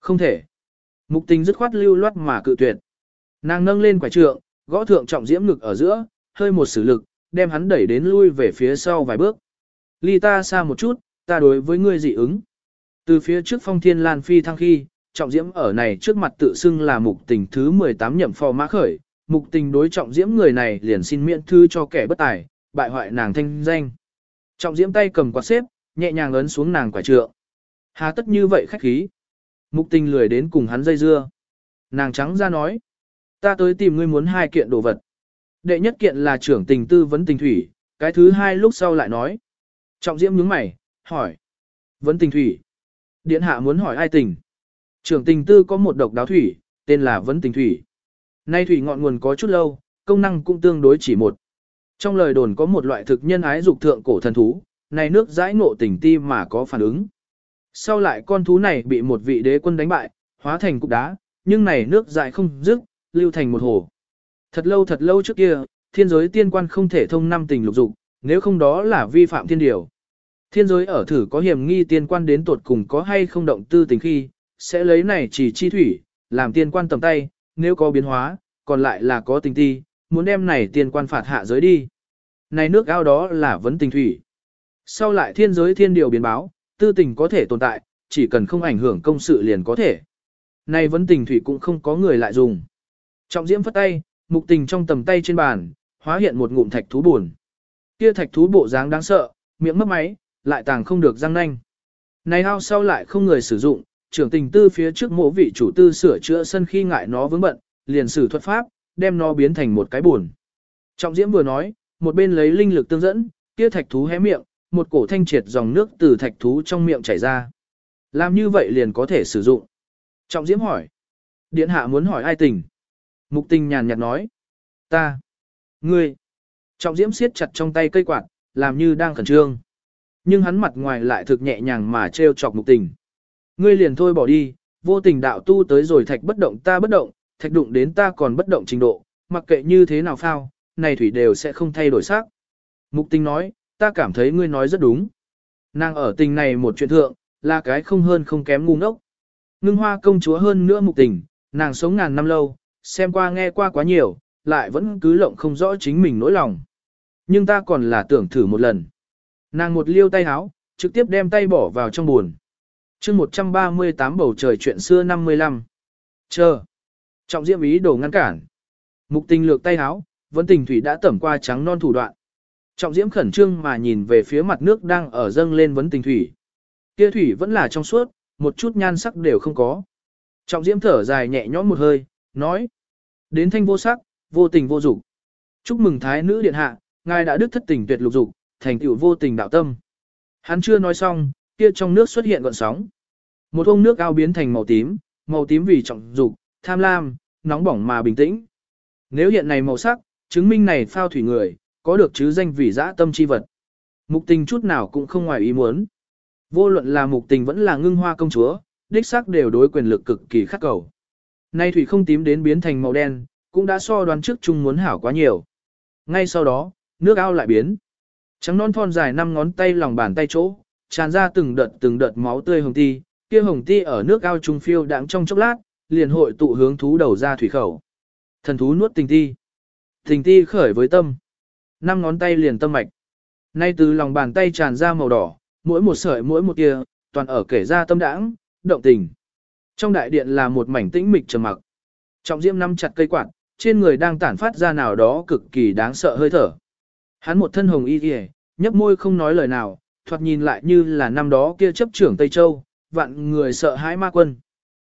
S1: Không thể. Mục tình dứt khoát lưu loát mà cự tuyệt. Nàng nâng lên quả trượng, gõ thượng trọng diễm ngực ở giữa, hơi một sử lực, đem hắn đẩy đến lui về phía sau vài bước. Ly ta xa một chút, ta đối với ngươi dị ứng. Từ phía trước phong thiên lan phi thăng khi, trọng diễm ở này trước mặt tự xưng là mục tình thứ 18 nhậm phò mã khởi, mục tình đối trọng diễm người này liền xin miễn thư cho kẻ bất tài, bại hoại nàng thanh danh. Trọng diễm tay cầm quạt xếp, nhẹ nhàng ấn xuống nàng quả trượng. Hà tất như vậy khách khí. Mục tình lười đến cùng hắn dây dưa. Nàng trắng ra nói. Ta tới tìm ngươi muốn hai kiện đồ vật. Đệ nhất kiện là trưởng tình tư vấn tình thủy, cái thứ hai lúc sau lại nói. Trọng diễm nhướng mày, hỏi. Vấn tình thủy. Điện hạ muốn hỏi ai tình. Trưởng tình tư có một độc đáo thủy, tên là vấn tình thủy. Nay thủy ngọn nguồn có chút lâu, công năng cũng tương đối chỉ một. Trong lời đồn có một loại thực nhân ái dục thượng cổ thần thú, này nước dãi ngộ tình ti mà có phản ứng. Sau lại con thú này bị một vị đế quân đánh bại, hóa thành cục đá, nhưng này nước dãi không dứt, lưu thành một hồ. Thật lâu thật lâu trước kia, thiên giới tiên quan không thể thông năm tình lục dục, nếu không đó là vi phạm thiên điều. Thiên giới ở thử có hiểm nghi tiên quan đến tuột cùng có hay không động tư tình khi, sẽ lấy này chỉ chi thủy, làm tiên quan tầm tay, nếu có biến hóa, còn lại là có tình ti, muốn đem này tiên quan phạt hạ giới đi. Này nước ao đó là vấn tình thủy. Sau lại thiên giới thiên điều biến báo, tư tình có thể tồn tại, chỉ cần không ảnh hưởng công sự liền có thể. Này vấn tình thủy cũng không có người lại dùng. Trọng diễm phất tay, mục tình trong tầm tay trên bàn, hóa hiện một ngụm thạch thú buồn. Kia thạch thú bộ dáng đáng sợ, miệng mấp máy, lại tàng không được răng nanh. Này ao sau lại không người sử dụng, trưởng tình tư phía trước mộ vị chủ tư sửa chữa sân khi ngại nó vướng bận, liền sử thuật pháp, đem nó biến thành một cái buồn. Trọng diễm vừa nói, một bên lấy linh lực tương dẫn, kia thạch thú hé miệng, một cổ thanh triệt dòng nước từ thạch thú trong miệng chảy ra. Làm như vậy liền có thể sử dụng. Trọng diễm hỏi. Điện hạ muốn hỏi ai tình? Mục tình nhàn nhạt nói. Ta. Ngươi. Trọng diễm siết chặt trong tay cây quạt, làm như đang khẩn trương. Nhưng hắn mặt ngoài lại thực nhẹ nhàng mà trêu chọc mục tình. Ngươi liền thôi bỏ đi, vô tình đạo tu tới rồi thạch bất động ta bất động, thạch đụng đến ta còn bất động trình độ, mặc kệ như thế nào phao, này thủy đều sẽ không thay đổi sắc. Mục tình nói, ta cảm thấy ngươi nói rất đúng. Nàng ở tình này một chuyện thượng, là cái không hơn không kém ngu ngốc. Ngưng hoa công chúa hơn nữa mục tình, nàng sống ngàn năm lâu, xem qua nghe qua quá nhiều, lại vẫn cứ lộng không rõ chính mình nỗi lòng. Nhưng ta còn là tưởng thử một lần. Nàng một liêu tay háo, trực tiếp đem tay bỏ vào trong buồn. chương 138 bầu trời chuyện xưa 55. Chờ. Trọng diễm ý đồ ngăn cản. Mục tình lược tay háo, vẫn tình thủy đã tẩm qua trắng non thủ đoạn. Trọng diễm khẩn trương mà nhìn về phía mặt nước đang ở dâng lên vấn tình thủy. Kia thủy vẫn là trong suốt, một chút nhan sắc đều không có. Trọng diễm thở dài nhẹ nhõm một hơi, nói. Đến thanh vô sắc, vô tình vô dục. Chúc mừng thái nữ điện hạ, ngài đã đức thất tình tuyệt lục dục, thành tựu vô tình đạo tâm. Hắn chưa nói xong, kia trong nước xuất hiện gọn sóng. Một ông nước ao biến thành màu tím, màu tím vì trọng dục, tham lam, nóng bỏng mà bình tĩnh. Nếu hiện này màu sắc, chứng minh này phao thủy người, có được chứ danh vì dã tâm chi vật. Mục tình chút nào cũng không ngoài ý muốn. Vô luận là mục tình vẫn là ngưng hoa công chúa, đích xác đều đối quyền lực cực kỳ khắc cầu. Nay thủy không tím đến biến thành màu đen, cũng đã so đoán trước chung muốn hảo quá nhiều. Ngay sau đó, nước ao lại biến. Trắng non thon dài năm ngón tay lòng bàn tay chỗ, tràn ra từng đợt từng đợt máu tươi hồng ti, kia hồng ti ở nước ao trung phiêu đãng trong chốc lát, liền hội tụ hướng thú đầu ra thủy khẩu. Thần thú nuốt tình ti. Tình ti khởi với tâm. Năm ngón tay liền tâm mạch. Nay từ lòng bàn tay tràn ra màu đỏ, mỗi một sợi mỗi một kia toàn ở kể ra tâm đãng, động tình. Trong đại điện là một mảnh tĩnh mịch trầm mặc. Trọng Diễm nắm chặt cây quạt, trên người đang tản phát ra nào đó cực kỳ đáng sợ hơi thở. Hắn một thân hồng y kìa, nhấp môi không nói lời nào, thoạt nhìn lại như là năm đó kia chấp trưởng Tây Châu, vạn người sợ hãi ma quân.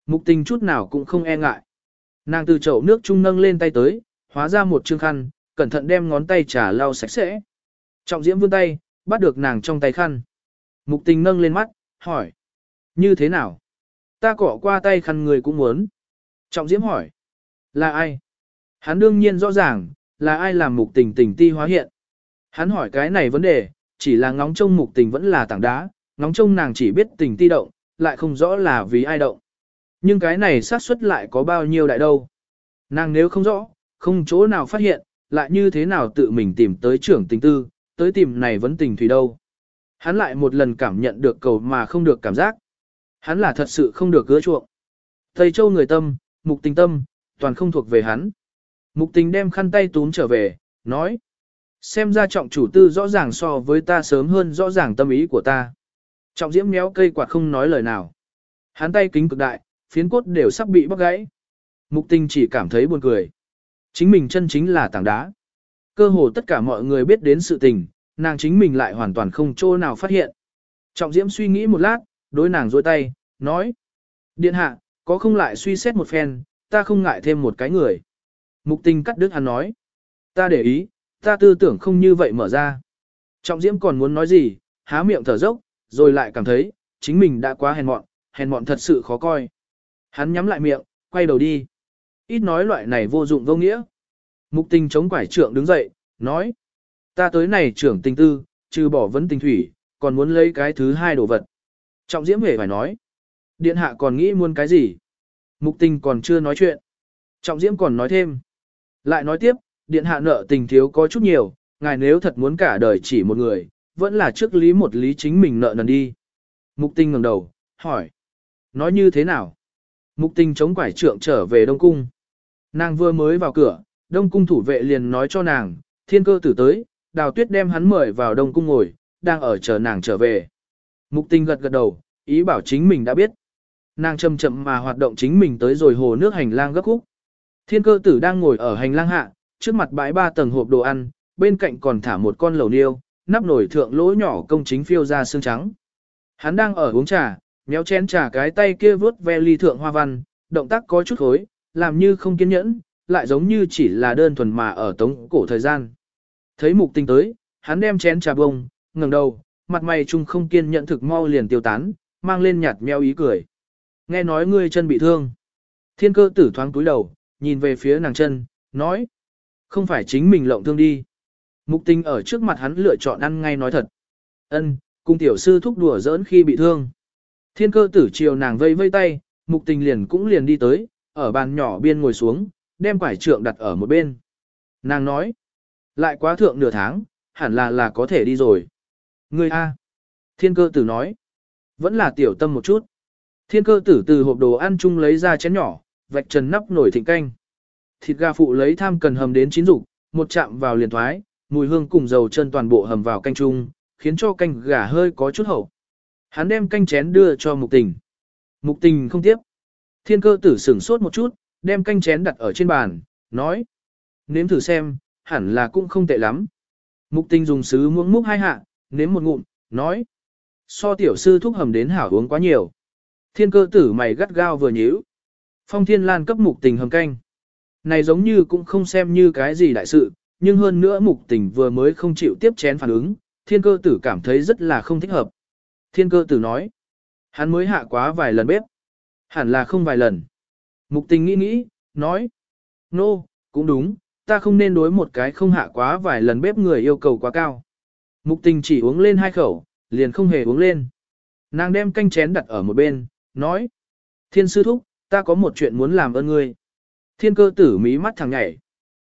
S1: Mục tình chút nào cũng không e ngại. Nàng từ chậu nước trung nâng lên tay tới, hóa ra một chương khăn, cẩn thận đem ngón tay trà lau sạch sẽ. Trọng diễm vươn tay, bắt được nàng trong tay khăn. Mục tình nâng lên mắt, hỏi. Như thế nào? Ta cỏ qua tay khăn người cũng muốn. Trọng diễm hỏi. Là ai? Hắn đương nhiên rõ ràng, là ai làm mục tình tình ti hóa hiện. Hắn hỏi cái này vấn đề, chỉ là ngóng trông mục tình vẫn là tảng đá, ngóng trông nàng chỉ biết tình ti động, lại không rõ là vì ai động. Nhưng cái này xác suất lại có bao nhiêu đại đâu. Nàng nếu không rõ, không chỗ nào phát hiện, lại như thế nào tự mình tìm tới trưởng tình tư, tới tìm này vẫn tình thủy đâu. Hắn lại một lần cảm nhận được cầu mà không được cảm giác. Hắn là thật sự không được gỡ chuộng. Tây Châu người tâm, mục tình tâm, toàn không thuộc về hắn. Mục tình đem khăn tay túm trở về, nói. Xem ra trọng chủ tư rõ ràng so với ta sớm hơn rõ ràng tâm ý của ta. Trọng diễm méo cây quạt không nói lời nào. Hắn tay kính cực đại, phiến cốt đều sắp bị bóc gãy. Mục tình chỉ cảm thấy buồn cười. Chính mình chân chính là tảng đá. Cơ hồ tất cả mọi người biết đến sự tình, nàng chính mình lại hoàn toàn không chỗ nào phát hiện. Trọng diễm suy nghĩ một lát, đối nàng dôi tay, nói. Điện hạ, có không lại suy xét một phen, ta không ngại thêm một cái người. Mục tình cắt đứt hắn nói. Ta để ý, ta tư tưởng không như vậy mở ra. Trọng diễm còn muốn nói gì, há miệng thở dốc, rồi lại cảm thấy, chính mình đã quá hèn mọn, hèn mọn thật sự khó coi. Hắn nhắm lại miệng, quay đầu đi. Ít nói loại này vô dụng vô nghĩa. Mục tình chống quải trưởng đứng dậy, nói. Ta tới này trưởng tình tư, trừ bỏ vấn tình thủy, còn muốn lấy cái thứ hai đồ vật. Trọng diễm hề phải nói. Điện hạ còn nghĩ muốn cái gì? Mục tình còn chưa nói chuyện. Trọng diễm còn nói thêm. Lại nói tiếp, điện hạ nợ tình thiếu có chút nhiều, ngài nếu thật muốn cả đời chỉ một người, vẫn là trước lý một lý chính mình nợ nần đi. Mục tinh ngẩng đầu, hỏi. Nói như thế nào? Mục tinh chống quải trượng trở về Đông Cung. Nàng vừa mới vào cửa, Đông Cung thủ vệ liền nói cho nàng, thiên cơ tử tới, đào tuyết đem hắn mời vào Đông Cung ngồi, đang ở chờ nàng trở về. Mục tinh gật gật đầu, ý bảo chính mình đã biết. Nàng chậm chậm mà hoạt động chính mình tới rồi hồ nước hành lang gấp khúc. Thiên cơ tử đang ngồi ở hành lang hạ, trước mặt bãi ba tầng hộp đồ ăn, bên cạnh còn thả một con lẩu niêu, nắp nổi thượng lỗ nhỏ công chính phiêu ra xương trắng. Hắn đang ở uống trà, méo chén trà cái tay kia vớt ve ly thượng hoa văn, động tác có chút khối, làm như không kiên nhẫn, lại giống như chỉ là đơn thuần mà ở tống cổ thời gian. Thấy mục tình tới, hắn đem chén trà bông, ngẩng đầu, mặt mày chung không kiên nhẫn thực mau liền tiêu tán, mang lên nhạt meo ý cười. Nghe nói ngươi chân bị thương. Thiên cơ tử thoáng túi đầu, nhìn về phía nàng chân, nói. Không phải chính mình lộng thương đi. Mục tình ở trước mặt hắn lựa chọn ăn ngay nói thật. ân cung tiểu sư thúc đùa giỡn khi bị thương. Thiên cơ tử chiều nàng vây vây tay, mục tình liền cũng liền đi tới, ở bàn nhỏ biên ngồi xuống, đem quải trượng đặt ở một bên. Nàng nói, lại quá thượng nửa tháng, hẳn là là có thể đi rồi. Ngươi A. Thiên cơ tử nói, vẫn là tiểu tâm một chút. Thiên cơ tử từ hộp đồ ăn chung lấy ra chén nhỏ, vạch trần nắp nổi thịnh canh. Thịt gà phụ lấy tham cần hầm đến chín dục, một chạm vào liền thoái, mùi hương cùng dầu chân toàn bộ hầm vào canh chung, khiến cho canh gà hơi có chút hậu. Hắn đem canh chén đưa cho mục tình. Mục tình không tiếp. Thiên cơ tử sửng sốt một chút, đem canh chén đặt ở trên bàn, nói. Nếm thử xem, hẳn là cũng không tệ lắm. Mục tình dùng sứ muỗng múc hai hạ, nếm một ngụm, nói. So tiểu sư thúc hầm đến hảo uống quá nhiều. Thiên cơ tử mày gắt gao vừa nhíu. Phong thiên lan cấp mục tình hầm canh. Này giống như cũng không xem như cái gì đại sự, nhưng hơn nữa mục tình vừa mới không chịu tiếp chén phản ứng, thiên cơ tử cảm thấy rất là không thích hợp. Thiên cơ tử nói, hắn mới hạ quá vài lần bếp. Hẳn là không vài lần. Mục tình nghĩ nghĩ, nói, nô, no, cũng đúng, ta không nên đối một cái không hạ quá vài lần bếp người yêu cầu quá cao. Mục tình chỉ uống lên hai khẩu, liền không hề uống lên. Nàng đem canh chén đặt ở một bên, nói, thiên sư thúc, ta có một chuyện muốn làm ơn ngươi. Thiên cơ tử mí mắt thằng nhảy.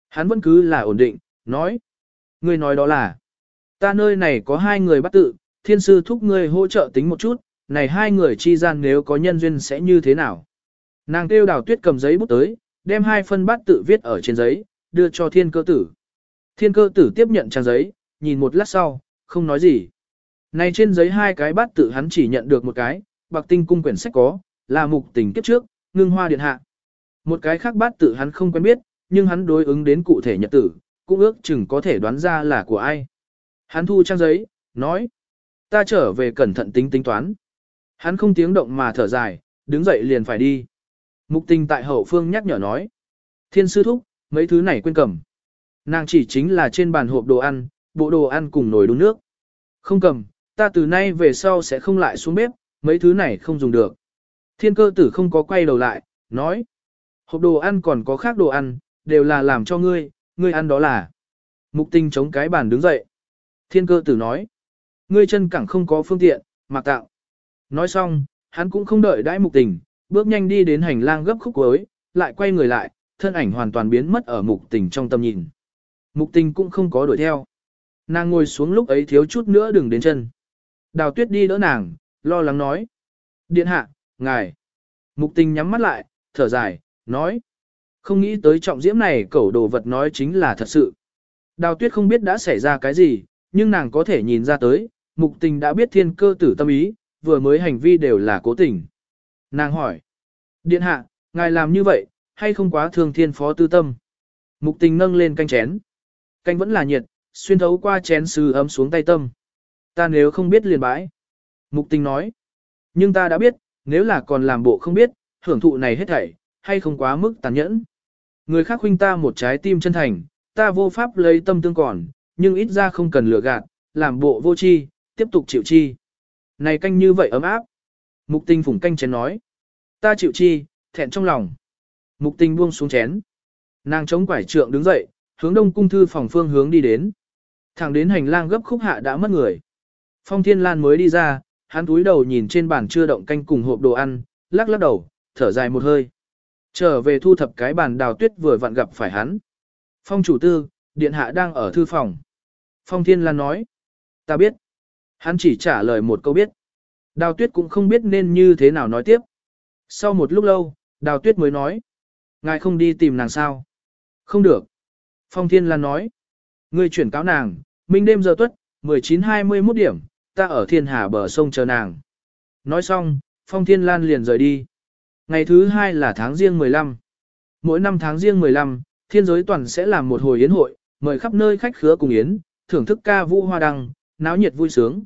S1: Hắn vẫn cứ là ổn định, nói, ngươi nói đó là, ta nơi này có hai người bắt tự, thiên sư thúc ngươi hỗ trợ tính một chút, này hai người chi gian nếu có nhân duyên sẽ như thế nào. Nàng kêu đào tuyết cầm giấy bút tới, đem hai phân bát tự viết ở trên giấy, đưa cho thiên cơ tử. Thiên cơ tử tiếp nhận trang giấy, nhìn một lát sau, không nói gì. Này trên giấy hai cái bát tự hắn chỉ nhận được một cái, bạc tinh cung quyển sách có, là mục tình kiếp trước, ngưng hoa điện hạ. Một cái khác bát tự hắn không quen biết, nhưng hắn đối ứng đến cụ thể nhật tử, cũng ước chừng có thể đoán ra là của ai. Hắn thu trang giấy, nói, ta trở về cẩn thận tính tính toán. Hắn không tiếng động mà thở dài, đứng dậy liền phải đi. Mục tình tại hậu phương nhắc nhở nói. Thiên sư thúc, mấy thứ này quên cầm. Nàng chỉ chính là trên bàn hộp đồ ăn, bộ đồ ăn cùng nồi đun nước. Không cầm, ta từ nay về sau sẽ không lại xuống bếp, mấy thứ này không dùng được. Thiên cơ tử không có quay đầu lại, nói. Hộp đồ ăn còn có khác đồ ăn, đều là làm cho ngươi, ngươi ăn đó là. Mục Tinh chống cái bàn đứng dậy. Thiên cơ tử nói. Ngươi chân cẳng không có phương tiện, mặc tạo. Nói xong, hắn cũng không đợi đãi mục tình, bước nhanh đi đến hành lang gấp khúc cuối, lại quay người lại, thân ảnh hoàn toàn biến mất ở mục tình trong tầm nhìn. Mục tình cũng không có đuổi theo. Nàng ngồi xuống lúc ấy thiếu chút nữa đừng đến chân. Đào tuyết đi đỡ nàng, lo lắng nói. Điện hạ, ngài. Mục tình nhắm mắt lại, thở dài, nói. Không nghĩ tới trọng diễm này cẩu đồ vật nói chính là thật sự. Đào tuyết không biết đã xảy ra cái gì, nhưng nàng có thể nhìn ra tới, mục tình đã biết thiên cơ tử tâm ý, vừa mới hành vi đều là cố tình. Nàng hỏi, điện hạ, ngài làm như vậy, hay không quá thương thiên phó tư tâm? Mục tình nâng lên canh chén. Canh vẫn là nhiệt, xuyên thấu qua chén sứ ấm xuống tay tâm. Ta nếu không biết liền bãi. Mục tình nói, nhưng ta đã biết, nếu là còn làm bộ không biết, hưởng thụ này hết thảy, hay không quá mức tàn nhẫn. Người khác huynh ta một trái tim chân thành, ta vô pháp lấy tâm tương còn, nhưng ít ra không cần lừa gạt, làm bộ vô chi, tiếp tục chịu chi. Này canh như vậy ấm áp. Mục tình phủng canh chén nói. Ta chịu chi, thẹn trong lòng. Mục tình buông xuống chén. Nàng chống quải trượng đứng dậy, hướng đông cung thư phòng phương hướng đi đến. Thẳng đến hành lang gấp khúc hạ đã mất người. Phong Thiên Lan mới đi ra, hắn túi đầu nhìn trên bàn chưa động canh cùng hộp đồ ăn, lắc lắc đầu, thở dài một hơi. Trở về thu thập cái bàn đào tuyết vừa vặn gặp phải hắn. Phong chủ tư, điện hạ đang ở thư phòng. Phong Thiên Lan nói. Ta biết. Hắn chỉ trả lời một câu biết. Đào tuyết cũng không biết nên như thế nào nói tiếp. Sau một lúc lâu, đào tuyết mới nói. Ngài không đi tìm nàng sao? Không được. Phong Thiên Lan nói. Ngươi chuyển cáo nàng, minh đêm giờ tuất, 19-21 điểm, ta ở thiên hà bờ sông chờ nàng. Nói xong, Phong Thiên Lan liền rời đi. Ngày thứ hai là tháng riêng 15. Mỗi năm tháng riêng 15, thiên giới toàn sẽ làm một hồi yến hội, mời khắp nơi khách khứa cùng yến, thưởng thức ca vũ hoa đăng, náo nhiệt vui sướng.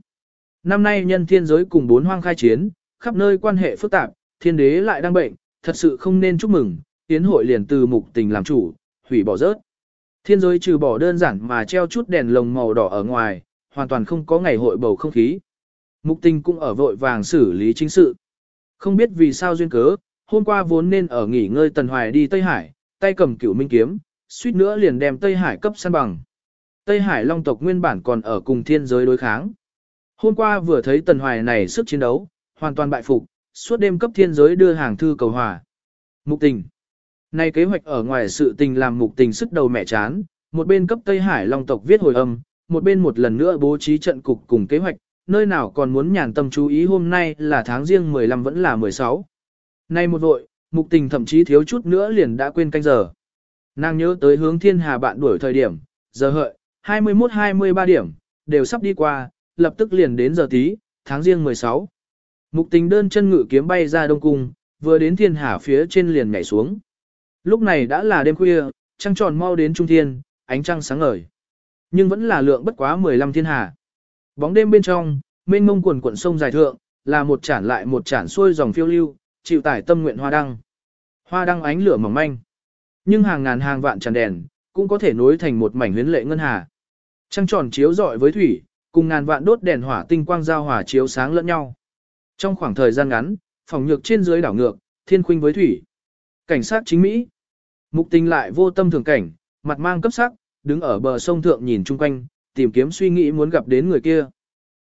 S1: Năm nay nhân thiên giới cùng bốn hoang khai chiến, khắp nơi quan hệ phức tạp, thiên đế lại đang bệnh, thật sự không nên chúc mừng, yến hội liền từ mục tình làm chủ, hủy bỏ rớt. Thiên giới trừ bỏ đơn giản mà treo chút đèn lồng màu đỏ ở ngoài, hoàn toàn không có ngày hội bầu không khí. Mục tình cũng ở vội vàng xử lý chính sự. Không biết vì sao duyên cớ, hôm qua vốn nên ở nghỉ ngơi Tần Hoài đi Tây Hải, tay cầm cửu minh kiếm, suýt nữa liền đem Tây Hải cấp săn bằng. Tây Hải Long tộc nguyên bản còn ở cùng thiên giới đối kháng. Hôm qua vừa thấy Tần Hoài này sức chiến đấu, hoàn toàn bại phục, suốt đêm cấp thiên giới đưa hàng thư cầu hòa. Mục tình. Nay kế hoạch ở ngoài sự tình làm mục tình sức đầu mẹ chán, một bên cấp Tây Hải Long tộc viết hồi âm, một bên một lần nữa bố trí trận cục cùng kế hoạch, nơi nào còn muốn nhàn tâm chú ý hôm nay là tháng riêng 15 vẫn là 16. Nay một vội, mục tình thậm chí thiếu chút nữa liền đã quên canh giờ. Nàng nhớ tới hướng thiên hà bạn đuổi thời điểm, giờ hợi, 21-23 điểm, đều sắp đi qua, lập tức liền đến giờ tí, tháng riêng 16. Mục tình đơn chân ngự kiếm bay ra đông cung, vừa đến thiên hà phía trên liền nhảy xuống. Lúc này đã là đêm khuya, trăng tròn mau đến trung thiên, ánh trăng sáng ngời. Nhưng vẫn là lượng bất quá 15 thiên hà. Bóng đêm bên trong, mênh mông quần quận sông dài thượng, là một chản lại một chản xuôi dòng phiêu lưu, chịu tải tâm nguyện hoa đăng. Hoa đăng ánh lửa mỏng manh. Nhưng hàng ngàn hàng vạn tràn đèn, cũng có thể nối thành một mảnh huyến lệ ngân hà. Trăng tròn chiếu rọi với thủy, cùng ngàn vạn đốt đèn hỏa tinh quang giao hòa chiếu sáng lẫn nhau. Trong khoảng thời gian ngắn, phòng nhược trên dưới đảo ngược, thiên khuynh với thủy. Cảnh sát chính Mỹ. Mục tình lại vô tâm thường cảnh, mặt mang cấp sắc, đứng ở bờ sông thượng nhìn chung quanh, tìm kiếm suy nghĩ muốn gặp đến người kia.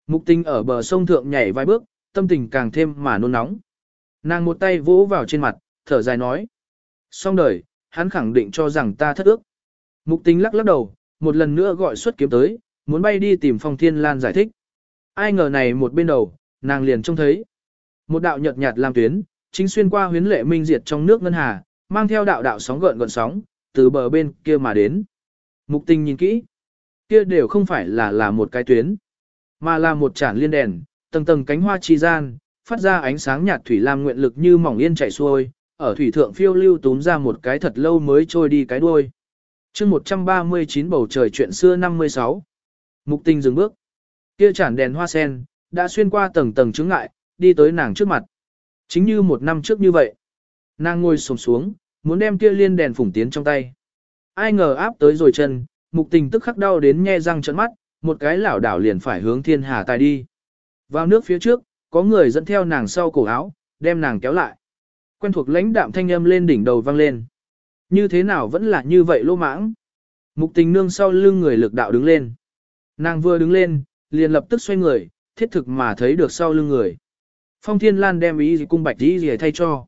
S1: Mục tình ở bờ sông thượng nhảy vài bước, tâm tình càng thêm mà nôn nóng. Nàng một tay vỗ vào trên mặt, thở dài nói. Xong đời, hắn khẳng định cho rằng ta thất ước. Mục tình lắc lắc đầu, một lần nữa gọi xuất kiếm tới, muốn bay đi tìm phong thiên lan giải thích. Ai ngờ này một bên đầu, nàng liền trông thấy. Một đạo nhợt nhạt làm tuyến, chính xuyên qua huyến lệ minh diệt trong nước ngân hà, mang theo đạo đạo sóng gợn gợn sóng, từ bờ bên kia mà đến. Mục tình nhìn kỹ, kia đều không phải là là một cái tuyến, mà là một chản liên đèn, tầng tầng cánh hoa chi gian, phát ra ánh sáng nhạt thủy lam nguyện lực như mỏng yên chảy xuôi, ở thủy thượng phiêu lưu túm ra một cái thật lâu mới trôi đi cái đuôi. chương 139 bầu trời chuyện xưa 56. Mục tình dừng bước. Kia chản đèn hoa sen, đã xuyên qua tầng tầng chứng ngại, đi tới nàng trước mặt. Chính như một năm trước như vậy. Nàng ngồi sồm xuống, muốn đem kia liên đèn phủng tiến trong tay. Ai ngờ áp tới rồi chân, mục tình tức khắc đau đến nhe răng trận mắt, một cái lảo đảo liền phải hướng thiên hà tài đi. Vào nước phía trước, có người dẫn theo nàng sau cổ áo, đem nàng kéo lại. Quen thuộc lãnh đạm thanh âm lên đỉnh đầu vang lên. Như thế nào vẫn là như vậy lô mãng. Mục tình nương sau lưng người lực đạo đứng lên. Nàng vừa đứng lên, liền lập tức xoay người, thiết thực mà thấy được sau lưng người. Phong Thiên Lan đem ý gì cung bạch ý gì thay cho.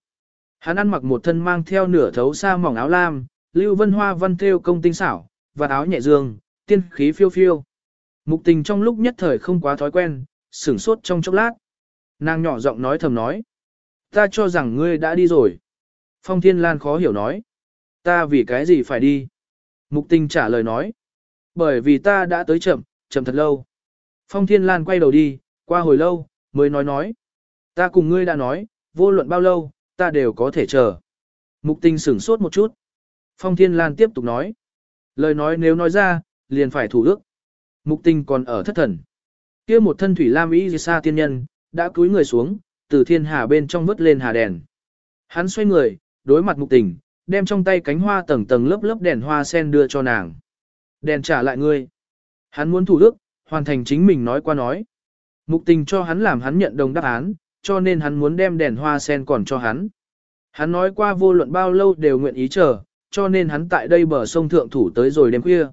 S1: Hắn ăn mặc một thân mang theo nửa thấu xa mỏng áo lam, lưu vân hoa văn thêu công tinh xảo, và áo nhẹ dương, tiên khí phiêu phiêu. Mục tình trong lúc nhất thời không quá thói quen, sửng sốt trong chốc lát. Nàng nhỏ giọng nói thầm nói. Ta cho rằng ngươi đã đi rồi. Phong Thiên Lan khó hiểu nói. Ta vì cái gì phải đi? Mục tình trả lời nói. Bởi vì ta đã tới chậm, chậm thật lâu. Phong Thiên Lan quay đầu đi, qua hồi lâu, mới nói nói. Ta cùng ngươi đã nói, vô luận bao lâu, ta đều có thể chờ. Mục tình sửng sốt một chút. Phong Thiên Lan tiếp tục nói. Lời nói nếu nói ra, liền phải thủ đức. Mục tình còn ở thất thần. kia một thân thủy lam ý xa tiên nhân, đã cúi người xuống, từ thiên hà bên trong vớt lên hà đèn. Hắn xoay người, đối mặt mục tình, đem trong tay cánh hoa tầng tầng lớp lớp đèn hoa sen đưa cho nàng. Đèn trả lại ngươi. Hắn muốn thủ đức, hoàn thành chính mình nói qua nói. Mục tình cho hắn làm hắn nhận đồng đáp án, cho nên hắn muốn đem đèn hoa sen còn cho hắn. Hắn nói qua vô luận bao lâu đều nguyện ý chờ, cho nên hắn tại đây bờ sông thượng thủ tới rồi đêm khuya.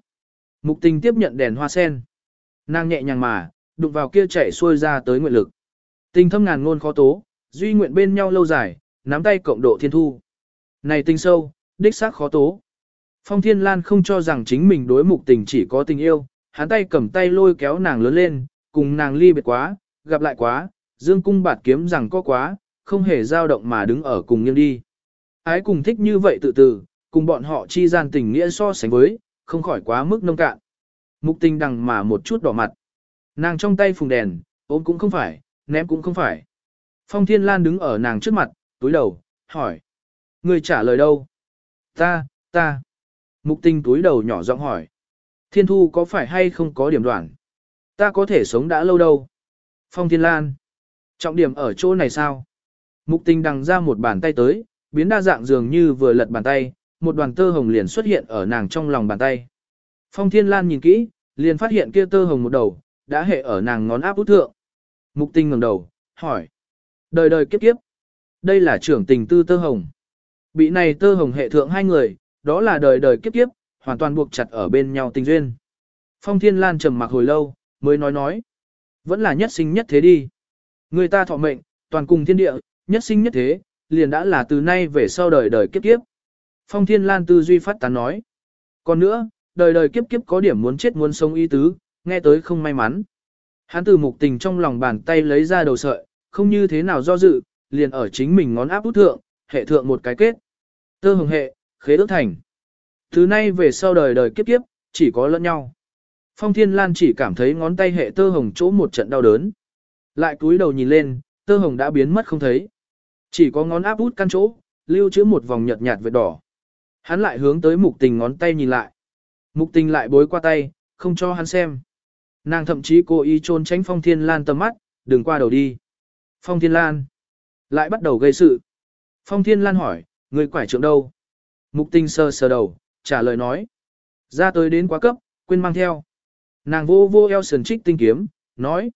S1: Mục tình tiếp nhận đèn hoa sen. Nàng nhẹ nhàng mà, đụng vào kia chảy xuôi ra tới nguyện lực. Tình thâm ngàn ngôn khó tố, duy nguyện bên nhau lâu dài, nắm tay cộng độ thiên thu. Này tình sâu, đích xác khó tố. Phong Thiên Lan không cho rằng chính mình đối mục tình chỉ có tình yêu, hắn tay cầm tay lôi kéo nàng lớn lên, cùng nàng ly biệt quá, gặp lại quá, dương cung bạt kiếm rằng có quá, không hề dao động mà đứng ở cùng nghiêng đi. Ái cùng thích như vậy tự từ, cùng bọn họ chi gian tình nghĩa so sánh với, không khỏi quá mức nông cạn. Mục tình đằng mà một chút đỏ mặt. Nàng trong tay phùng đèn, ôm cũng không phải, ném cũng không phải. Phong Thiên Lan đứng ở nàng trước mặt, túi đầu, hỏi. Người trả lời đâu? Ta, ta. Mục tình túi đầu nhỏ giọng hỏi. Thiên thu có phải hay không có điểm đoạn? Ta có thể sống đã lâu đâu? Phong Thiên Lan. Trọng điểm ở chỗ này sao? Mục tình đằng ra một bàn tay tới, biến đa dạng dường như vừa lật bàn tay, một đoàn tơ hồng liền xuất hiện ở nàng trong lòng bàn tay. Phong Thiên Lan nhìn kỹ, liền phát hiện kia tơ hồng một đầu, đã hệ ở nàng ngón áp út thượng. Mục tình ngẩng đầu, hỏi. Đời đời kiếp kiếp. Đây là trưởng tình tư tơ hồng. Bị này tơ hồng hệ thượng hai người, đó là đời đời kiếp kiếp, hoàn toàn buộc chặt ở bên nhau tình duyên. Phong Thiên Lan trầm mặc hồi lâu, mới nói nói. Vẫn là nhất sinh nhất thế đi. Người ta thọ mệnh, toàn cùng thiên địa, nhất sinh nhất thế, liền đã là từ nay về sau đời đời kiếp kiếp. Phong Thiên Lan tư duy phát tán nói. Còn nữa, đời đời kiếp kiếp có điểm muốn chết muốn sống ý tứ, nghe tới không may mắn. Hắn từ mục tình trong lòng bàn tay lấy ra đầu sợi, không như thế nào do dự, liền ở chính mình ngón áp út thượng, hệ thượng một cái kết. Tơ hồng hệ, khế ước thành. Thứ nay về sau đời đời kiếp kiếp, chỉ có lẫn nhau. Phong Thiên Lan chỉ cảm thấy ngón tay hệ tơ hồng chỗ một trận đau đớn. Lại cúi đầu nhìn lên, tơ hồng đã biến mất không thấy. Chỉ có ngón áp út căn chỗ, lưu trữ một vòng nhợt nhạt vệt đỏ. Hắn lại hướng tới mục tình ngón tay nhìn lại. Mục tình lại bối qua tay, không cho hắn xem. Nàng thậm chí cố ý trốn tránh Phong Thiên Lan tầm mắt, đừng qua đầu đi. Phong Thiên Lan lại bắt đầu gây sự. Phong Thiên Lan hỏi, người quải trưởng đâu? Mục tình sơ sờ đầu, trả lời nói. Ra tới đến quá cấp, quên mang theo. Nàng vô vô eo sườn trích tinh kiếm, nói.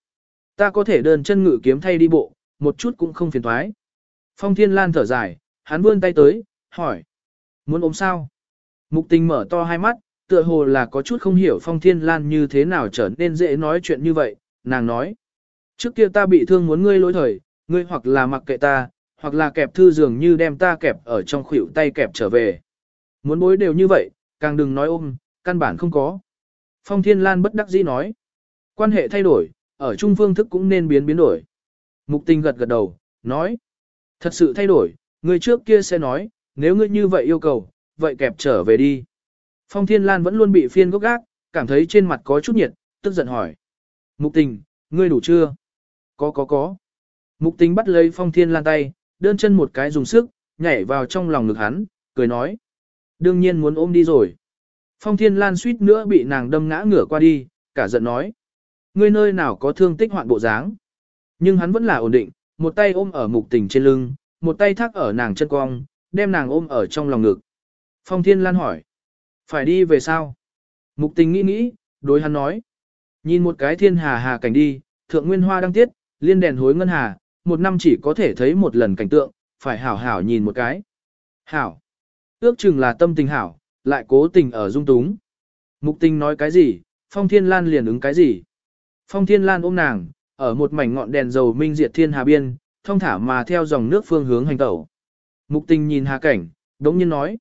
S1: Ta có thể đơn chân ngự kiếm thay đi bộ, một chút cũng không phiền thoái. Phong Thiên Lan thở dài, hắn vươn tay tới, hỏi. Muốn ôm sao? Mục tình mở to hai mắt, tựa hồ là có chút không hiểu Phong Thiên Lan như thế nào trở nên dễ nói chuyện như vậy, nàng nói. Trước kia ta bị thương muốn ngươi lỗi thời, ngươi hoặc là mặc kệ ta, hoặc là kẹp thư dường như đem ta kẹp ở trong khuỷu tay kẹp trở về. Muốn bối đều như vậy, càng đừng nói ôm, căn bản không có. Phong Thiên Lan bất đắc dĩ nói. Quan hệ thay đổi, ở trung phương thức cũng nên biến biến đổi. Mục tình gật gật đầu, nói. Thật sự thay đổi, người trước kia sẽ nói, nếu ngươi như vậy yêu cầu, vậy kẹp trở về đi. Phong Thiên Lan vẫn luôn bị phiên gốc gác, cảm thấy trên mặt có chút nhiệt, tức giận hỏi. Mục tình, ngươi đủ chưa? Có có có. Mục tình bắt lấy Phong Thiên Lan tay, đơn chân một cái dùng sức, nhảy vào trong lòng ngực hắn, cười nói. Đương nhiên muốn ôm đi rồi. Phong Thiên Lan suýt nữa bị nàng đâm ngã ngửa qua đi, cả giận nói. Ngươi nơi nào có thương tích hoạn bộ dáng. Nhưng hắn vẫn là ổn định, một tay ôm ở mục tình trên lưng, một tay thắt ở nàng chân cong, đem nàng ôm ở trong lòng ngực. Phong Thiên Lan hỏi. Phải đi về sao? Mục tình nghĩ nghĩ, đối hắn nói. Nhìn một cái thiên hà hà cảnh đi, thượng nguyên hoa đăng tiết, liên đèn hối ngân hà, một năm chỉ có thể thấy một lần cảnh tượng, phải hảo hảo nhìn một cái. Hảo. Ước chừng là tâm tình hảo, lại cố tình ở dung túng. Mục tình nói cái gì, Phong Thiên Lan liền ứng cái gì. Phong Thiên Lan ôm nàng, ở một mảnh ngọn đèn dầu minh diệt thiên hà biên, thông thả mà theo dòng nước phương hướng hành tẩu. Mục tình nhìn hà cảnh, đống nhiên nói.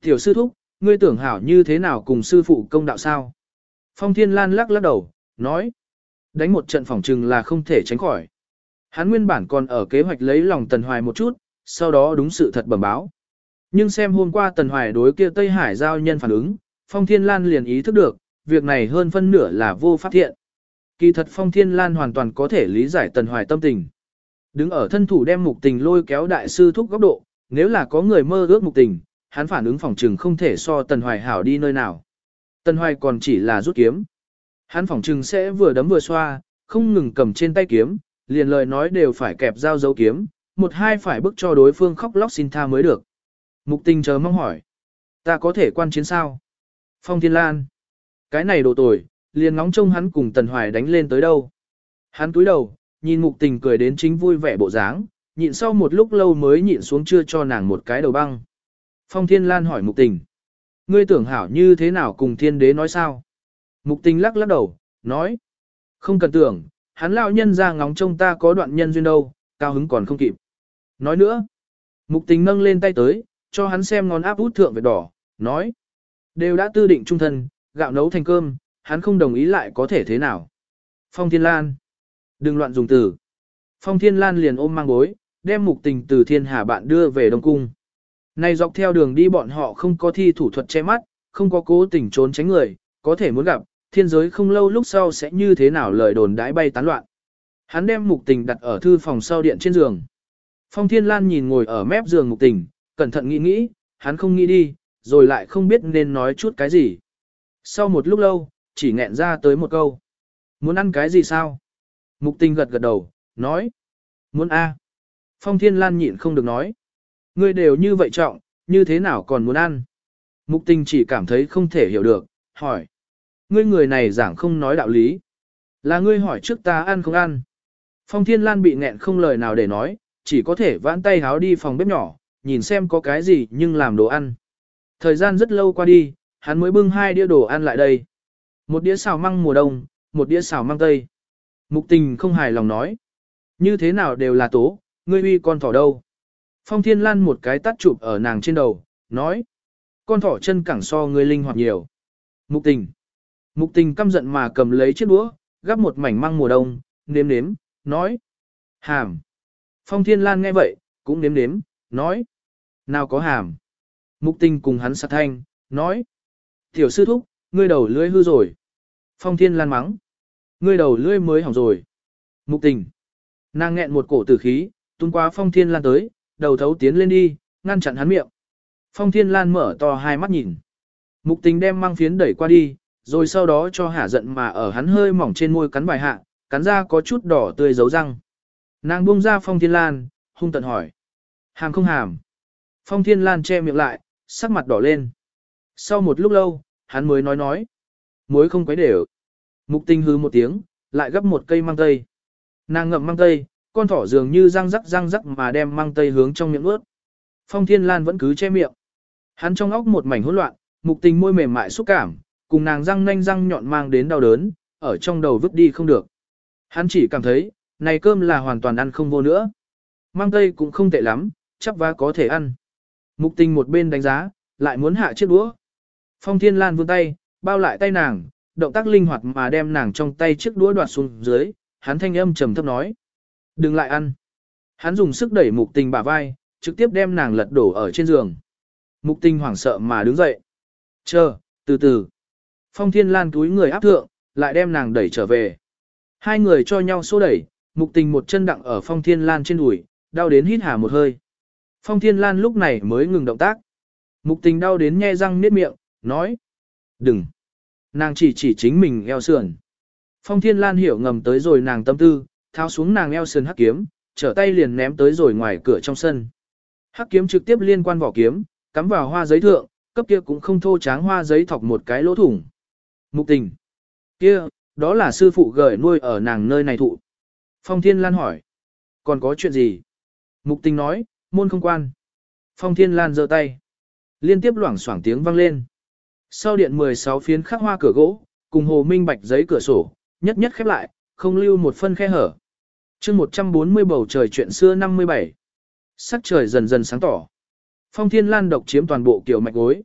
S1: Tiểu sư thúc, ngươi tưởng hảo như thế nào cùng sư phụ công đạo sao? Phong Thiên Lan lắc lắc đầu, nói. Đánh một trận phòng trừng là không thể tránh khỏi. Hắn nguyên bản còn ở kế hoạch lấy lòng Tần Hoài một chút, sau đó đúng sự thật bẩm báo. Nhưng xem hôm qua Tần Hoài đối kia Tây Hải giao nhân phản ứng, Phong Thiên Lan liền ý thức được, việc này hơn phân nửa là vô pháp thiện. Kỳ thật Phong Thiên Lan hoàn toàn có thể lý giải Tần Hoài tâm tình. Đứng ở thân thủ đem mục tình lôi kéo đại sư thúc góc độ, nếu là có người mơ ước mục tình, hắn phản ứng phòng trừng không thể so Tần Hoài hảo đi nơi nào. Tần Hoài còn chỉ là rút kiếm. Hắn phòng trừng sẽ vừa đấm vừa xoa, không ngừng cầm trên tay kiếm, liền lời nói đều phải kẹp dao dấu kiếm, một hai phải bức cho đối phương khóc lóc xin tha mới được. Mục tình chờ mong hỏi. Ta có thể quan chiến sao? Phong Thiên Lan. Cái này đồ tồi, liền ngóng trông hắn cùng Tần Hoài đánh lên tới đâu. Hắn túi đầu, nhìn mục tình cười đến chính vui vẻ bộ dáng, nhịn sau một lúc lâu mới nhịn xuống chưa cho nàng một cái đầu băng. Phong Thiên Lan hỏi mục tình. Ngươi tưởng hảo như thế nào cùng thiên đế nói sao? Mục tình lắc lắc đầu, nói. Không cần tưởng, hắn lão nhân ra ngóng trông ta có đoạn nhân duyên đâu, cao hứng còn không kịp. Nói nữa. Mục tình nâng lên tay tới, cho hắn xem ngón áp út thượng vệt đỏ, nói. Đều đã tư định trung thân, gạo nấu thành cơm, hắn không đồng ý lại có thể thế nào. Phong Thiên Lan. Đừng loạn dùng từ. Phong Thiên Lan liền ôm mang bối, đem mục tình từ thiên hà bạn đưa về Đông Cung. Này dọc theo đường đi bọn họ không có thi thủ thuật che mắt, không có cố tình trốn tránh người, có thể muốn gặp, thiên giới không lâu lúc sau sẽ như thế nào lời đồn đãi bay tán loạn. Hắn đem mục tình đặt ở thư phòng sau điện trên giường. Phong Thiên Lan nhìn ngồi ở mép giường mục tình, cẩn thận nghĩ nghĩ, hắn không nghĩ đi, rồi lại không biết nên nói chút cái gì. Sau một lúc lâu, chỉ nghẹn ra tới một câu. Muốn ăn cái gì sao? Mục tình gật gật đầu, nói. Muốn a. Phong Thiên Lan nhịn không được nói. Ngươi đều như vậy trọng, như thế nào còn muốn ăn? Mục tình chỉ cảm thấy không thể hiểu được, hỏi. Ngươi người này giảng không nói đạo lý. Là ngươi hỏi trước ta ăn không ăn. Phong Thiên Lan bị nghẹn không lời nào để nói, chỉ có thể vãn tay háo đi phòng bếp nhỏ, nhìn xem có cái gì nhưng làm đồ ăn. Thời gian rất lâu qua đi, hắn mới bưng hai đĩa đồ ăn lại đây. Một đĩa xào măng mùa đông, một đĩa xào măng tây. Mục tình không hài lòng nói. Như thế nào đều là tố, ngươi uy con thỏ đâu. Phong Thiên Lan một cái tắt chụp ở nàng trên đầu, nói. Con thỏ chân cẳng so ngươi linh hoạt nhiều. Mục tình. Mục tình căm giận mà cầm lấy chiếc đũa, gắp một mảnh măng mùa đông, nếm nếm, nói. Hàm. Phong Thiên Lan nghe vậy, cũng nếm nếm, nói. Nào có hàm. Mục tình cùng hắn sát thanh, nói. Tiểu sư thúc, ngươi đầu lưỡi hư rồi. Phong Thiên Lan mắng. Ngươi đầu lưỡi mới hỏng rồi. Mục tình. Nàng nghẹn một cổ tử khí, tung qua Phong Thiên Lan tới, đầu thấu tiến lên đi, ngăn chặn hắn miệng. Phong Thiên Lan mở to hai mắt nhìn. Mục tình đem mang phiến đẩy qua đi, rồi sau đó cho hả giận mà ở hắn hơi mỏng trên môi cắn bài hạ, cắn ra có chút đỏ tươi dấu răng. Nàng buông ra Phong Thiên Lan, hung tận hỏi. Hàm không hàm. Phong Thiên Lan che miệng lại, sắc mặt đỏ lên. Sau một lúc lâu, hắn mới nói nói. Muối không quấy đều. Mục tinh hư một tiếng, lại gấp một cây mang tây. Nàng ngậm mang tây, con thỏ dường như răng rắc răng rắc mà đem mang tây hướng trong miệng ướt. Phong Thiên Lan vẫn cứ che miệng. Hắn trong óc một mảnh hỗn loạn, mục tình môi mềm mại xúc cảm, cùng nàng răng nanh răng nhọn mang đến đau đớn, ở trong đầu vứt đi không được. Hắn chỉ cảm thấy, này cơm là hoàn toàn ăn không vô nữa. mang tây cũng không tệ lắm, chắc vá có thể ăn. Mục tình một bên đánh giá, lại muốn hạ chiếc đũa. Phong Thiên Lan vươn tay, bao lại tay nàng, động tác linh hoạt mà đem nàng trong tay chiếc đũa đoạt xuống dưới, hắn thanh âm trầm thấp nói. Đừng lại ăn. Hắn dùng sức đẩy mục tình bả vai, trực tiếp đem nàng lật đổ ở trên giường. Mục tình hoảng sợ mà đứng dậy. Chờ, từ từ. Phong Thiên Lan túi người áp thượng, lại đem nàng đẩy trở về. Hai người cho nhau xô đẩy, mục tình một chân đặng ở Phong Thiên Lan trên đùi, đau đến hít hà một hơi. Phong Thiên Lan lúc này mới ngừng động tác. Mục tình đau đến nhe răng niết miệng, nói. Đừng. Nàng chỉ chỉ chính mình eo sườn. Phong Thiên Lan hiểu ngầm tới rồi nàng tâm tư, thao xuống nàng eo sườn hắc kiếm, trở tay liền ném tới rồi ngoài cửa trong sân. Hắc kiếm trực tiếp liên quan vỏ kiếm, cắm vào hoa giấy thượng, cấp kia cũng không thô tráng hoa giấy thọc một cái lỗ thủng. Mục tình. Kia, đó là sư phụ gửi nuôi ở nàng nơi này thụ. Phong Thiên Lan hỏi. Còn có chuyện gì? Mục tình nói, môn không quan. Phong Thiên Lan giơ tay. Liên tiếp loảng xoảng tiếng vang lên. Sau điện 16 phiến khắc hoa cửa gỗ, cùng hồ minh bạch giấy cửa sổ, nhất nhất khép lại, không lưu một phân khe hở chương 140 bầu trời chuyện xưa 57. Sắc trời dần dần sáng tỏ. Phong Thiên Lan độc chiếm toàn bộ kiểu mạch gối.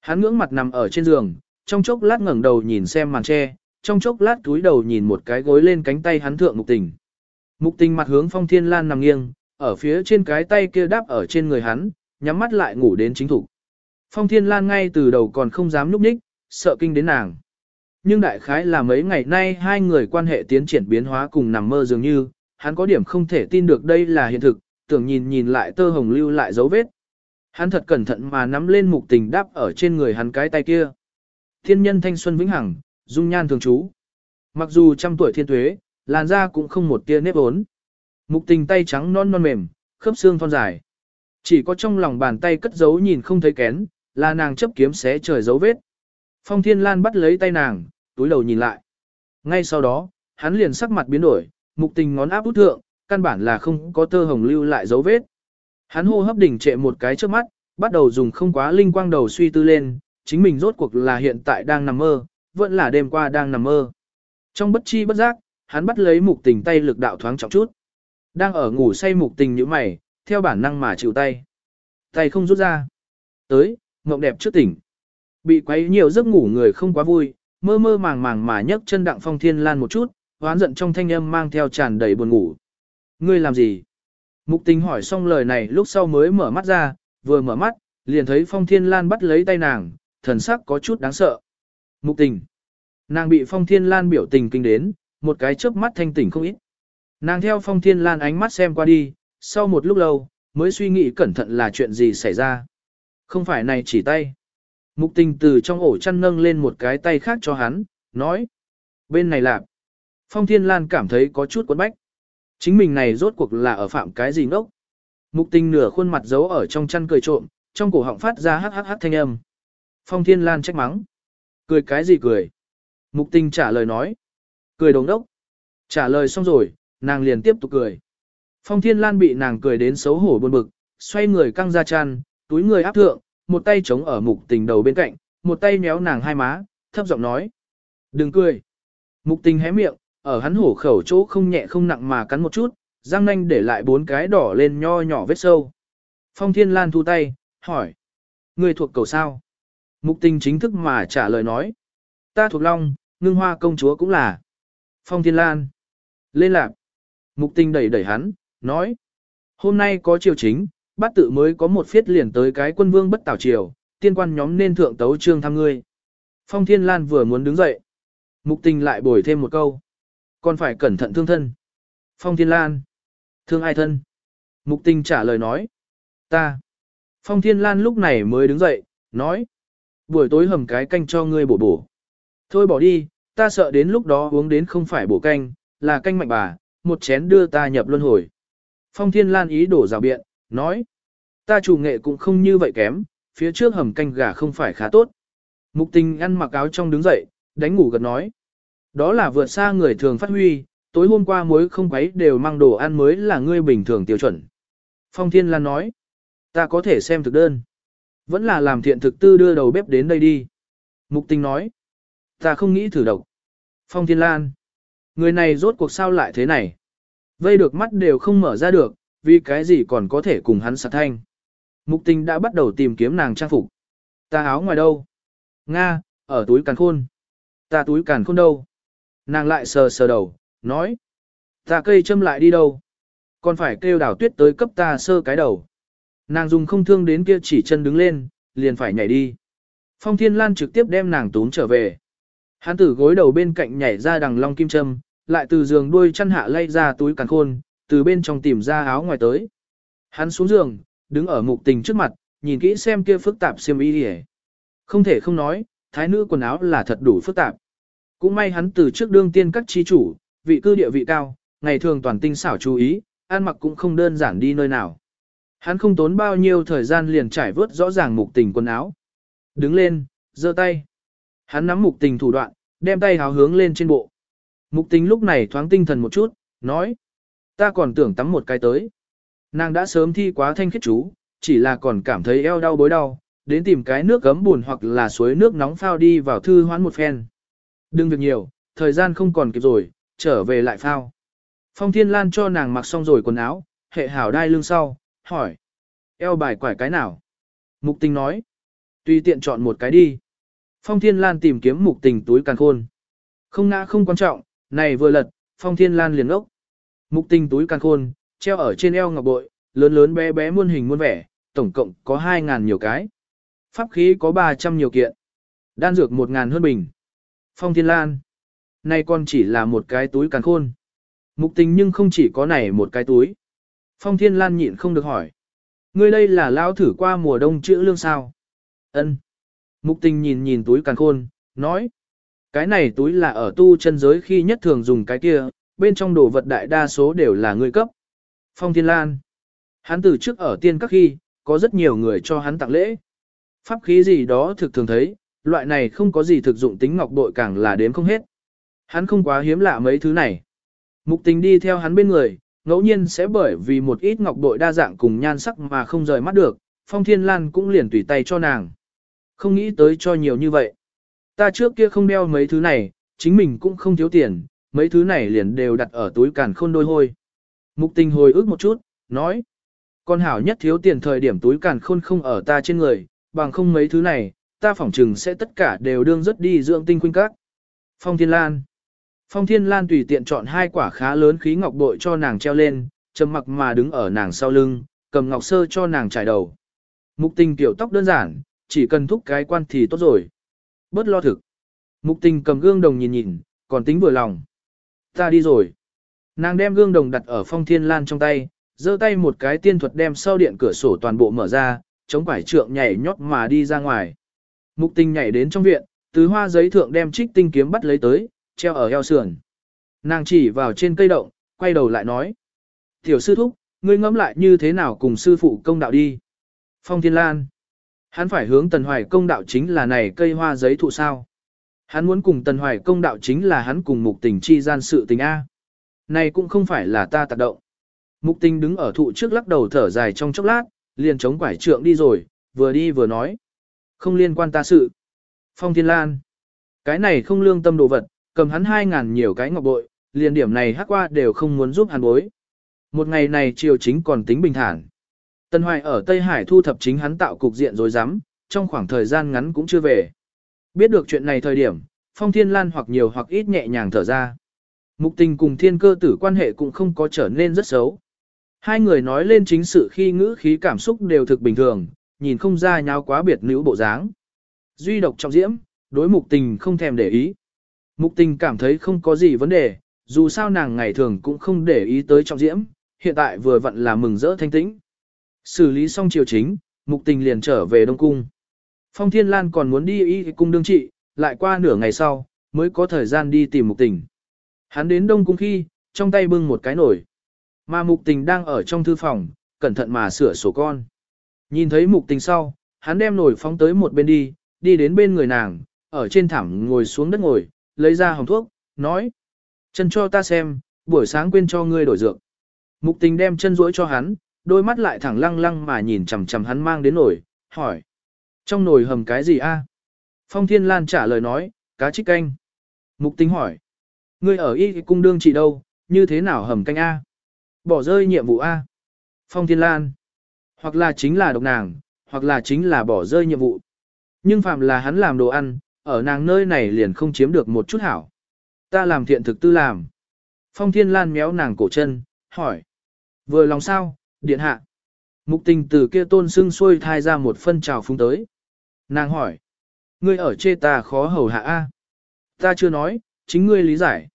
S1: Hắn ngưỡng mặt nằm ở trên giường, trong chốc lát ngẩng đầu nhìn xem màn tre, trong chốc lát túi đầu nhìn một cái gối lên cánh tay hắn thượng mục tình. Mục tình mặt hướng Phong Thiên Lan nằm nghiêng, ở phía trên cái tay kia đáp ở trên người hắn, nhắm mắt lại ngủ đến chính thủ. Phong Thiên Lan ngay từ đầu còn không dám núp ních, sợ kinh đến nàng. nhưng đại khái là mấy ngày nay hai người quan hệ tiến triển biến hóa cùng nằm mơ dường như, hắn có điểm không thể tin được đây là hiện thực, tưởng nhìn nhìn lại tơ hồng lưu lại dấu vết. Hắn thật cẩn thận mà nắm lên mục tình đáp ở trên người hắn cái tay kia. Thiên nhân thanh xuân vĩnh hằng, dung nhan thường trú. Mặc dù trăm tuổi thiên tuế, làn da cũng không một tia nếp ốn. Mục tình tay trắng non non mềm, khớp xương thon dài. Chỉ có trong lòng bàn tay cất giấu nhìn không thấy kén, là nàng chấp kiếm xé trời dấu vết. Phong Thiên Lan bắt lấy tay nàng, túi đầu nhìn lại. Ngay sau đó, hắn liền sắc mặt biến đổi, mục tình ngón áp út thượng, căn bản là không có tơ hồng lưu lại dấu vết. Hắn hô hấp đỉnh trệ một cái trước mắt, bắt đầu dùng không quá linh quang đầu suy tư lên, chính mình rốt cuộc là hiện tại đang nằm mơ, vẫn là đêm qua đang nằm mơ. Trong bất chi bất giác, hắn bắt lấy mục tình tay lực đạo thoáng trọng chút. Đang ở ngủ say mục tình như mày, theo bản năng mà chịu tay. Tay không rút ra. Tới, mộng đẹp trước tỉnh. Bị quấy nhiều giấc ngủ người không quá vui, mơ mơ màng màng mà nhấc chân đặng phong thiên lan một chút, hoán giận trong thanh âm mang theo tràn đầy buồn ngủ. Ngươi làm gì? Mục tình hỏi xong lời này lúc sau mới mở mắt ra, vừa mở mắt, liền thấy phong thiên lan bắt lấy tay nàng, thần sắc có chút đáng sợ. Mục tình. Nàng bị phong thiên lan biểu tình kinh đến, một cái chớp mắt thanh tỉnh không ít. Nàng theo phong thiên lan ánh mắt xem qua đi, sau một lúc lâu, mới suy nghĩ cẩn thận là chuyện gì xảy ra. Không phải này chỉ tay. Mục tình từ trong ổ chăn nâng lên một cái tay khác cho hắn, nói. Bên này lạp. Phong Thiên Lan cảm thấy có chút quấn bách. Chính mình này rốt cuộc là ở phạm cái gì ngốc. Mục tình nửa khuôn mặt giấu ở trong chăn cười trộm, trong cổ họng phát ra hắc hắc hắc thanh âm. Phong Thiên Lan trách mắng. Cười cái gì cười? Mục tình trả lời nói. Cười đồng đốc. Trả lời xong rồi, nàng liền tiếp tục cười. Phong Thiên Lan bị nàng cười đến xấu hổ buồn bực, xoay người căng ra chăn, túi người áp thượng, một tay chống ở mục tình đầu bên cạnh, một tay méo nàng hai má, thấp giọng nói. Đừng cười. Mục tình hé miệng, ở hắn hổ khẩu chỗ không nhẹ không nặng mà cắn một chút, răng nanh để lại bốn cái đỏ lên nho nhỏ vết sâu. Phong Thiên Lan thu tay, hỏi. Người thuộc cầu sao? Mục tình chính thức mà trả lời nói. Ta thuộc Long, ngưng hoa công chúa cũng là. Phong Thiên Lan. Lên lạc. Mục tình đẩy đẩy hắn, nói. Hôm nay có triều chính, bát tự mới có một phiết liền tới cái quân vương bất tảo triều, tiên quan nhóm nên thượng tấu trương thăm ngươi. Phong Thiên Lan vừa muốn đứng dậy. Mục tình lại bồi thêm một câu. Còn phải cẩn thận thương thân. Phong Thiên Lan. Thương ai thân? Mục tình trả lời nói. Ta. Phong Thiên Lan lúc này mới đứng dậy, nói. Buổi tối hầm cái canh cho ngươi bổ bổ. Thôi bỏ đi, ta sợ đến lúc đó uống đến không phải bổ canh, là canh mạnh bà, một chén đưa ta nhập luân hồi. Phong Thiên Lan ý đổ rào biện, nói. Ta chủ nghệ cũng không như vậy kém, phía trước hầm canh gà không phải khá tốt. Mục tình ăn mặc áo trong đứng dậy, đánh ngủ gật nói. Đó là vượt xa người thường phát huy, tối hôm qua muối không quấy đều mang đồ ăn mới là ngươi bình thường tiêu chuẩn. Phong Thiên Lan nói, ta có thể xem thực đơn. Vẫn là làm thiện thực tư đưa đầu bếp đến đây đi. Mục tình nói, ta không nghĩ thử độc. Phong Thiên Lan, người này rốt cuộc sao lại thế này. Vây được mắt đều không mở ra được, vì cái gì còn có thể cùng hắn sạc thanh. Mục tình đã bắt đầu tìm kiếm nàng trang phục. Ta áo ngoài đâu? Nga, ở túi càn khôn. Ta túi càn khôn đâu? Nàng lại sờ sờ đầu, nói. Ta cây châm lại đi đâu? Còn phải kêu đảo tuyết tới cấp ta sơ cái đầu. Nàng dùng không thương đến kia chỉ chân đứng lên, liền phải nhảy đi. Phong Thiên Lan trực tiếp đem nàng tốn trở về. Hắn tử gối đầu bên cạnh nhảy ra đằng long kim châm, lại từ giường đuôi chăn hạ lay ra túi càn khôn, từ bên trong tìm ra áo ngoài tới. Hắn xuống giường, đứng ở mục tình trước mặt, nhìn kỹ xem kia phức tạp xiêm y đi Không thể không nói, thái nữ quần áo là thật đủ phức tạp. Cũng may hắn từ trước đương tiên các chi chủ, vị cư địa vị cao, ngày thường toàn tinh xảo chú ý, ăn mặc cũng không đơn giản đi nơi nào. Hắn không tốn bao nhiêu thời gian liền trải vớt rõ ràng mục tình quần áo. Đứng lên, giơ tay. Hắn nắm mục tình thủ đoạn, đem tay háo hướng lên trên bộ. Mục tình lúc này thoáng tinh thần một chút, nói. Ta còn tưởng tắm một cái tới. Nàng đã sớm thi quá thanh khiết chú, chỉ là còn cảm thấy eo đau bối đau, đến tìm cái nước gấm buồn hoặc là suối nước nóng phao đi vào thư hoán một phen. Đừng việc nhiều, thời gian không còn kịp rồi, trở về lại phao. Phong Thiên Lan cho nàng mặc xong rồi quần áo, hệ hảo đai lưng sau, hỏi. Eo bài quải cái nào? Mục tình nói. Tùy tiện chọn một cái đi. Phong Thiên Lan tìm kiếm mục tình túi càng khôn. Không ngã không quan trọng, này vừa lật, Phong Thiên Lan liền ốc. Mục tình túi càng khôn, treo ở trên eo ngọc bội, lớn lớn bé bé muôn hình muôn vẻ, tổng cộng có 2.000 nhiều cái. Pháp khí có 300 nhiều kiện. Đan dược 1.000 hơn bình. Phong Thiên Lan. Này còn chỉ là một cái túi càn khôn. Mục tình nhưng không chỉ có này một cái túi. Phong Thiên Lan nhịn không được hỏi. Ngươi đây là lao thử qua mùa đông chữ lương sao? Ân. Mục tình nhìn nhìn túi càn khôn, nói. Cái này túi là ở tu chân giới khi nhất thường dùng cái kia, bên trong đồ vật đại đa số đều là ngươi cấp. Phong Thiên Lan. Hắn từ trước ở tiên các khi, có rất nhiều người cho hắn tặng lễ. Pháp khí gì đó thực thường thấy, loại này không có gì thực dụng tính ngọc bội càng là đếm không hết. Hắn không quá hiếm lạ mấy thứ này. Mục tình đi theo hắn bên người, ngẫu nhiên sẽ bởi vì một ít ngọc bội đa dạng cùng nhan sắc mà không rời mắt được, Phong Thiên Lan cũng liền tùy tay cho nàng. Không nghĩ tới cho nhiều như vậy. Ta trước kia không đeo mấy thứ này, chính mình cũng không thiếu tiền, mấy thứ này liền đều đặt ở túi càn khôn đôi hôi. Mục tình hồi ức một chút, nói. Con hảo nhất thiếu tiền thời điểm túi càn khôn không ở ta trên người, bằng không mấy thứ này, ta phỏng chừng sẽ tất cả đều đương rất đi dưỡng tinh khuynh các. Phong Thiên Lan Phong Thiên Lan tùy tiện chọn hai quả khá lớn khí ngọc bội cho nàng treo lên, trầm mặc mà đứng ở nàng sau lưng, cầm ngọc sơ cho nàng trải đầu. Mục tình tiểu tóc đơn giản, chỉ cần thúc cái quan thì tốt rồi. Bớt lo thực. Mục tình cầm gương đồng nhìn nhìn, còn tính vừa lòng. Ta đi rồi. Nàng đem gương đồng đặt ở phong thiên lan trong tay, giơ tay một cái tiên thuật đem sau điện cửa sổ toàn bộ mở ra, chống quải trượng nhảy nhót mà đi ra ngoài. Mục tình nhảy đến trong viện, từ hoa giấy thượng đem trích tinh kiếm bắt lấy tới, treo ở eo sườn. Nàng chỉ vào trên cây động, quay đầu lại nói. Tiểu sư thúc, ngươi ngẫm lại như thế nào cùng sư phụ công đạo đi. Phong Thiên Lan. Hắn phải hướng Tần Hoài công đạo chính là này cây hoa giấy thụ sao. Hắn muốn cùng Tần Hoài công đạo chính là hắn cùng mục tình chi gian sự tình A. Này cũng không phải là ta tạc động. Mục tình đứng ở thụ trước lắc đầu thở dài trong chốc lát, liền chống quải trượng đi rồi, vừa đi vừa nói. Không liên quan ta sự. Phong Thiên Lan. Cái này không lương tâm đồ vật, cầm hắn hai ngàn nhiều cái ngọc bội, liền điểm này hắc qua đều không muốn giúp hắn bối. Một ngày này triều chính còn tính bình thản. Tân Hoài ở Tây Hải thu thập chính hắn tạo cục diện rồi dám, trong khoảng thời gian ngắn cũng chưa về. Biết được chuyện này thời điểm, Phong Thiên Lan hoặc nhiều hoặc ít nhẹ nhàng thở ra. Mục tình cùng thiên cơ tử quan hệ cũng không có trở nên rất xấu. Hai người nói lên chính sự khi ngữ khí cảm xúc đều thực bình thường, nhìn không ra nhau quá biệt nữ bộ dáng. Duy độc trọng diễm, đối mục tình không thèm để ý. Mục tình cảm thấy không có gì vấn đề, dù sao nàng ngày thường cũng không để ý tới trọng diễm, hiện tại vừa vặn là mừng rỡ thanh tĩnh. Xử lý xong chiều chính, mục tình liền trở về Đông Cung. Phong Thiên Lan còn muốn đi y cung đương trị, lại qua nửa ngày sau, mới có thời gian đi tìm mục tình. Hắn đến Đông Cung khi, trong tay bưng một cái nồi. Mà mục tình đang ở trong thư phòng, cẩn thận mà sửa sổ con. Nhìn thấy mục tình sau, hắn đem nồi phóng tới một bên đi, đi đến bên người nàng, ở trên thảm ngồi xuống đất ngồi, lấy ra hồng thuốc, nói. Chân cho ta xem, buổi sáng quên cho ngươi đổi dược. Mục tình đem chân duỗi cho hắn, đôi mắt lại thẳng lăng lăng mà nhìn chầm chầm hắn mang đến nồi, hỏi. Trong nồi hầm cái gì a? Phong Thiên Lan trả lời nói, cá trích canh. Mục tình hỏi. Ngươi ở y cung đương trị đâu, như thế nào hầm canh a? Bỏ rơi nhiệm vụ a? Phong Thiên Lan. Hoặc là chính là độc nàng, hoặc là chính là bỏ rơi nhiệm vụ. Nhưng phạm là hắn làm đồ ăn, ở nàng nơi này liền không chiếm được một chút hảo. Ta làm thiện thực tư làm. Phong Thiên Lan méo nàng cổ chân, hỏi. Vừa lòng sao, điện hạ. Mục tình từ kia tôn sưng xuôi thai ra một phân trào phúng tới. Nàng hỏi. Ngươi ở chê ta khó hầu hạ A. Ta chưa nói, chính ngươi lý giải.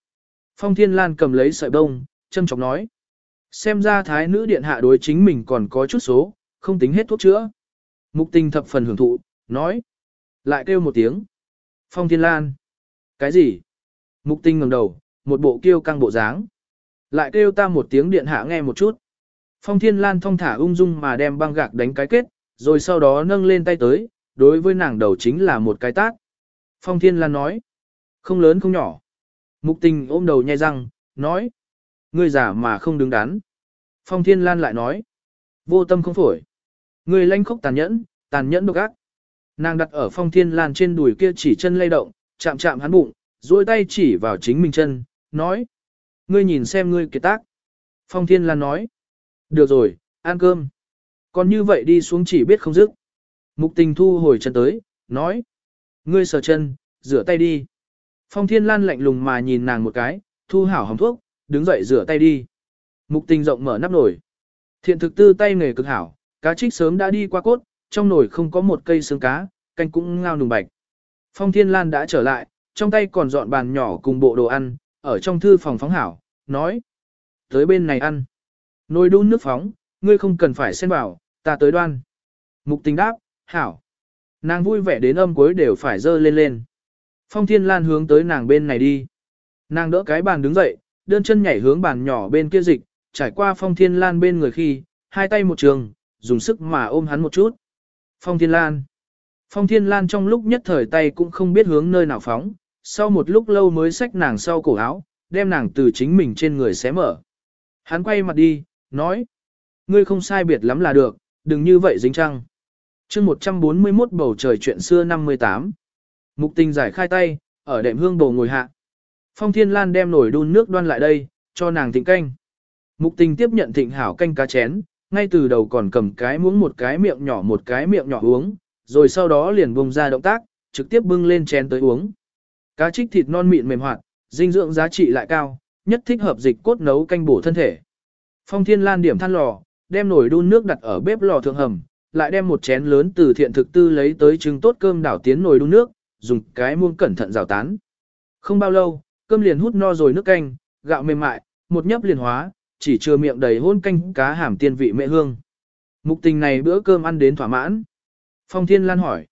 S1: Phong Thiên Lan cầm lấy sợi bông, châm chọc nói. Xem ra thái nữ điện hạ đối chính mình còn có chút số, không tính hết thuốc chữa. Mục tình thập phần hưởng thụ, nói. Lại kêu một tiếng. Phong Thiên Lan. Cái gì? Mục tinh ngẩng đầu, một bộ kêu căng bộ dáng. Lại kêu ta một tiếng điện hạ nghe một chút. Phong Thiên Lan thong thả ung dung mà đem băng gạc đánh cái kết, rồi sau đó nâng lên tay tới, đối với nàng đầu chính là một cái tát. Phong Thiên Lan nói. Không lớn không nhỏ. Mục tình ôm đầu nhai răng, nói. Ngươi giả mà không đứng đắn. Phong Thiên Lan lại nói. Vô tâm không phổi. Ngươi lanh khốc tàn nhẫn, tàn nhẫn độc ác. Nàng đặt ở phong thiên lan trên đùi kia chỉ chân lay động, chạm chạm hắn bụng, duỗi tay chỉ vào chính mình chân, nói. Ngươi nhìn xem ngươi kiệt tác. Phong thiên lan nói. Được rồi, ăn cơm. Còn như vậy đi xuống chỉ biết không dứt. Mục tình thu hồi chân tới, nói. Ngươi sờ chân, rửa tay đi. Phong thiên lan lạnh lùng mà nhìn nàng một cái, thu hảo hồng thuốc, đứng dậy rửa tay đi. Mục tình rộng mở nắp nổi. Thiện thực tư tay nghề cực hảo, cá trích sớm đã đi qua cốt, trong nồi không có một cây xương cá, canh cũng ngao nùng bạch. Phong Thiên Lan đã trở lại, trong tay còn dọn bàn nhỏ cùng bộ đồ ăn, ở trong thư phòng phóng hảo, nói. Tới bên này ăn. Nồi đun nước phóng, ngươi không cần phải xen vào, ta tới đoan. Mục tình đáp, hảo. Nàng vui vẻ đến âm cuối đều phải dơ lên lên. Phong Thiên Lan hướng tới nàng bên này đi. Nàng đỡ cái bàn đứng dậy, đơn chân nhảy hướng bàn nhỏ bên kia dịch, trải qua Phong Thiên Lan bên người khi, hai tay một trường, dùng sức mà ôm hắn một chút. Phong Thiên Lan. Phong Thiên Lan trong lúc nhất thời tay cũng không biết hướng nơi nào phóng, sau một lúc lâu mới xách nàng sau cổ áo, đem nàng từ chính mình trên người xé mở. Hắn quay mặt đi, nói. Ngươi không sai biệt lắm là được, đừng như vậy dính trăng. chương 141 bầu trời chuyện xưa 58. Mục tình giải khai tay, ở đệm hương bầu ngồi hạ. Phong Thiên Lan đem nồi đun nước đoan lại đây, cho nàng thịnh canh. Mục tình tiếp nhận thịnh hảo canh cá chén, ngay từ đầu còn cầm cái muỗng một cái miệng nhỏ một cái miệng nhỏ uống, rồi sau đó liền bông ra động tác, trực tiếp bưng lên chén tới uống. Cá trích thịt non mịn mềm hoạt, dinh dưỡng giá trị lại cao, nhất thích hợp dịch cốt nấu canh bổ thân thể. Phong Thiên Lan điểm than lò, đem nồi đun nước đặt ở bếp lò thượng hầm, lại đem một chén lớn từ thiện thực tư lấy tới trứng tốt cơm đảo tiến nồi đun nước, dùng cái muông cẩn thận rào tán. Không bao lâu, cơm liền hút no rồi nước canh, gạo mềm mại, một nhấp liền hóa, chỉ chưa miệng đầy hôn canh cá hàm tiên vị mẹ hương. Mục tình này bữa cơm ăn đến thỏa mãn. Phong Thiên Lan hỏi.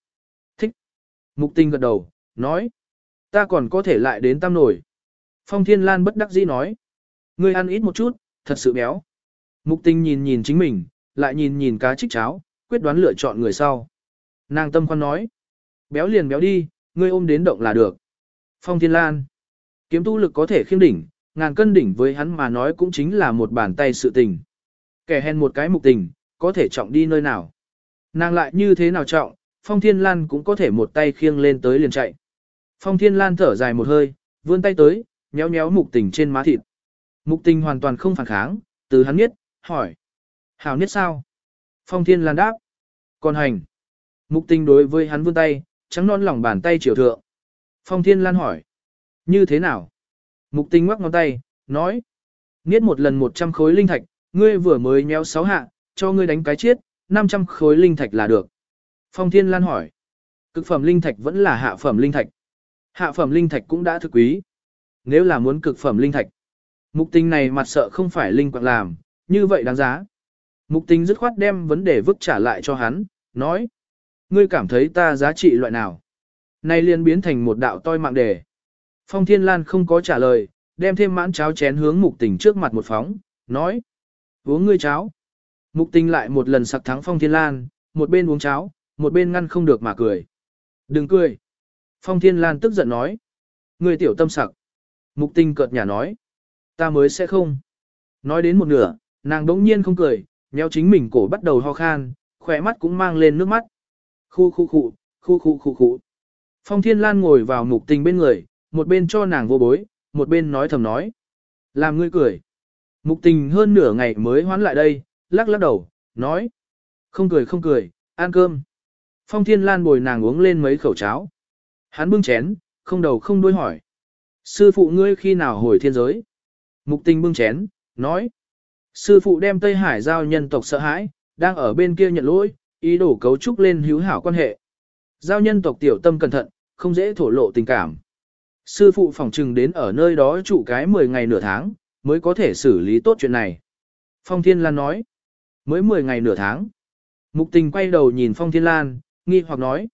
S1: Thích. Mục tình gật đầu, nói. Ta còn có thể lại đến tam nổi. Phong Thiên Lan bất đắc dĩ nói. Ngươi ăn ít một chút, thật sự béo. Mục tình nhìn nhìn chính mình, lại nhìn nhìn cá trích cháo, quyết đoán lựa chọn người sau. Nàng tâm khoan nói. Béo liền béo đi, ngươi ôm đến động là được. Phong Thiên Lan. Kiếm tu lực có thể khiêm đỉnh, ngàn cân đỉnh với hắn mà nói cũng chính là một bàn tay sự tình. Kẻ hèn một cái mục tình, có thể trọng đi nơi nào. Nàng lại như thế nào trọng, Phong Thiên Lan cũng có thể một tay khiêng lên tới liền chạy. Phong Thiên Lan thở dài một hơi, vươn tay tới, nhéo nhéo mục tình trên má thịt. Mục tình hoàn toàn không phản kháng, từ hắn nhất, hỏi. Hảo nhất sao? Phong Thiên Lan đáp. Còn hành. Mục tình đối với hắn vươn tay, trắng non lòng bàn tay chiều thượng. Phong Thiên Lan hỏi. Như thế nào? Mục tinh ngoắc ngón tay, nói. Niết một lần 100 khối linh thạch, ngươi vừa mới nhéo 6 hạ, cho ngươi đánh cái chiết, 500 khối linh thạch là được. Phong Thiên Lan hỏi. Cực phẩm linh thạch vẫn là hạ phẩm linh thạch. Hạ phẩm linh thạch cũng đã thực quý. Nếu là muốn cực phẩm linh thạch. Mục tinh này mặt sợ không phải linh quạng làm, như vậy đáng giá. Mục tinh dứt khoát đem vấn đề vứt trả lại cho hắn, nói. Ngươi cảm thấy ta giá trị loại nào? Này liền biến thành một đạo toi mạng đề. Phong Thiên Lan không có trả lời, đem thêm mãn cháo chén hướng mục tình trước mặt một phóng, nói. Uống ngươi cháo. Mục tình lại một lần sặc thắng Phong Thiên Lan, một bên uống cháo, một bên ngăn không được mà cười. Đừng cười. Phong Thiên Lan tức giận nói. Ngươi tiểu tâm sặc. Mục tình cợt nhả nói. Ta mới sẽ không. Nói đến một nửa, nàng đống nhiên không cười, nheo chính mình cổ bắt đầu ho khan, khỏe mắt cũng mang lên nước mắt. Khu khu khu, khu khu khu khu. Phong Thiên Lan ngồi vào mục tình bên người, một bên cho nàng vô bối, một bên nói thầm nói. Làm ngươi cười. Mục tình hơn nửa ngày mới hoán lại đây, lắc lắc đầu, nói. Không cười không cười, ăn cơm. Phong Thiên Lan bồi nàng uống lên mấy khẩu cháo. Hắn bưng chén, không đầu không đuôi hỏi. Sư phụ ngươi khi nào hồi thiên giới? Mục tình bưng chén, nói. Sư phụ đem Tây Hải giao nhân tộc sợ hãi, đang ở bên kia nhận lỗi, ý đồ cấu trúc lên hữu hảo quan hệ. Giao nhân tộc tiểu tâm cẩn thận, không dễ thổ lộ tình cảm. Sư phụ phòng trừng đến ở nơi đó trụ cái 10 ngày nửa tháng, mới có thể xử lý tốt chuyện này. Phong Thiên Lan nói, mới 10 ngày nửa tháng. Mục tình quay đầu nhìn Phong Thiên Lan, nghi hoặc nói,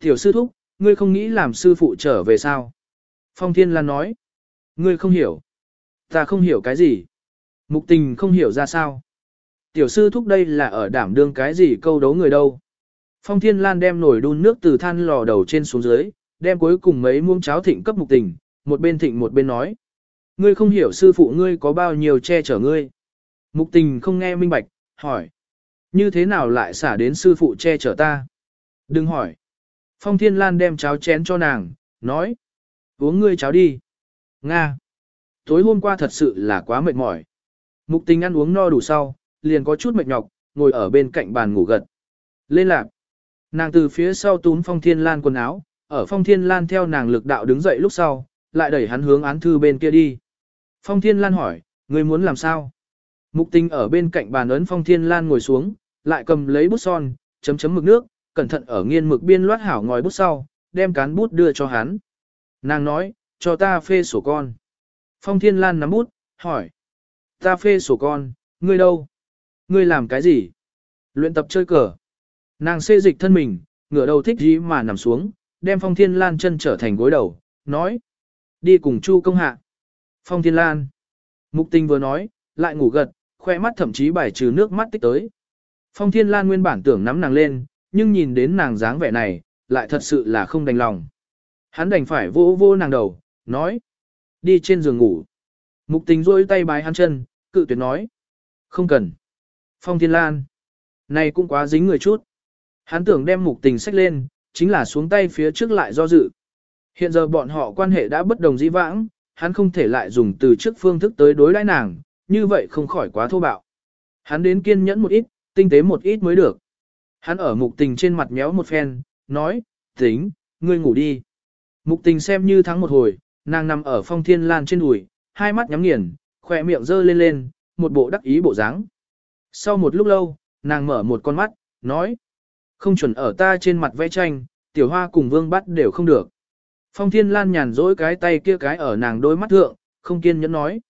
S1: tiểu sư thúc, ngươi không nghĩ làm sư phụ trở về sao? Phong Thiên Lan nói, ngươi không hiểu. Ta không hiểu cái gì. Mục tình không hiểu ra sao. Tiểu sư thúc đây là ở đảm đương cái gì câu đấu người đâu. Phong Thiên Lan đem nổi đun nước từ than lò đầu trên xuống dưới, đem cuối cùng mấy muỗng cháo thịnh cấp mục tình, một bên thịnh một bên nói. Ngươi không hiểu sư phụ ngươi có bao nhiêu che chở ngươi. Mục tình không nghe minh bạch, hỏi. Như thế nào lại xả đến sư phụ che chở ta? Đừng hỏi. Phong Thiên Lan đem cháo chén cho nàng, nói. Uống ngươi cháo đi. Nga. Tối hôm qua thật sự là quá mệt mỏi. Mục tình ăn uống no đủ sau, liền có chút mệt nhọc, ngồi ở bên cạnh bàn ngủ gật. Lên lạc. Nàng từ phía sau túm Phong Thiên Lan quần áo, ở Phong Thiên Lan theo nàng lực đạo đứng dậy lúc sau, lại đẩy hắn hướng án thư bên kia đi. Phong Thiên Lan hỏi, người muốn làm sao? Mục tình ở bên cạnh bàn ấn Phong Thiên Lan ngồi xuống, lại cầm lấy bút son, chấm chấm mực nước, cẩn thận ở nghiên mực biên loát hảo ngòi bút sau, đem cán bút đưa cho hắn. Nàng nói, cho ta phê sổ con. Phong Thiên Lan nắm bút, hỏi. Ta phê sổ con, ngươi đâu? Ngươi làm cái gì? Luyện tập chơi cờ. Nàng xê dịch thân mình, ngửa đầu thích gì mà nằm xuống, đem Phong Thiên Lan chân trở thành gối đầu, nói. Đi cùng Chu công hạ. Phong Thiên Lan. Mục tình vừa nói, lại ngủ gật, khoe mắt thậm chí bài trừ nước mắt tích tới. Phong Thiên Lan nguyên bản tưởng nắm nàng lên, nhưng nhìn đến nàng dáng vẻ này, lại thật sự là không đành lòng. Hắn đành phải vô vô nàng đầu, nói. Đi trên giường ngủ. Mục tình rôi tay bái hắn chân, cự tuyệt nói. Không cần. Phong Thiên Lan. Này cũng quá dính người chút. Hắn tưởng đem mục tình sách lên, chính là xuống tay phía trước lại do dự. Hiện giờ bọn họ quan hệ đã bất đồng dĩ vãng, hắn không thể lại dùng từ trước phương thức tới đối đãi nàng, như vậy không khỏi quá thô bạo. Hắn đến kiên nhẫn một ít, tinh tế một ít mới được. Hắn ở mục tình trên mặt méo một phen, nói, tính, ngươi ngủ đi. Mục tình xem như thắng một hồi, nàng nằm ở phong thiên lan trên đùi, hai mắt nhắm nghiền, khỏe miệng dơ lên lên, một bộ đắc ý bộ dáng. Sau một lúc lâu, nàng mở một con mắt, nói, không chuẩn ở ta trên mặt vẽ tranh, tiểu hoa cùng vương bắt đều không được. Phong thiên lan nhàn dỗi cái tay kia cái ở nàng đôi mắt thượng, không kiên nhẫn nói.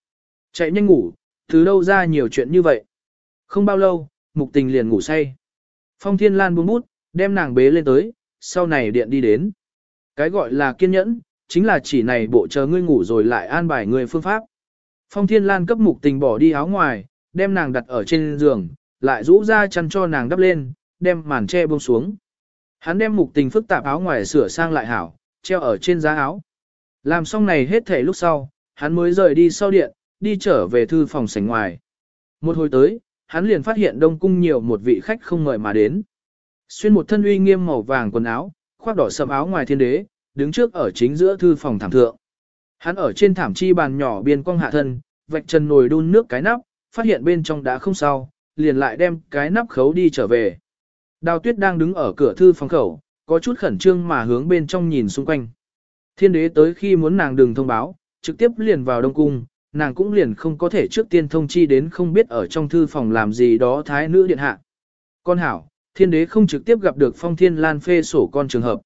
S1: Chạy nhanh ngủ, từ đâu ra nhiều chuyện như vậy. Không bao lâu, mục tình liền ngủ say. Phong thiên lan buông bút, đem nàng bế lên tới, sau này điện đi đến. Cái gọi là kiên nhẫn, chính là chỉ này bộ chờ ngươi ngủ rồi lại an bài người phương pháp. Phong thiên lan cấp mục tình bỏ đi áo ngoài, đem nàng đặt ở trên giường, lại rũ ra chăn cho nàng đắp lên, đem màn che buông xuống. Hắn đem mục tình phức tạp áo ngoài sửa sang lại hảo, treo ở trên giá áo. Làm xong này hết thể lúc sau, hắn mới rời đi sau điện, đi trở về thư phòng sảnh ngoài. Một hồi tới, hắn liền phát hiện đông cung nhiều một vị khách không mời mà đến. Xuyên một thân uy nghiêm màu vàng quần áo, khoác đỏ sầm áo ngoài thiên đế, đứng trước ở chính giữa thư phòng thảm thượng. Hắn ở trên thảm chi bàn nhỏ biên cong hạ thân, vạch chân nồi đun nước cái nắp, phát hiện bên trong đã không sao, liền lại đem cái nắp khấu đi trở về. Đào tuyết đang đứng ở cửa thư phòng khẩu, có chút khẩn trương mà hướng bên trong nhìn xung quanh. Thiên đế tới khi muốn nàng đừng thông báo, trực tiếp liền vào đông cung, nàng cũng liền không có thể trước tiên thông chi đến không biết ở trong thư phòng làm gì đó thái nữ điện hạ. Con hảo, thiên đế không trực tiếp gặp được phong thiên lan phê sổ con trường hợp.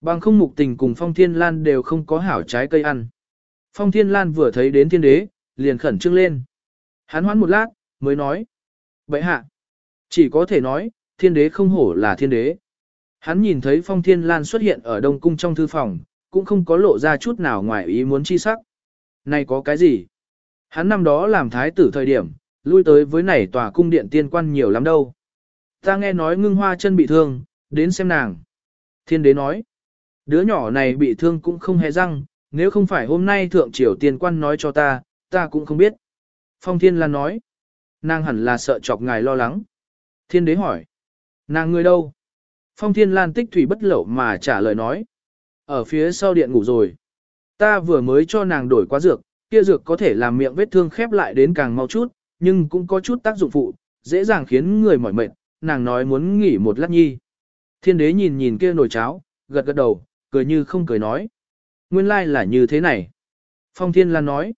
S1: Bằng không mục tình cùng phong thiên lan đều không có hảo trái cây ăn. Phong thiên lan vừa thấy đến thiên đế, liền khẩn trương lên. Hắn hoán một lát, mới nói. Vậy hạ, chỉ có thể nói, thiên đế không hổ là thiên đế. Hắn nhìn thấy phong thiên lan xuất hiện ở đông cung trong thư phòng, cũng không có lộ ra chút nào ngoài ý muốn chi sắc. Này có cái gì? Hắn năm đó làm thái tử thời điểm, lui tới với nảy tòa cung điện tiên quan nhiều lắm đâu. Ta nghe nói ngưng hoa chân bị thương, đến xem nàng. Thiên đế nói, đứa nhỏ này bị thương cũng không hề răng, nếu không phải hôm nay thượng triều tiên quan nói cho ta, ta cũng không biết. Phong thiên lan nói, nàng hẳn là sợ chọc ngài lo lắng. Thiên đế hỏi, nàng người đâu? Phong thiên lan tích thủy bất lậu mà trả lời nói, ở phía sau điện ngủ rồi. Ta vừa mới cho nàng đổi quá dược, kia dược có thể làm miệng vết thương khép lại đến càng mau chút, nhưng cũng có chút tác dụng phụ, dễ dàng khiến người mỏi mệt, nàng nói muốn nghỉ một lát nhi. Thiên đế nhìn nhìn kia nồi cháo, gật gật đầu, cười như không cười nói. Nguyên lai là như thế này. Phong Thiên Lan nói.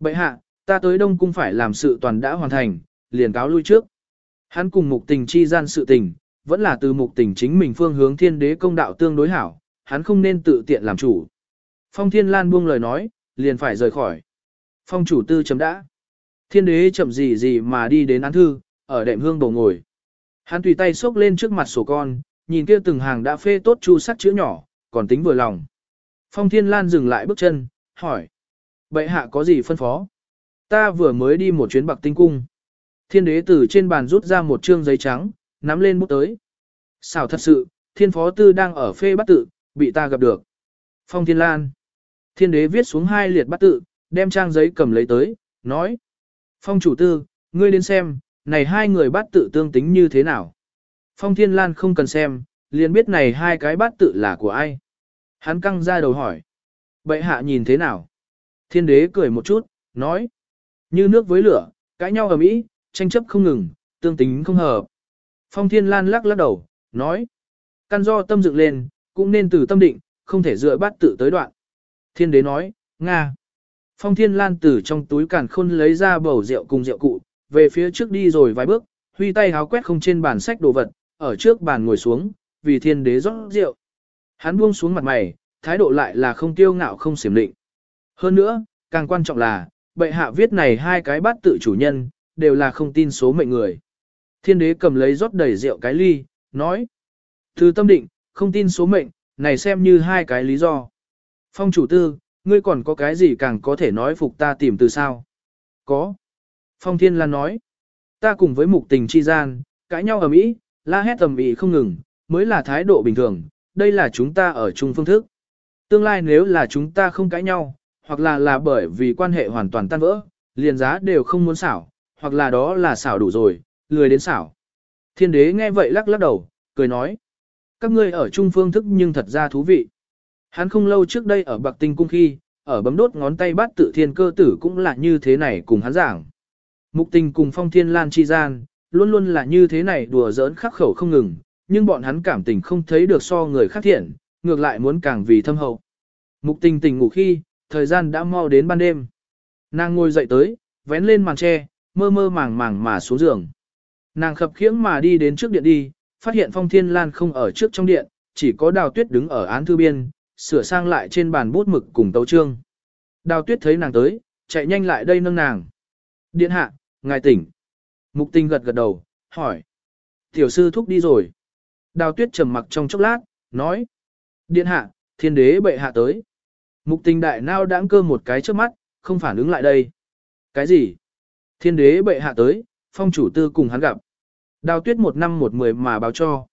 S1: Bậy hạ, ta tới Đông Cung phải làm sự toàn đã hoàn thành, liền cáo lui trước. Hắn cùng mục tình chi gian sự tình, vẫn là từ mục tình chính mình phương hướng thiên đế công đạo tương đối hảo, hắn không nên tự tiện làm chủ. Phong Thiên Lan buông lời nói, liền phải rời khỏi. Phong chủ tư chấm đã. Thiên đế chậm gì gì mà đi đến án thư, ở đệm hương bầu ngồi. Hắn tùy tay xốc lên trước mặt sổ con, nhìn kia từng hàng đã phê tốt chu sắc chữ nhỏ, còn tính vừa lòng. Phong Thiên Lan dừng lại bước chân, hỏi. Bệ hạ có gì phân phó? Ta vừa mới đi một chuyến bạc tinh cung. Thiên đế từ trên bàn rút ra một trương giấy trắng, nắm lên bút tới. Xảo thật sự, thiên phó tư đang ở phê bắt tự, bị ta gặp được. Phong Thiên Lan. Thiên đế viết xuống hai liệt bắt tự, đem trang giấy cầm lấy tới, nói. Phong chủ tư, ngươi đến xem, này hai người bắt tự tương tính như thế nào. Phong Thiên Lan không cần xem, liền biết này hai cái bắt tự là của ai. Hắn căng ra đầu hỏi. Bệ hạ nhìn thế nào? Thiên đế cười một chút, nói. Như nước với lửa, cãi nhau ở mỹ, tranh chấp không ngừng, tương tính không hợp. Phong Thiên Lan lắc lắc đầu, nói. Căn do tâm dựng lên, cũng nên từ tâm định, không thể dựa bắt tự tới đoạn. Thiên đế nói, Nga. Phong Thiên Lan từ trong túi càn khôn lấy ra bầu rượu cùng rượu cụ, về phía trước đi rồi vài bước, huy tay háo quét không trên bàn sách đồ vật, ở trước bàn ngồi xuống, vì thiên đế rót rượu. Hắn buông xuống mặt mày, thái độ lại là không tiêu ngạo không xiểm định. Hơn nữa, càng quan trọng là, bệ hạ viết này hai cái bát tự chủ nhân, đều là không tin số mệnh người. Thiên đế cầm lấy rót đầy rượu cái ly, nói. Từ tâm định, không tin số mệnh, này xem như hai cái lý do. Phong chủ tư, ngươi còn có cái gì càng có thể nói phục ta tìm từ sao? Có. Phong Thiên Lan nói. Ta cùng với mục tình chi gian, cãi nhau ầm ĩ, la hét ầm ĩ không ngừng, mới là thái độ bình thường, đây là chúng ta ở chung phương thức. Tương lai nếu là chúng ta không cãi nhau, hoặc là là bởi vì quan hệ hoàn toàn tan vỡ, liền giá đều không muốn xảo, hoặc là đó là xảo đủ rồi, lười đến xảo. Thiên đế nghe vậy lắc lắc đầu, cười nói. Các ngươi ở chung phương thức nhưng thật ra thú vị. Hắn không lâu trước đây ở Bạc Tinh Cung khi, ở bấm đốt ngón tay bắt tự thiên cơ tử cũng là như thế này cùng hắn giảng. Mục tình cùng phong thiên lan chi gian, luôn luôn là như thế này đùa giỡn khắc khẩu không ngừng, nhưng bọn hắn cảm tình không thấy được so người khác thiện, ngược lại muốn càng vì thâm hậu. Mục tình tình ngủ khi, thời gian đã mau đến ban đêm. Nàng ngồi dậy tới, vén lên màn tre, mơ mơ màng màng mà xuống giường. Nàng khập khiễng mà đi đến trước điện đi, phát hiện phong thiên lan không ở trước trong điện, chỉ có đào tuyết đứng ở án thư biên, sửa sang lại trên bàn bút mực cùng tấu trương. Đào tuyết thấy nàng tới, chạy nhanh lại đây nâng nàng. Điện hạ, ngài tỉnh. Mục tình gật gật đầu, hỏi. Tiểu sư thúc đi rồi. Đào tuyết trầm mặc trong chốc lát, nói. Điện hạ, thiên đế bệ hạ tới. Mục tình đại nao đãng cơ một cái trước mắt, không phản ứng lại đây. Cái gì? Thiên đế bệ hạ tới, phong chủ tư cùng hắn gặp. Đào tuyết một năm một mười mà báo cho.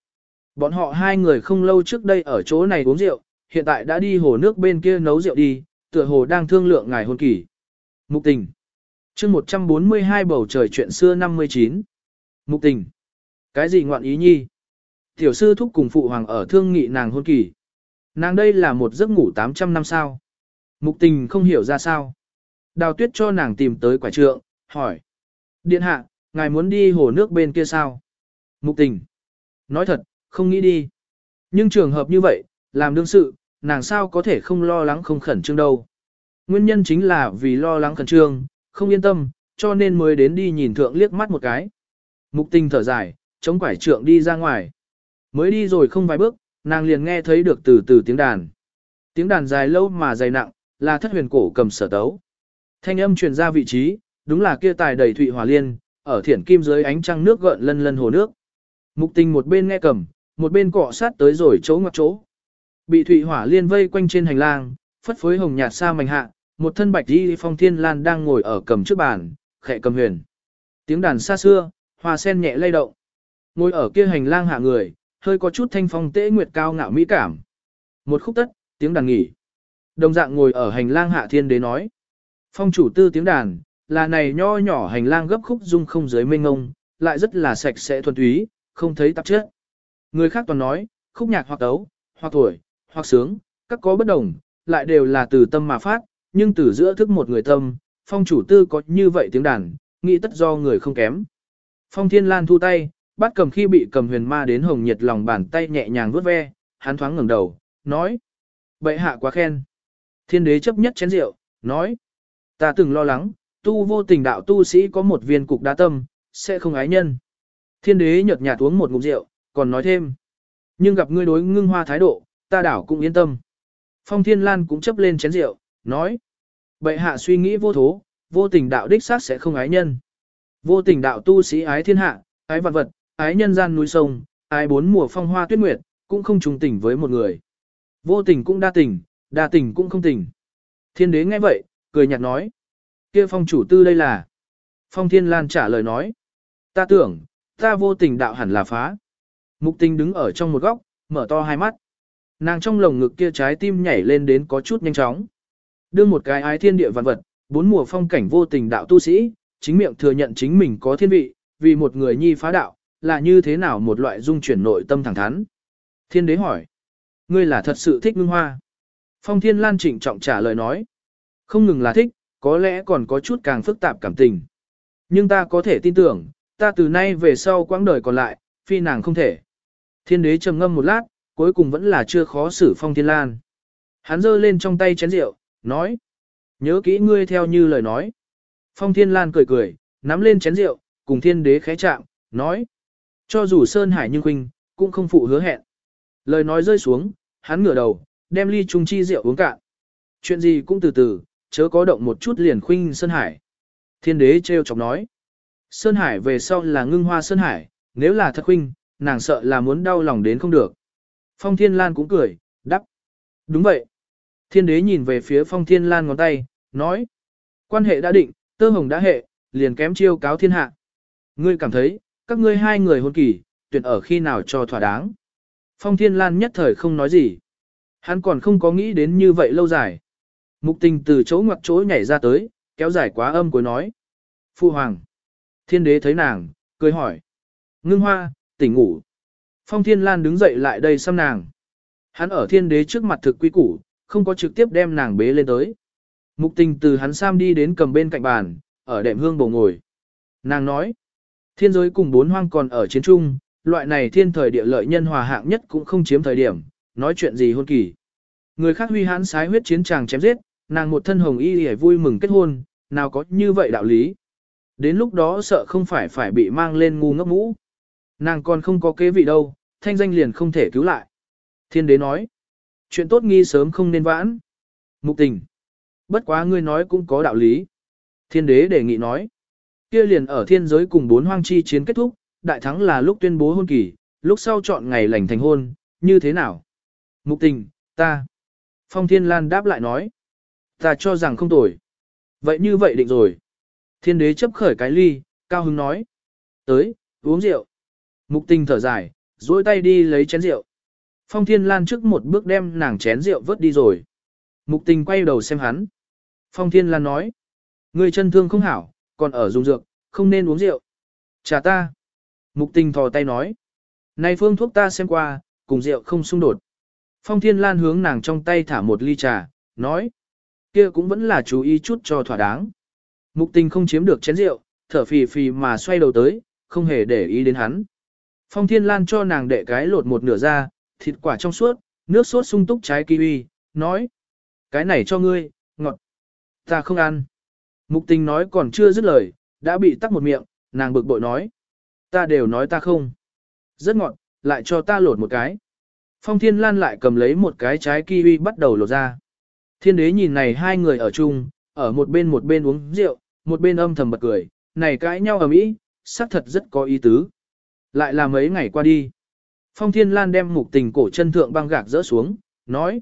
S1: Bọn họ hai người không lâu trước đây ở chỗ này uống rượu, hiện tại đã đi hồ nước bên kia nấu rượu đi, tựa hồ đang thương lượng ngài hôn kỳ. Mục tình. chương 142 bầu trời chuyện xưa 59. Mục tình. Cái gì ngoạn ý nhi? Tiểu sư thúc cùng phụ hoàng ở thương nghị nàng hôn kỳ. Nàng đây là một giấc ngủ 800 năm sao. Mục tình không hiểu ra sao. Đào tuyết cho nàng tìm tới quả trượng, hỏi. Điện hạ, ngài muốn đi hồ nước bên kia sao? Mục tình. Nói thật, không nghĩ đi. Nhưng trường hợp như vậy, làm đương sự, nàng sao có thể không lo lắng không khẩn trương đâu. Nguyên nhân chính là vì lo lắng khẩn trương, không yên tâm, cho nên mới đến đi nhìn thượng liếc mắt một cái. Mục tình thở dài, chống quải trượng đi ra ngoài. Mới đi rồi không vài bước, nàng liền nghe thấy được từ từ tiếng đàn. Tiếng đàn dài lâu mà dày nặng, là thất huyền cổ cầm sở tấu. Thanh âm truyền ra vị trí, đúng là kia tài đầy thụy hòa liên, ở thiển kim dưới ánh trăng nước gợn lân lân hồ nước. Mục tình một bên nghe cầm, một bên cọ sát tới rồi chỗ ngoặc chỗ. Bị thụy hỏa liên vây quanh trên hành lang, phất phới hồng nhạt xa mảnh hạ, một thân bạch đi phong thiên lan đang ngồi ở cầm trước bàn, khẽ cầm huyền. Tiếng đàn xa xưa, hoa sen nhẹ lay động. Ngồi ở kia hành lang hạ người, hơi có chút thanh phong tế nguyệt cao ngạo mỹ cảm. Một khúc tất, tiếng đàn nghỉ. Đồng dạng ngồi ở hành lang hạ thiên đế nói. Phong chủ tư tiếng đàn, là này nho nhỏ hành lang gấp khúc dung không dưới mênh ngông, lại rất là sạch sẽ thuần túy, không thấy tạp chất. Người khác toàn nói, khúc nhạc hoặc tấu, hoặc tuổi, hoặc sướng, các có bất đồng, lại đều là từ tâm mà phát, nhưng từ giữa thức một người tâm, phong chủ tư có như vậy tiếng đàn, nghĩ tất do người không kém. Phong thiên lan thu tay, bắt cầm khi bị cầm huyền ma đến hồng nhiệt lòng bàn tay nhẹ nhàng vuốt ve, hắn thoáng ngẩng đầu, nói. Bệ hạ quá khen. Thiên đế chấp nhất chén rượu, nói. Ta từng lo lắng, tu vô tình đạo tu sĩ có một viên cục đá tâm, sẽ không ái nhân. Thiên đế nhợt nhạt uống một ngụm rượu, còn nói thêm. Nhưng gặp ngươi đối ngưng hoa thái độ, ta đảo cũng yên tâm. Phong Thiên Lan cũng chấp lên chén rượu, nói. Bệ hạ suy nghĩ vô thố, vô tình đạo đích xác sẽ không ái nhân. Vô tình đạo tu sĩ ái thiên hạ, ái vật vật, ái nhân gian núi sông, ái bốn mùa phong hoa tuyết nguyệt, cũng không trùng tình với một người. Vô tình cũng đa tình, đa tình cũng không tình. Thiên đế nghe vậy, cười nhạt nói kia phong chủ tư đây là. Phong Thiên Lan trả lời nói. Ta tưởng, ta vô tình đạo hẳn là phá. Mục tình đứng ở trong một góc, mở to hai mắt. Nàng trong lồng ngực kia trái tim nhảy lên đến có chút nhanh chóng. Đưa một cái ái thiên địa vạn vật, bốn mùa phong cảnh vô tình đạo tu sĩ, chính miệng thừa nhận chính mình có thiên vị, vì một người nhi phá đạo, là như thế nào một loại dung chuyển nội tâm thẳng thắn. Thiên đế hỏi, ngươi là thật sự thích ngưng hoa. Phong thiên lan trịnh trọng trả lời nói, không ngừng là thích, có lẽ còn có chút càng phức tạp cảm tình. Nhưng ta có thể tin tưởng, ta từ nay về sau quãng đời còn lại, phi nàng không thể. Thiên đế trầm ngâm một lát, cuối cùng vẫn là chưa khó xử phong thiên lan. Hắn giơ lên trong tay chén rượu, nói. Nhớ kỹ ngươi theo như lời nói. Phong thiên lan cười cười, nắm lên chén rượu, cùng thiên đế khẽ chạm, nói. Cho dù Sơn Hải nhưng huynh, cũng không phụ hứa hẹn. Lời nói rơi xuống, hắn ngửa đầu, đem ly trùng chi rượu uống cạn. Chuyện gì cũng từ từ, chớ có động một chút liền khuynh Sơn Hải. Thiên đế treo chọc nói. Sơn Hải về sau là ngưng hoa Sơn Hải, nếu là thật khuynh, nàng sợ là muốn đau lòng đến không được. Phong Thiên Lan cũng cười, đắp. Đúng vậy. Thiên đế nhìn về phía Phong Thiên Lan ngón tay, nói. Quan hệ đã định, tơ hồng đã hệ, liền kém chiêu cáo thiên hạ. Ngươi cảm thấy, các ngươi hai người hôn kỳ, tuyển ở khi nào cho thỏa đáng. Phong Thiên Lan nhất thời không nói gì. Hắn còn không có nghĩ đến như vậy lâu dài. Mục tình từ chỗ ngoặc chỗ nhảy ra tới, kéo dài quá âm cuối nói. Phu Hoàng. Thiên đế thấy nàng, cười hỏi. Ngưng hoa, tỉnh ngủ. Phong Thiên Lan đứng dậy lại đây xăm nàng. Hắn ở thiên đế trước mặt thực quy củ, không có trực tiếp đem nàng bế lên tới. Mục tình từ hắn sam đi đến cầm bên cạnh bàn, ở đệm hương bầu ngồi. Nàng nói, thiên giới cùng bốn hoang còn ở chiến trung, loại này thiên thời địa lợi nhân hòa hạng nhất cũng không chiếm thời điểm, nói chuyện gì hôn kỳ. Người khác huy hãn sái huyết chiến tràng chém giết, nàng một thân hồng y hề vui mừng kết hôn, nào có như vậy đạo lý. Đến lúc đó sợ không phải phải bị mang lên ngu ngốc mũ. Nàng còn không có kế vị đâu, thanh danh liền không thể cứu lại. Thiên đế nói, chuyện tốt nghi sớm không nên vãn. Mục tình. Bất quá ngươi nói cũng có đạo lý. Thiên đế đề nghị nói, kia liền ở thiên giới cùng bốn hoang chi chiến kết thúc, đại thắng là lúc tuyên bố hôn kỳ, lúc sau chọn ngày lành thành hôn, như thế nào? Mục tình, ta. Phong Thiên Lan đáp lại nói, ta cho rằng không tồi. Vậy như vậy định rồi. Thiên đế chấp khởi cái ly, cao hứng nói. Tới, uống rượu. Mục tình thở dài, dối tay đi lấy chén rượu. Phong Thiên Lan trước một bước đem nàng chén rượu vớt đi rồi. Mục tình quay đầu xem hắn. Phong Thiên Lan nói. Người chân thương không hảo, còn ở dùng dược, không nên uống rượu. Chà ta. Mục tình thò tay nói. Này phương thuốc ta xem qua, cùng rượu không xung đột. Phong Thiên Lan hướng nàng trong tay thả một ly trà, nói kia cũng vẫn là chú ý chút cho thỏa đáng. Mục tình không chiếm được chén rượu, thở phì phì mà xoay đầu tới, không hề để ý đến hắn. Phong Thiên Lan cho nàng đệ cái lột một nửa ra, thịt quả trong suốt, nước sốt sung túc trái kiwi, nói. Cái này cho ngươi, ngọt. Ta không ăn. Mục tình nói còn chưa dứt lời, đã bị tắc một miệng, nàng bực bội nói. Ta đều nói ta không. Rất ngọt, lại cho ta lột một cái. Phong Thiên Lan lại cầm lấy một cái trái kiwi bắt đầu lột ra. Thiên đế nhìn này hai người ở chung, ở một bên một bên uống rượu, một bên âm thầm bật cười, này cãi nhau ở mỹ, xác thật rất có ý tứ. Lại là mấy ngày qua đi. Phong Thiên Lan đem mục tình cổ chân thượng băng gạc dỡ xuống, nói.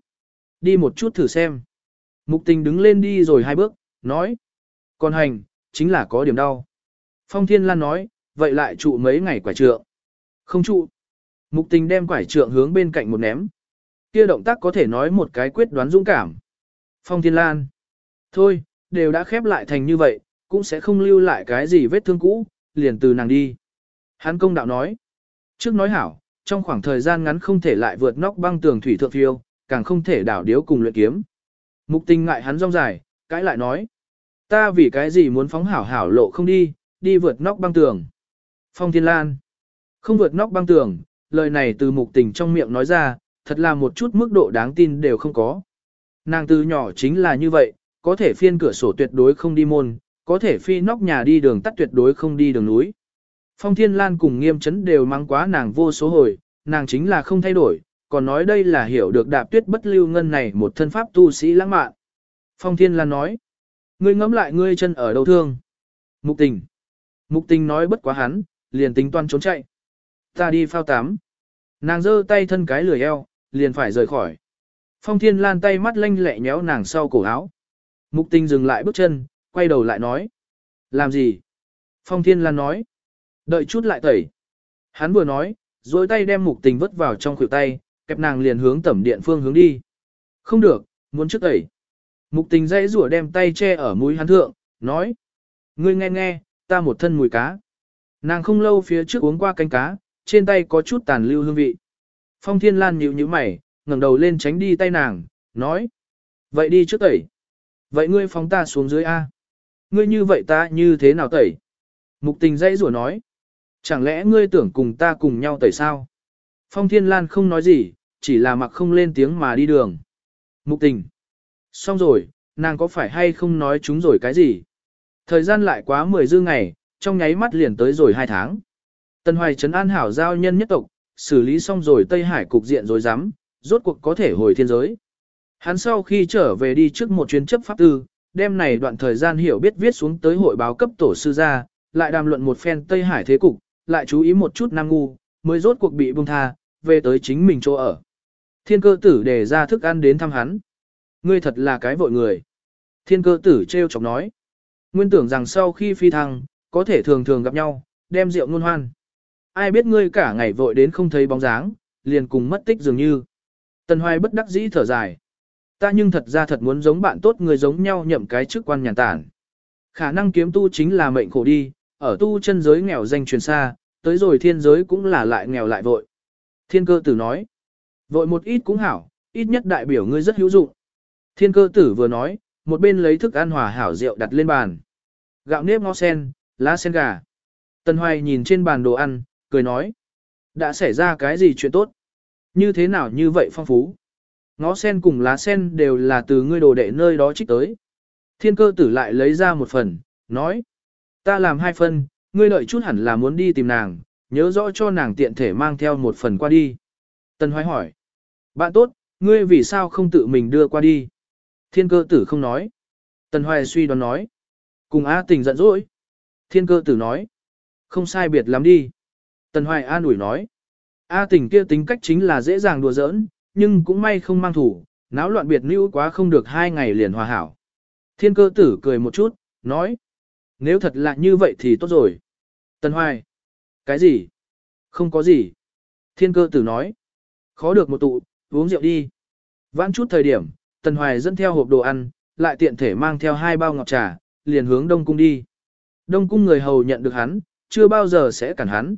S1: Đi một chút thử xem. Mục tình đứng lên đi rồi hai bước, nói. Còn hành, chính là có điểm đau. Phong Thiên Lan nói, vậy lại trụ mấy ngày quả trượng. Không trụ. Mục tình đem quải trượng hướng bên cạnh một ném. Kia động tác có thể nói một cái quyết đoán dũng cảm. Phong Thiên Lan. Thôi, đều đã khép lại thành như vậy, cũng sẽ không lưu lại cái gì vết thương cũ, liền từ nàng đi. Hắn công đạo nói. Trước nói hảo, trong khoảng thời gian ngắn không thể lại vượt nóc băng tường thủy thượng phiêu, càng không thể đảo điếu cùng luyện kiếm. Mục tình ngại hắn rong dài, cãi lại nói. Ta vì cái gì muốn phóng hảo hảo lộ không đi, đi vượt nóc băng tường. Phong Thiên Lan. Không vượt nóc băng tường, lời này từ mục tình trong miệng nói ra, thật là một chút mức độ đáng tin đều không có. Nàng từ nhỏ chính là như vậy, có thể phiên cửa sổ tuyệt đối không đi môn, có thể phi nóc nhà đi đường tắt tuyệt đối không đi đường núi. Phong Thiên Lan cùng nghiêm chấn đều mang quá nàng vô số hồi, nàng chính là không thay đổi, còn nói đây là hiểu được đạp tuyết bất lưu ngân này một thân pháp tu sĩ lãng mạn. Phong Thiên Lan nói, ngươi ngẫm lại ngươi chân ở đâu thương. Mục tình. Mục tình nói bất quá hắn, liền tính toan trốn chạy. Ta đi phao tắm. Nàng giơ tay thân cái lười eo, liền phải rời khỏi. Phong Thiên Lan tay mắt lanh lẹ nhéo nàng sau cổ áo. Mục Tinh dừng lại bước chân, quay đầu lại nói. Làm gì? Phong Thiên Lan nói. Đợi chút lại tẩy. Hắn vừa nói, dối tay đem mục Tinh vứt vào trong khuỷu tay, kẹp nàng liền hướng tẩm điện phương hướng đi. Không được, muốn trước tẩy. Mục Tinh dãy rủa đem tay che ở mũi hắn thượng, nói. Ngươi nghe nghe, ta một thân mùi cá. Nàng không lâu phía trước uống qua canh cá, trên tay có chút tàn lưu hương vị. Phong Thiên Lan nhíu nhíu mày, ngẩng đầu lên tránh đi tay nàng, nói. Vậy đi trước tẩy. Vậy ngươi phóng ta xuống dưới A. Ngươi như vậy ta như thế nào tẩy? Mục tình dây rủa nói. Chẳng lẽ ngươi tưởng cùng ta cùng nhau tẩy sao? Phong Thiên Lan không nói gì, chỉ là mặc không lên tiếng mà đi đường. Mục tình. Xong rồi, nàng có phải hay không nói chúng rồi cái gì? Thời gian lại quá 10 dư ngày, trong nháy mắt liền tới rồi 2 tháng. Tân Hoài Trấn An Hảo giao nhân nhất tộc, xử lý xong rồi Tây Hải cục diện rồi dám, rốt cuộc có thể hồi thiên giới. Hắn sau khi trở về đi trước một chuyến chấp pháp tư, đêm này đoạn thời gian hiểu biết viết xuống tới hội báo cấp tổ sư ra, lại đàm luận một phen Tây Hải thế cục, lại chú ý một chút Nam Ngu, mới rốt cuộc bị buông tha, về tới chính mình chỗ ở. Thiên cơ tử để ra thức ăn đến thăm hắn. Ngươi thật là cái vội người. Thiên cơ tử treo chọc nói. Nguyên tưởng rằng sau khi phi thăng, có thể thường thường gặp nhau, đem rượu ngôn hoan. Ai biết ngươi cả ngày vội đến không thấy bóng dáng, liền cùng mất tích dường như. Tần Hoài bất đắc dĩ thở dài. Ta nhưng thật ra thật muốn giống bạn tốt người giống nhau nhậm cái chức quan nhàn tản. Khả năng kiếm tu chính là mệnh khổ đi, ở tu chân giới nghèo danh truyền xa, tới rồi thiên giới cũng là lại nghèo lại vội. Thiên cơ tử nói, vội một ít cũng hảo, ít nhất đại biểu ngươi rất hữu dụng. Thiên cơ tử vừa nói, một bên lấy thức ăn hòa hảo rượu đặt lên bàn. Gạo nếp ngó sen, lá sen gà. Tần Hoài nhìn trên bàn đồ ăn, cười nói. Đã xảy ra cái gì chuyện tốt? Như thế nào như vậy phong phú? Ngó sen cùng lá sen đều là từ ngươi đồ đệ nơi đó trích tới. Thiên cơ tử lại lấy ra một phần, nói. Ta làm hai phần, ngươi đợi chút hẳn là muốn đi tìm nàng, nhớ rõ cho nàng tiện thể mang theo một phần qua đi. Tần Hoài hỏi. Bạn tốt, ngươi vì sao không tự mình đưa qua đi? Thiên cơ tử không nói. Tần Hoài suy đoán nói. Cùng A tình giận dỗi. Thiên cơ tử nói. Không sai biệt lắm đi. Tần Hoài an ủi nói. A tình kia tính cách chính là dễ dàng đùa giỡn, nhưng cũng may không mang thủ, náo loạn biệt lưu quá không được hai ngày liền hòa hảo. Thiên cơ tử cười một chút, nói. Nếu thật là như vậy thì tốt rồi. Tần Hoài. Cái gì? Không có gì. Thiên cơ tử nói. Khó được một tụ, uống rượu đi. Vãn chút thời điểm, Tần Hoài dẫn theo hộp đồ ăn, lại tiện thể mang theo hai bao ngọc trà, liền hướng Đông Cung đi. Đông Cung người hầu nhận được hắn, chưa bao giờ sẽ cản hắn.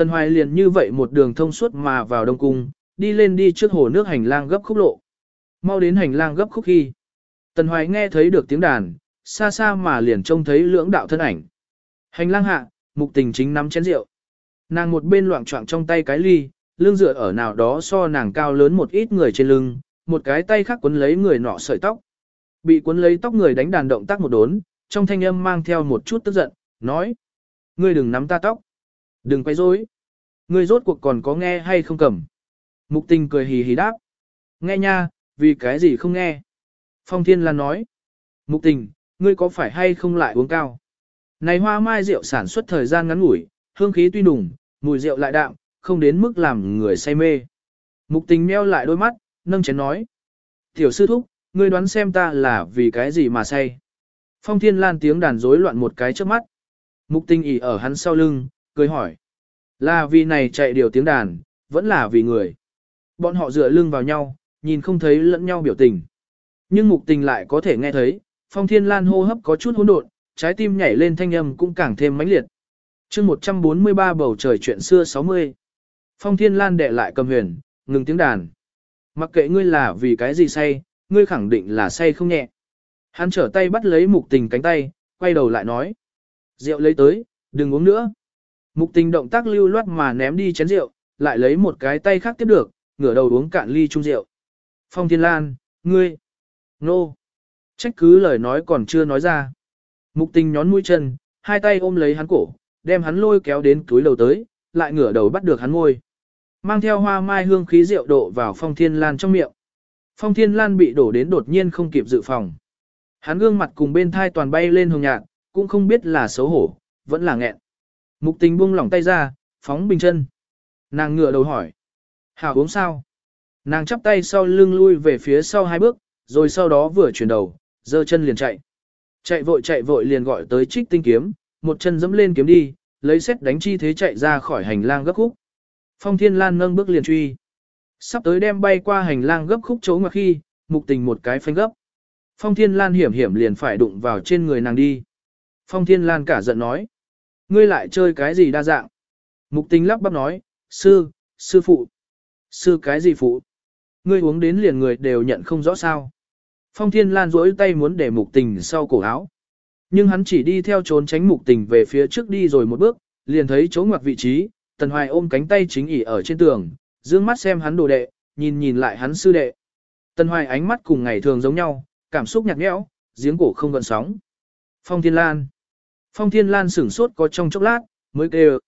S1: Tần Hoài liền như vậy một đường thông suốt mà vào Đông Cung, đi lên đi trước hồ nước hành lang gấp khúc lộ. Mau đến hành lang gấp khúc khi. Tần Hoài nghe thấy được tiếng đàn, xa xa mà liền trông thấy lưỡng đạo thân ảnh. Hành lang hạ, mục tình chính nắm chén rượu. Nàng một bên loạn trọng trong tay cái ly, lưng dựa ở nào đó so nàng cao lớn một ít người trên lưng, một cái tay khác quấn lấy người nọ sợi tóc. Bị quấn lấy tóc người đánh đàn động tác một đốn, trong thanh âm mang theo một chút tức giận, nói. Ngươi đừng nắm ta tóc. Đừng quay rối. Ngươi rốt cuộc còn có nghe hay không cầm. Mục tình cười hì hì đáp. Nghe nha, vì cái gì không nghe. Phong Thiên Lan nói. Mục tình, ngươi có phải hay không lại uống cao? Này hoa mai rượu sản xuất thời gian ngắn ngủi, hương khí tuy đủng, mùi rượu lại đạm, không đến mức làm người say mê. Mục tình meo lại đôi mắt, nâng chén nói. Tiểu sư thúc, ngươi đoán xem ta là vì cái gì mà say. Phong Thiên Lan tiếng đàn rối loạn một cái trước mắt. Mục tình ỉ ở hắn sau lưng, cười hỏi. Là vì này chạy điều tiếng đàn, vẫn là vì người. Bọn họ dựa lưng vào nhau, nhìn không thấy lẫn nhau biểu tình. Nhưng mục tình lại có thể nghe thấy, phong thiên lan hô hấp có chút hỗn độn, trái tim nhảy lên thanh âm cũng càng thêm mãnh liệt. chương 143 bầu trời chuyện xưa 60. Phong thiên lan đệ lại cầm huyền, ngừng tiếng đàn. Mặc kệ ngươi là vì cái gì say, ngươi khẳng định là say không nhẹ. Hắn trở tay bắt lấy mục tình cánh tay, quay đầu lại nói. Rượu lấy tới, đừng uống nữa. Mục tình động tác lưu loát mà ném đi chén rượu, lại lấy một cái tay khác tiếp được, ngửa đầu uống cạn ly chung rượu. Phong Thiên Lan, ngươi, nô, trách cứ lời nói còn chưa nói ra. Mục tình nhón mũi chân, hai tay ôm lấy hắn cổ, đem hắn lôi kéo đến túi đầu tới, lại ngửa đầu bắt được hắn môi. Mang theo hoa mai hương khí rượu đổ vào Phong Thiên Lan trong miệng. Phong Thiên Lan bị đổ đến đột nhiên không kịp dự phòng. Hắn gương mặt cùng bên thai toàn bay lên hồng nhạt, cũng không biết là xấu hổ, vẫn là nghẹn. Mục tình buông lỏng tay ra, phóng bình chân. Nàng ngửa đầu hỏi. Hảo uống sao? Nàng chắp tay sau lưng lui về phía sau hai bước, rồi sau đó vừa chuyển đầu, giơ chân liền chạy. Chạy vội chạy vội liền gọi tới trích tinh kiếm, một chân dẫm lên kiếm đi, lấy xét đánh chi thế chạy ra khỏi hành lang gấp khúc. Phong Thiên Lan nâng bước liền truy. Sắp tới đem bay qua hành lang gấp khúc chỗ ngoặc khi, mục tình một cái phanh gấp. Phong Thiên Lan hiểm hiểm liền phải đụng vào trên người nàng đi. Phong Thiên Lan cả giận nói. Ngươi lại chơi cái gì đa dạng? Mục tình lắp bắp nói, sư, sư phụ. Sư cái gì phụ? Ngươi uống đến liền người đều nhận không rõ sao. Phong Thiên Lan duỗi tay muốn để mục tình sau cổ áo. Nhưng hắn chỉ đi theo trốn tránh mục tình về phía trước đi rồi một bước, liền thấy chỗ ngoặc vị trí, Tần Hoài ôm cánh tay chính ỉ ở trên tường, dương mắt xem hắn đồ đệ, nhìn nhìn lại hắn sư đệ. Tần Hoài ánh mắt cùng ngày thường giống nhau, cảm xúc nhạt nhẽo, giếng cổ không gợn sóng. Phong Thiên Lan. Phong Thiên Lan sửng sốt có trong chốc lát, mới kêu.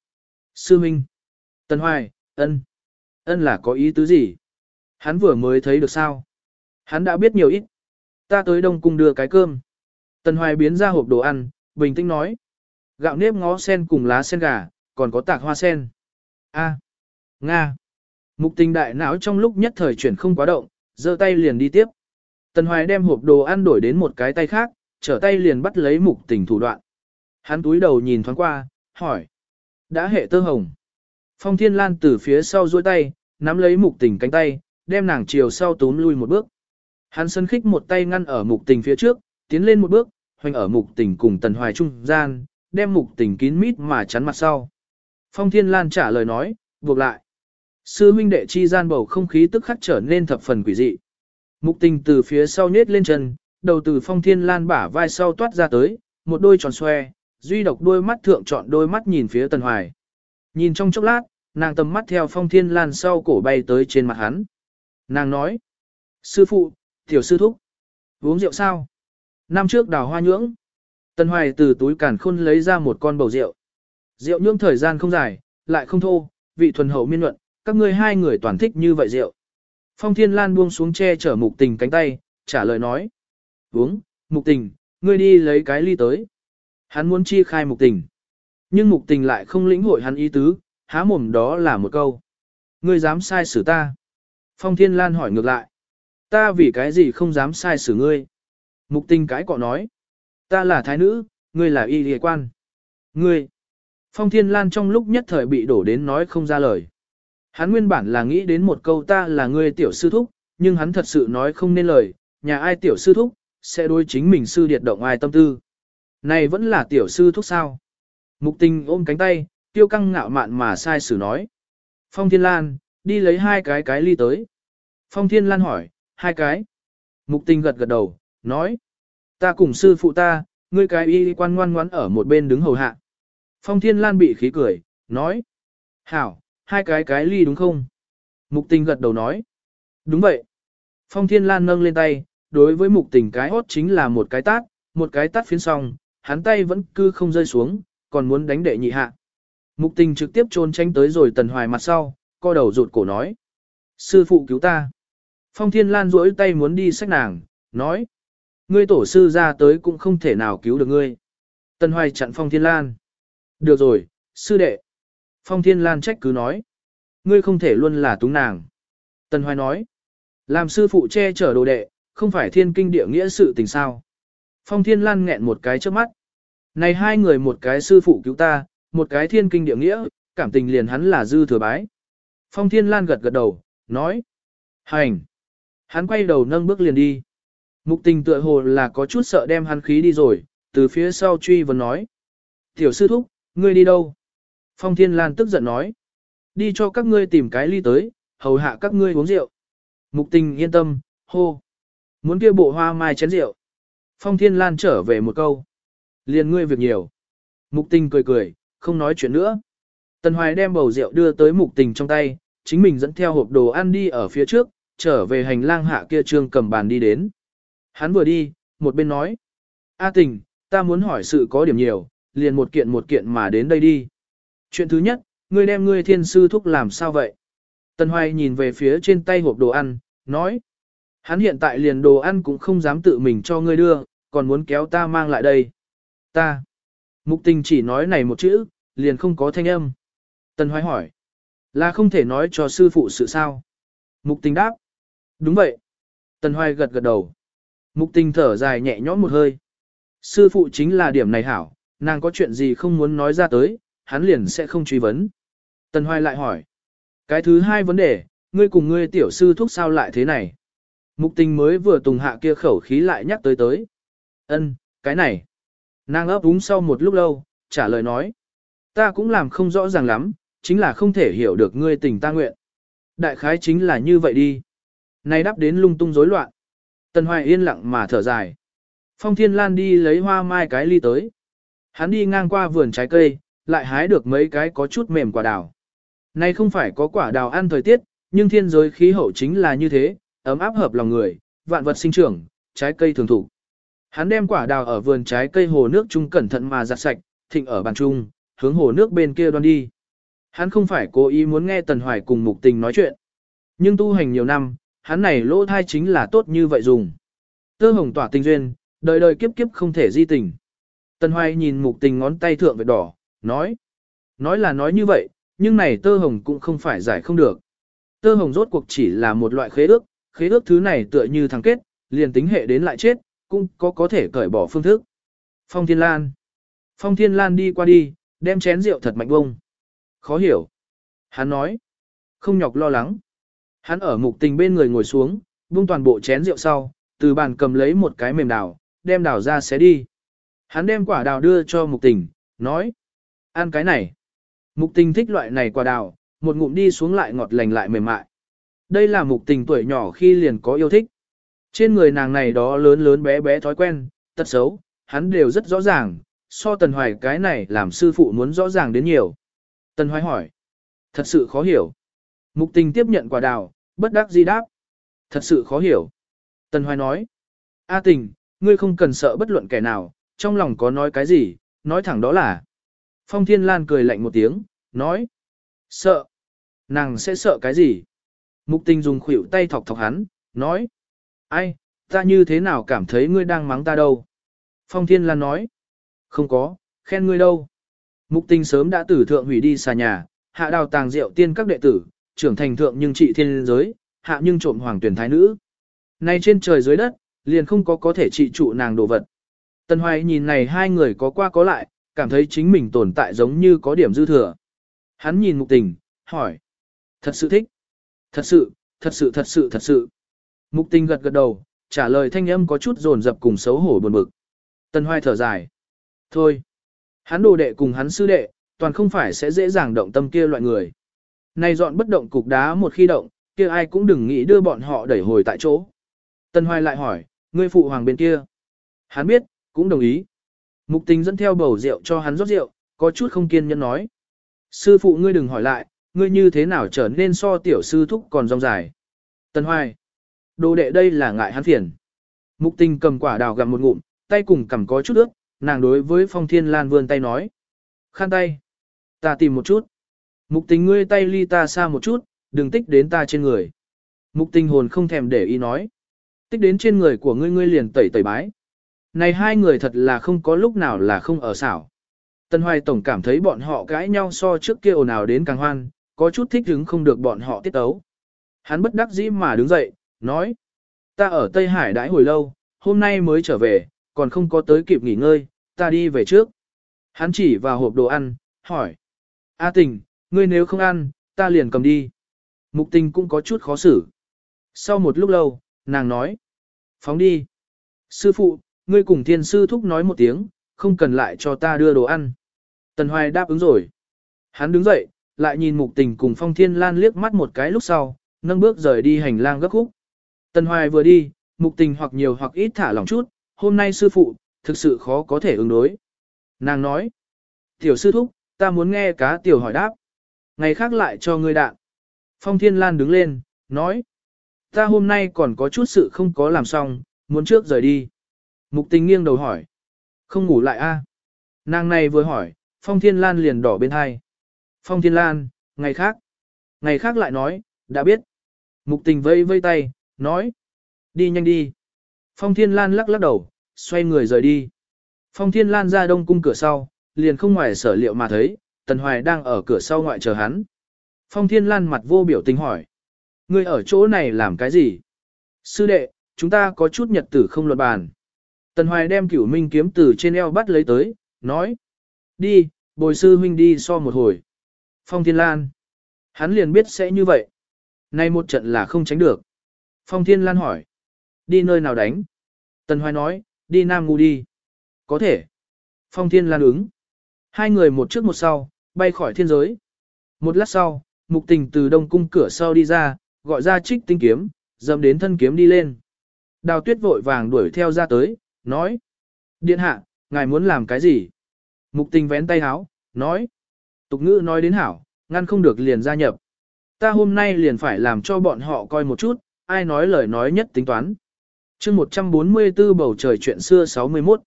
S1: Sư Minh. Tần Hoài, ân. Ân là có ý tứ gì? Hắn vừa mới thấy được sao? Hắn đã biết nhiều ít. Ta tới Đông Cung đưa cái cơm. Tần Hoài biến ra hộp đồ ăn, bình tĩnh nói. Gạo nếp ngó sen cùng lá sen gà, còn có tạc hoa sen. A. Nga. Mục tình đại não trong lúc nhất thời chuyển không quá động, giơ tay liền đi tiếp. Tần Hoài đem hộp đồ ăn đổi đến một cái tay khác, trở tay liền bắt lấy mục tình thủ đoạn. Hắn túi đầu nhìn thoáng qua, hỏi. Đã hệ tơ hồng. Phong Thiên Lan từ phía sau duỗi tay, nắm lấy mục tình cánh tay, đem nàng chiều sau túm lui một bước. Hắn sân khích một tay ngăn ở mục tình phía trước, tiến lên một bước, hoành ở mục tình cùng Tần Hoài trung gian, đem mục tình kín mít mà chắn mặt sau. Phong Thiên Lan trả lời nói, buộc lại. Sư huynh đệ chi gian bầu không khí tức khắc trở nên thập phần quỷ dị. Mục tình từ phía sau nhết lên chân, đầu từ Phong Thiên Lan bả vai sau toát ra tới, một đôi tròn xoe, duy độc đôi mắt thượng chọn đôi mắt nhìn phía Tần Hoài. Nhìn trong chốc lát, nàng tầm mắt theo Phong Thiên Lan sau cổ bay tới trên mặt hắn. Nàng nói, sư phụ, tiểu sư thúc, uống rượu sao? Năm trước đào hoa nhưỡng. Tần Hoài từ túi càn khôn lấy ra một con bầu rượu. Rượu nhưỡng thời gian không dài, lại không thô, vị thuần hậu miên luận, các ngươi hai người toàn thích như vậy rượu. Phong Thiên Lan buông xuống che chở mục tình cánh tay, trả lời nói. Uống, mục tình, ngươi đi lấy cái ly tới. Hắn muốn chi khai mục tình. Nhưng mục tình lại không lĩnh hội hắn ý tứ, há mồm đó là một câu. Ngươi dám sai xử ta. Phong Thiên Lan hỏi ngược lại. Ta vì cái gì không dám sai xử ngươi? Mục tình cái cọ nói. Ta là thái nữ, ngươi là y địa quan. Ngươi. Phong Thiên Lan trong lúc nhất thời bị đổ đến nói không ra lời. Hắn nguyên bản là nghĩ đến một câu ta là ngươi tiểu sư thúc, nhưng hắn thật sự nói không nên lời, nhà ai tiểu sư thúc, sẽ đối chính mình sư điệt động ai tâm tư. Này vẫn là tiểu sư thúc sao? Mục tình ôm cánh tay, tiêu căng ngạo mạn mà sai sử nói. Phong Thiên Lan, đi lấy hai cái cái ly tới. Phong Thiên Lan hỏi, hai cái. Mục tình gật gật đầu, nói. Ta cùng sư phụ ta, ngươi cái y quan ngoan ngoãn ở một bên đứng hầu hạ. Phong Thiên Lan bị khí cười, nói. Hảo, hai cái cái ly đúng không? Mục tình gật đầu nói. Đúng vậy. Phong Thiên Lan nâng lên tay, đối với mục tình cái hốt chính là một cái tát, một cái tát phiến song, hắn tay vẫn cứ không rơi xuống, còn muốn đánh đệ nhị hạ. Mục tình trực tiếp trốn tránh tới rồi tần hoài mặt sau, co đầu rụt cổ nói. Sư phụ cứu ta. Phong Thiên Lan duỗi tay muốn đi sách nàng, nói. Ngươi tổ sư ra tới cũng không thể nào cứu được ngươi. Tần hoài chặn Phong Thiên Lan. Được rồi, sư đệ. Phong Thiên Lan trách cứ nói. Ngươi không thể luôn là túng nàng. Tần hoài nói. Làm sư phụ che chở đồ đệ, không phải thiên kinh địa nghĩa sự tình sao. Phong Thiên Lan nghẹn một cái trước mắt. Này hai người một cái sư phụ cứu ta, một cái thiên kinh địa nghĩa, cảm tình liền hắn là dư thừa bái. Phong Thiên Lan gật gật đầu, nói. Hành. Hắn quay đầu nâng bước liền đi. Mục tình tựa hồ là có chút sợ đem hắn khí đi rồi, từ phía sau truy vấn nói. Tiểu sư thúc, ngươi đi đâu? Phong Thiên Lan tức giận nói. Đi cho các ngươi tìm cái ly tới, hầu hạ các ngươi uống rượu. Mục tình yên tâm, hô. Muốn kia bộ hoa mai chén rượu. Phong Thiên Lan trở về một câu. Liền ngươi việc nhiều. Mục tình cười cười, không nói chuyện nữa. Tần Hoài đem bầu rượu đưa tới mục tình trong tay, chính mình dẫn theo hộp đồ ăn đi ở phía trước, trở về hành lang hạ kia trương cầm bàn đi đến. Hắn vừa đi, một bên nói. A tình, ta muốn hỏi sự có điểm nhiều, liền một kiện một kiện mà đến đây đi. Chuyện thứ nhất, ngươi đem ngươi thiên sư thúc làm sao vậy? Tần Hoài nhìn về phía trên tay hộp đồ ăn, nói. Hắn hiện tại liền đồ ăn cũng không dám tự mình cho ngươi đưa, còn muốn kéo ta mang lại đây. Ta. Mục tình chỉ nói này một chữ, liền không có thanh âm. Tần Hoài hỏi. Là không thể nói cho sư phụ sự sao? Mục tình đáp. Đúng vậy. Tần Hoài gật gật đầu. Mục tình thở dài nhẹ nhõm một hơi. Sư phụ chính là điểm này hảo, nàng có chuyện gì không muốn nói ra tới, hắn liền sẽ không truy vấn. Tần Hoài lại hỏi. Cái thứ hai vấn đề, ngươi cùng ngươi tiểu sư thúc sao lại thế này? Mục tình mới vừa tùng hạ kia khẩu khí lại nhắc tới tới. Ân, cái này. Nàng ấp úng sau một lúc lâu, trả lời nói. Ta cũng làm không rõ ràng lắm, chính là không thể hiểu được ngươi tình ta nguyện. Đại khái chính là như vậy đi. Này đáp đến lung tung rối loạn. Tần Hoài yên lặng mà thở dài. Phong Thiên Lan đi lấy hoa mai cái ly tới. Hắn đi ngang qua vườn trái cây, lại hái được mấy cái có chút mềm quả đào. Này không phải có quả đào ăn thời tiết, nhưng thiên giới khí hậu chính là như thế, ấm áp hợp lòng người, vạn vật sinh trưởng, trái cây thường thủ. Hắn đem quả đào ở vườn trái cây hồ nước chung cẩn thận mà giặt sạch, thịnh ở bàn chung, hướng hồ nước bên kia đoan đi. Hắn không phải cố ý muốn nghe Tần Hoài cùng Mục Tình nói chuyện. Nhưng tu hành nhiều năm, hắn này lỗ thai chính là tốt như vậy dùng. Tơ hồng tỏa tình duyên, đời đời kiếp kiếp không thể di tình. Tần Hoài nhìn mục tình ngón tay thượng vệt đỏ, nói. Nói là nói như vậy, nhưng này tơ hồng cũng không phải giải không được. Tơ hồng rốt cuộc chỉ là một loại khế ước, khế ước thứ này tựa như thằng kết, liền tính hệ đến lại chết, cũng có có thể cởi bỏ phương thức. Phong Thiên Lan. Phong Thiên Lan đi qua đi, đem chén rượu thật mạnh bông. Khó hiểu. Hắn nói. Không nhọc lo lắng. Hắn ở mục tình bên người ngồi xuống, buông toàn bộ chén rượu sau, từ bàn cầm lấy một cái mềm đào, đem đào ra xé đi. Hắn đem quả đào đưa cho mục tình, nói. Ăn cái này. Mục tình thích loại này quả đào, một ngụm đi xuống lại ngọt lành lại mềm mại. Đây là mục tình tuổi nhỏ khi liền có yêu thích. Trên người nàng này đó lớn lớn bé bé thói quen, tật xấu, hắn đều rất rõ ràng, so tần hoài cái này làm sư phụ muốn rõ ràng đến nhiều. Tần hoài hỏi. Thật sự khó hiểu. Mục tình tiếp nhận quả đào, bất đắc di đáp. Thật sự khó hiểu. Tần hoài nói. A tình, ngươi không cần sợ bất luận kẻ nào, trong lòng có nói cái gì, nói thẳng đó là. Phong Thiên Lan cười lạnh một tiếng, nói. Sợ. Nàng sẽ sợ cái gì? Mục tình dùng khuỷu tay thọc thọc hắn, nói. Ai, ta như thế nào cảm thấy ngươi đang mắng ta đâu? Phong Thiên Lan nói. Không có, khen ngươi đâu. Mục tình sớm đã tử thượng hủy đi xà nhà, hạ đào tàng rượu tiên các đệ tử, trưởng thành thượng nhưng trị thiên giới, hạ nhưng trộm hoàng tuyển thái nữ. Nay trên trời dưới đất, liền không có có thể trị trụ nàng đồ vật. Tân Hoài nhìn này hai người có qua có lại, cảm thấy chính mình tồn tại giống như có điểm dư thừa. Hắn nhìn mục tình, hỏi. Thật sự thích. Thật sự, thật sự thật sự thật sự. Mục tình gật gật đầu, trả lời thanh âm có chút dồn dập cùng xấu hổ buồn bực. Tần Hoài thở dài. Thôi. Hắn đồ đệ cùng hắn sư đệ, toàn không phải sẽ dễ dàng động tâm kia loại người. Này dọn bất động cục đá một khi động, kia ai cũng đừng nghĩ đưa bọn họ đẩy hồi tại chỗ. Tần Hoài lại hỏi, ngươi phụ hoàng bên kia. Hắn biết, cũng đồng ý. Mục tình dẫn theo bầu rượu cho hắn rót rượu, có chút không kiên nhẫn nói. Sư phụ ngươi đừng hỏi lại, ngươi như thế nào trở nên so tiểu sư thúc còn rong dài. Tần Hoài. Đồ đệ đây là ngại hắn phiền. Mục tình cầm quả đào gặm một ngụm, tay cùng cầm có chút ướt, nàng đối với Phong Thiên Lan vươn tay nói. Khăn tay. Ta tìm một chút. Mục tình ngươi tay ly ta xa một chút, đừng tích đến ta trên người. Mục tình hồn không thèm để ý nói. Tích đến trên người của ngươi ngươi liền tẩy tẩy bái. Này hai người thật là không có lúc nào là không ở xảo. Tân Hoài Tổng cảm thấy bọn họ cãi nhau so trước kia ồn ào đến càng hoan, có chút thích hứng không được bọn họ tiết tấu. Hắn bất đắc dĩ mà đứng dậy, nói. Ta ở Tây Hải đãi hồi lâu, hôm nay mới trở về, còn không có tới kịp nghỉ ngơi, ta đi về trước. Hắn chỉ vào hộp đồ ăn, hỏi. A tình, ngươi nếu không ăn, ta liền cầm đi. Mục tình cũng có chút khó xử. Sau một lúc lâu, nàng nói. Phóng đi. Sư phụ, ngươi cùng thiên sư thúc nói một tiếng, không cần lại cho ta đưa đồ ăn. Tần Hoài đáp ứng rồi. Hắn đứng dậy, lại nhìn mục tình cùng phong thiên lan liếc mắt một cái lúc sau, nâng bước rời đi hành lang gấp khúc. Tần Hoài vừa đi, mục tình hoặc nhiều hoặc ít thả lỏng chút, hôm nay sư phụ, thực sự khó có thể ứng đối. Nàng nói, tiểu sư thúc, ta muốn nghe cá tiểu hỏi đáp. Ngày khác lại cho ngươi đạn. Phong Thiên Lan đứng lên, nói, ta hôm nay còn có chút sự không có làm xong, muốn trước rời đi. Mục tình nghiêng đầu hỏi, không ngủ lại a? Nàng này vừa hỏi, Phong Thiên Lan liền đỏ bên hai. Phong Thiên Lan, ngày khác. Ngày khác lại nói, đã biết. Mục tình vây vây tay, nói. Đi nhanh đi. Phong Thiên Lan lắc lắc đầu, xoay người rời đi. Phong Thiên Lan ra đông cung cửa sau, liền không ngoài sở liệu mà thấy, Tần Hoài đang ở cửa sau ngoại chờ hắn. Phong Thiên Lan mặt vô biểu tình hỏi. Ngươi ở chỗ này làm cái gì? Sư đệ, chúng ta có chút nhật tử không luật bàn. Tần Hoài đem cửu minh kiếm từ trên eo bắt lấy tới, nói. Đi, bồi sư huynh đi so một hồi. Phong Thiên Lan. Hắn liền biết sẽ như vậy. Nay một trận là không tránh được. Phong Thiên Lan hỏi. Đi nơi nào đánh? Tần Hoài nói, đi Nam Ngu đi. Có thể. Phong Thiên Lan ứng. Hai người một trước một sau, bay khỏi thiên giới. Một lát sau, mục tình từ đông cung cửa sau đi ra, gọi ra trích tinh kiếm, dầm đến thân kiếm đi lên. Đào tuyết vội vàng đuổi theo ra tới, nói. Điện hạ, ngài muốn làm cái gì? Mục tình vén tay háo, nói. Tục ngữ nói đến hảo, ngăn không được liền gia nhập. Ta hôm nay liền phải làm cho bọn họ coi một chút, ai nói lời nói nhất tính toán. chương 144 bầu trời chuyện xưa 61.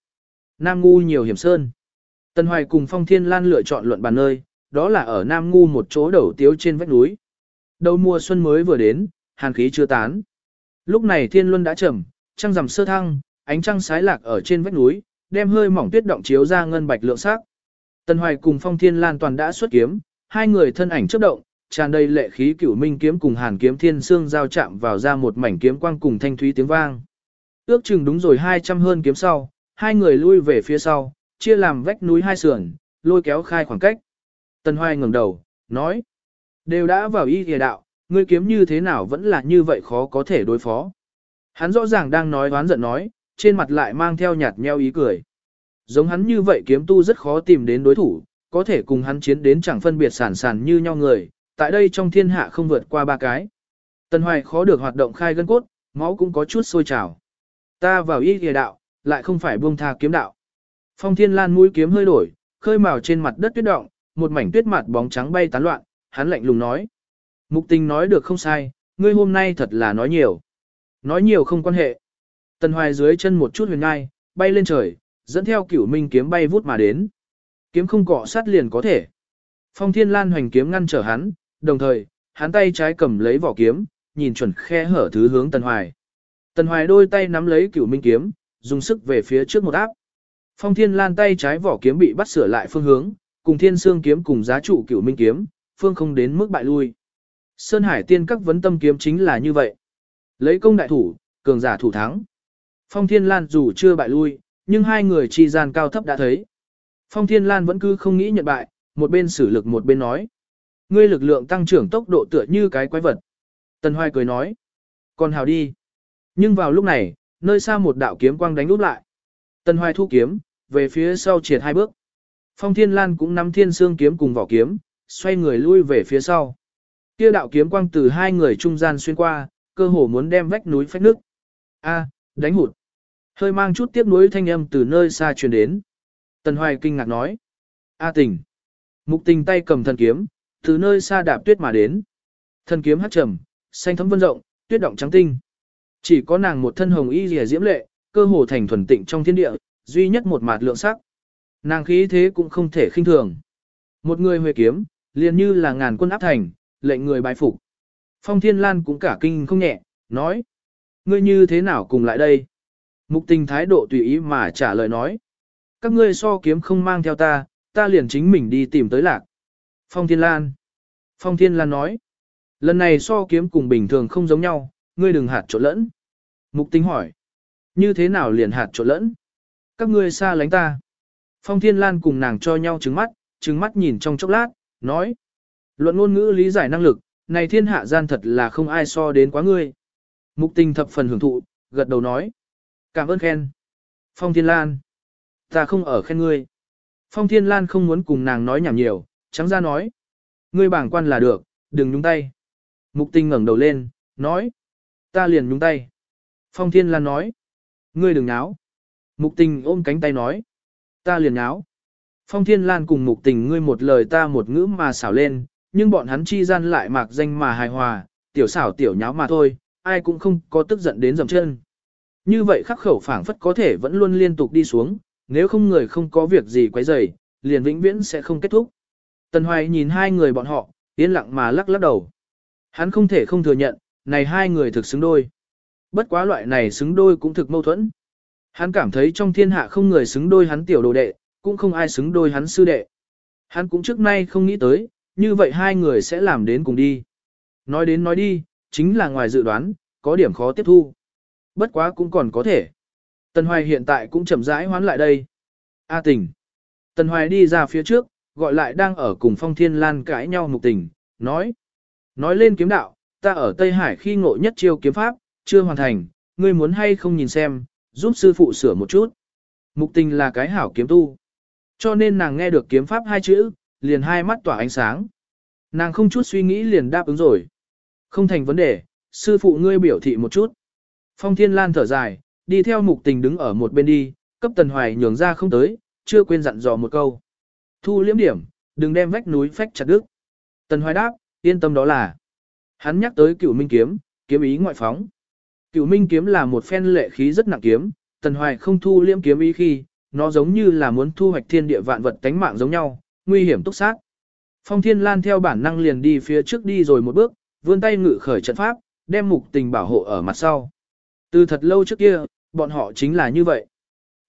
S1: Nam Ngu nhiều hiểm sơn. Tân Hoài cùng Phong Thiên Lan lựa chọn luận bàn nơi, đó là ở Nam Ngu một chỗ đầu tiếu trên vách núi. Đầu mùa xuân mới vừa đến, hàn khí chưa tán. Lúc này thiên luân đã trầm, trăng rằm sơ thăng, ánh trăng sái lạc ở trên vách núi, đem hơi mỏng tuyết động chiếu ra ngân bạch lượng sắc. Tần Hoài cùng Phong Thiên Lan toàn đã xuất kiếm, hai người thân ảnh chớp động, tràn đầy lệ khí cửu minh kiếm cùng hàn kiếm thiên xương giao chạm vào ra một mảnh kiếm quang cùng thanh thúy tiếng vang. Ước chừng đúng rồi 200 hơn kiếm sau, hai người lui về phía sau, chia làm vách núi hai sườn, lôi kéo khai khoảng cách. Tần Hoài ngẩng đầu, nói, đều đã vào y thìa đạo, ngươi kiếm như thế nào vẫn là như vậy khó có thể đối phó. Hắn rõ ràng đang nói oán giận nói, trên mặt lại mang theo nhạt nheo ý cười. Giống hắn như vậy kiếm tu rất khó tìm đến đối thủ, có thể cùng hắn chiến đến chẳng phân biệt sản sản như nhau người, tại đây trong thiên hạ không vượt qua ba cái. Tần Hoài khó được hoạt động khai gân cốt, máu cũng có chút sôi trào. Ta vào y thìa đạo, lại không phải buông tha kiếm đạo. Phong Thiên Lan mũi kiếm hơi đổi, khơi màu trên mặt đất tuyết động, một mảnh tuyết mặt bóng trắng bay tán loạn, hắn lạnh lùng nói. Mục tình nói được không sai, ngươi hôm nay thật là nói nhiều. Nói nhiều không quan hệ. Tần Hoài dưới chân một chút huyền ngai, bay lên trời, dẫn theo cửu minh kiếm bay vút mà đến. Kiếm không cọ sát liền có thể. Phong Thiên Lan hoành kiếm ngăn trở hắn, đồng thời, hắn tay trái cầm lấy vỏ kiếm, nhìn chuẩn khe hở thứ hướng Tần Hoài. Tần Hoài đôi tay nắm lấy cửu minh kiếm, dùng sức về phía trước một áp. Phong Thiên Lan tay trái vỏ kiếm bị bắt sửa lại phương hướng, cùng Thiên Sương kiếm cùng giá trụ cửu minh kiếm, phương không đến mức bại lui. Sơn Hải tiên các vấn tâm kiếm chính là như vậy. Lấy công đại thủ, cường giả thủ thắng. Phong Thiên Lan dù chưa bại lui, nhưng hai người chi gian cao thấp đã thấy. Phong Thiên Lan vẫn cứ không nghĩ nhận bại, một bên sử lực một bên nói. Ngươi lực lượng tăng trưởng tốc độ tựa như cái quái vật. Tần Hoài cười nói. Còn hào đi. Nhưng vào lúc này, nơi xa một đạo kiếm quang đánh úp lại. Tần Hoài thu kiếm, về phía sau triệt hai bước. Phong Thiên Lan cũng nắm thiên xương kiếm cùng vỏ kiếm, xoay người lui về phía sau. Kia đạo kiếm quang từ hai người trung gian xuyên qua, cơ hồ muốn đem vách núi phách nước. A, đánh hụt. Hơi mang chút tiếp nối thanh âm từ nơi xa truyền đến. Tần Hoài kinh ngạc nói. A tình. Mục tình tay cầm thần kiếm, từ nơi xa đạp tuyết mà đến. thân kiếm hát trầm, xanh thấm vân rộng, tuyết động trắng tinh. Chỉ có nàng một thân hồng y rìa diễm lệ, cơ hồ thành thuần tịnh trong thiên địa, duy nhất một mạt lượng sắc. Nàng khí thế cũng không thể khinh thường. Một người huề kiếm, liền như là ngàn quân áp thành, lệnh người bài phục. Phong Thiên Lan cũng cả kinh không nhẹ, nói. Ngươi như thế nào cùng lại đây? Mục tình thái độ tùy ý mà trả lời nói. Các ngươi so kiếm không mang theo ta, ta liền chính mình đi tìm tới lạc. Phong Thiên Lan. Phong Thiên Lan nói. Lần này so kiếm cùng bình thường không giống nhau, ngươi đừng hạt trộn lẫn. Mục tính hỏi. Như thế nào liền hạt trộn lẫn? Các ngươi xa lánh ta. Phong Thiên Lan cùng nàng cho nhau trứng mắt, trứng mắt nhìn trong chốc lát, nói. Luận ngôn ngữ lý giải năng lực, này thiên hạ gian thật là không ai so đến quá ngươi. Mục tình thập phần hưởng thụ, gật đầu nói. Cảm ơn khen. Phong Thiên Lan. Ta không ở khen ngươi. Phong Thiên Lan không muốn cùng nàng nói nhảm nhiều, trắng ra nói. Ngươi bảng quan là được, đừng nhúng tay. Mục tình ngẩng đầu lên, nói. Ta liền nhúng tay. Phong Thiên Lan nói. Ngươi đừng náo. Mục tình ôm cánh tay nói. Ta liền náo. Phong Thiên Lan cùng mục tình ngươi một lời ta một ngữ mà xảo lên, nhưng bọn hắn chi gian lại mạc danh mà hài hòa, tiểu xảo tiểu nháo mà thôi, ai cũng không có tức giận đến dầm chân. Như vậy khắc khẩu phảng phất có thể vẫn luôn liên tục đi xuống, nếu không người không có việc gì quấy rầy, liền vĩnh viễn sẽ không kết thúc. Tần Hoài nhìn hai người bọn họ, yên lặng mà lắc lắc đầu. Hắn không thể không thừa nhận, này hai người thực xứng đôi. Bất quá loại này xứng đôi cũng thực mâu thuẫn. Hắn cảm thấy trong thiên hạ không người xứng đôi hắn tiểu đồ đệ, cũng không ai xứng đôi hắn sư đệ. Hắn cũng trước nay không nghĩ tới, như vậy hai người sẽ làm đến cùng đi. Nói đến nói đi, chính là ngoài dự đoán, có điểm khó tiếp thu. Bất quá cũng còn có thể. Tần Hoài hiện tại cũng chậm rãi hoán lại đây. A tình. Tần Hoài đi ra phía trước, gọi lại đang ở cùng Phong Thiên Lan cãi nhau mục tình, nói. Nói lên kiếm đạo, ta ở Tây Hải khi ngộ nhất chiêu kiếm pháp, chưa hoàn thành, ngươi muốn hay không nhìn xem, giúp sư phụ sửa một chút. Mục tình là cái hảo kiếm tu. Cho nên nàng nghe được kiếm pháp hai chữ, liền hai mắt tỏa ánh sáng. Nàng không chút suy nghĩ liền đáp ứng rồi. Không thành vấn đề, sư phụ ngươi biểu thị một chút. Phong Thiên Lan thở dài, đi theo mục tình đứng ở một bên đi, cấp Tần Hoài nhường ra không tới, chưa quên dặn dò một câu. Thu liễm điểm, đừng đem vách núi phách chặt đứt. Tần Hoài đáp, yên tâm đó là. Hắn nhắc tới cửu minh kiếm, kiếm ý ngoại phóng. Cửu minh kiếm là một phen lệ khí rất nặng kiếm, Tần Hoài không thu liễm kiếm ý khi, nó giống như là muốn thu hoạch thiên địa vạn vật tánh mạng giống nhau, nguy hiểm túc sát. Phong Thiên Lan theo bản năng liền đi phía trước đi rồi một bước, vươn tay ngự khởi trận pháp, đem mục tình bảo hộ ở mặt sau. Từ thật lâu trước kia, bọn họ chính là như vậy.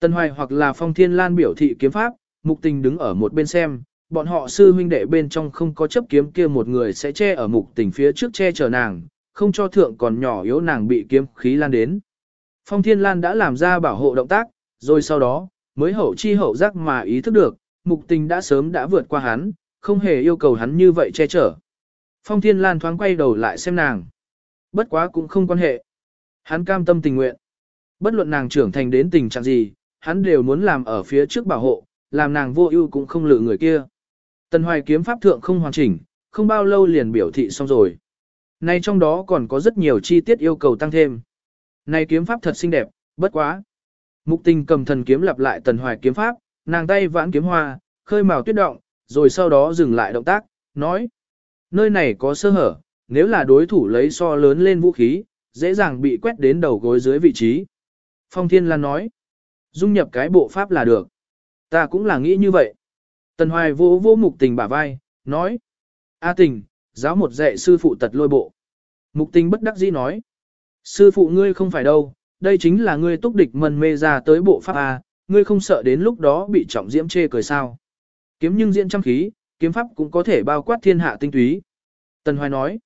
S1: Tần Hoài hoặc là Phong Thiên Lan biểu thị kiếm pháp, mục tình đứng ở một bên xem, bọn họ sư huynh đệ bên trong không có chấp kiếm kia một người sẽ che ở mục tình phía trước che chở nàng, không cho thượng còn nhỏ yếu nàng bị kiếm khí lan đến. Phong Thiên Lan đã làm ra bảo hộ động tác, rồi sau đó, mới hậu chi hậu giác mà ý thức được, mục tình đã sớm đã vượt qua hắn, không hề yêu cầu hắn như vậy che chở. Phong Thiên Lan thoáng quay đầu lại xem nàng. Bất quá cũng không quan hệ. Hắn cam tâm tình nguyện. Bất luận nàng trưởng thành đến tình trạng gì, hắn đều muốn làm ở phía trước bảo hộ, làm nàng vô ưu cũng không lựa người kia. Tần Hoài kiếm pháp thượng không hoàn chỉnh, không bao lâu liền biểu thị xong rồi. Nay trong đó còn có rất nhiều chi tiết yêu cầu tăng thêm. Này kiếm pháp thật xinh đẹp, bất quá. Mục tình cầm thần kiếm lặp lại Tần Hoài kiếm pháp, nàng tay vãn kiếm hoa, khơi màu tuyết động, rồi sau đó dừng lại động tác, nói. Nơi này có sơ hở, nếu là đối thủ lấy so lớn lên vũ khí, dễ dàng bị quét đến đầu gối dưới vị trí. Phong Thiên Lan nói, dung nhập cái bộ pháp là được. Ta cũng là nghĩ như vậy. Tần Hoài vô vô mục tình bả vai, nói, A tình, giáo một dạy sư phụ tật lôi bộ. Mục tình bất đắc dĩ nói, sư phụ ngươi không phải đâu, đây chính là ngươi túc địch mần mê ra tới bộ pháp A, ngươi không sợ đến lúc đó bị trọng diễm chê cười sao. Kiếm nhưng diễn trăm khí, kiếm pháp cũng có thể bao quát thiên hạ tinh túy. Tần Hoài nói,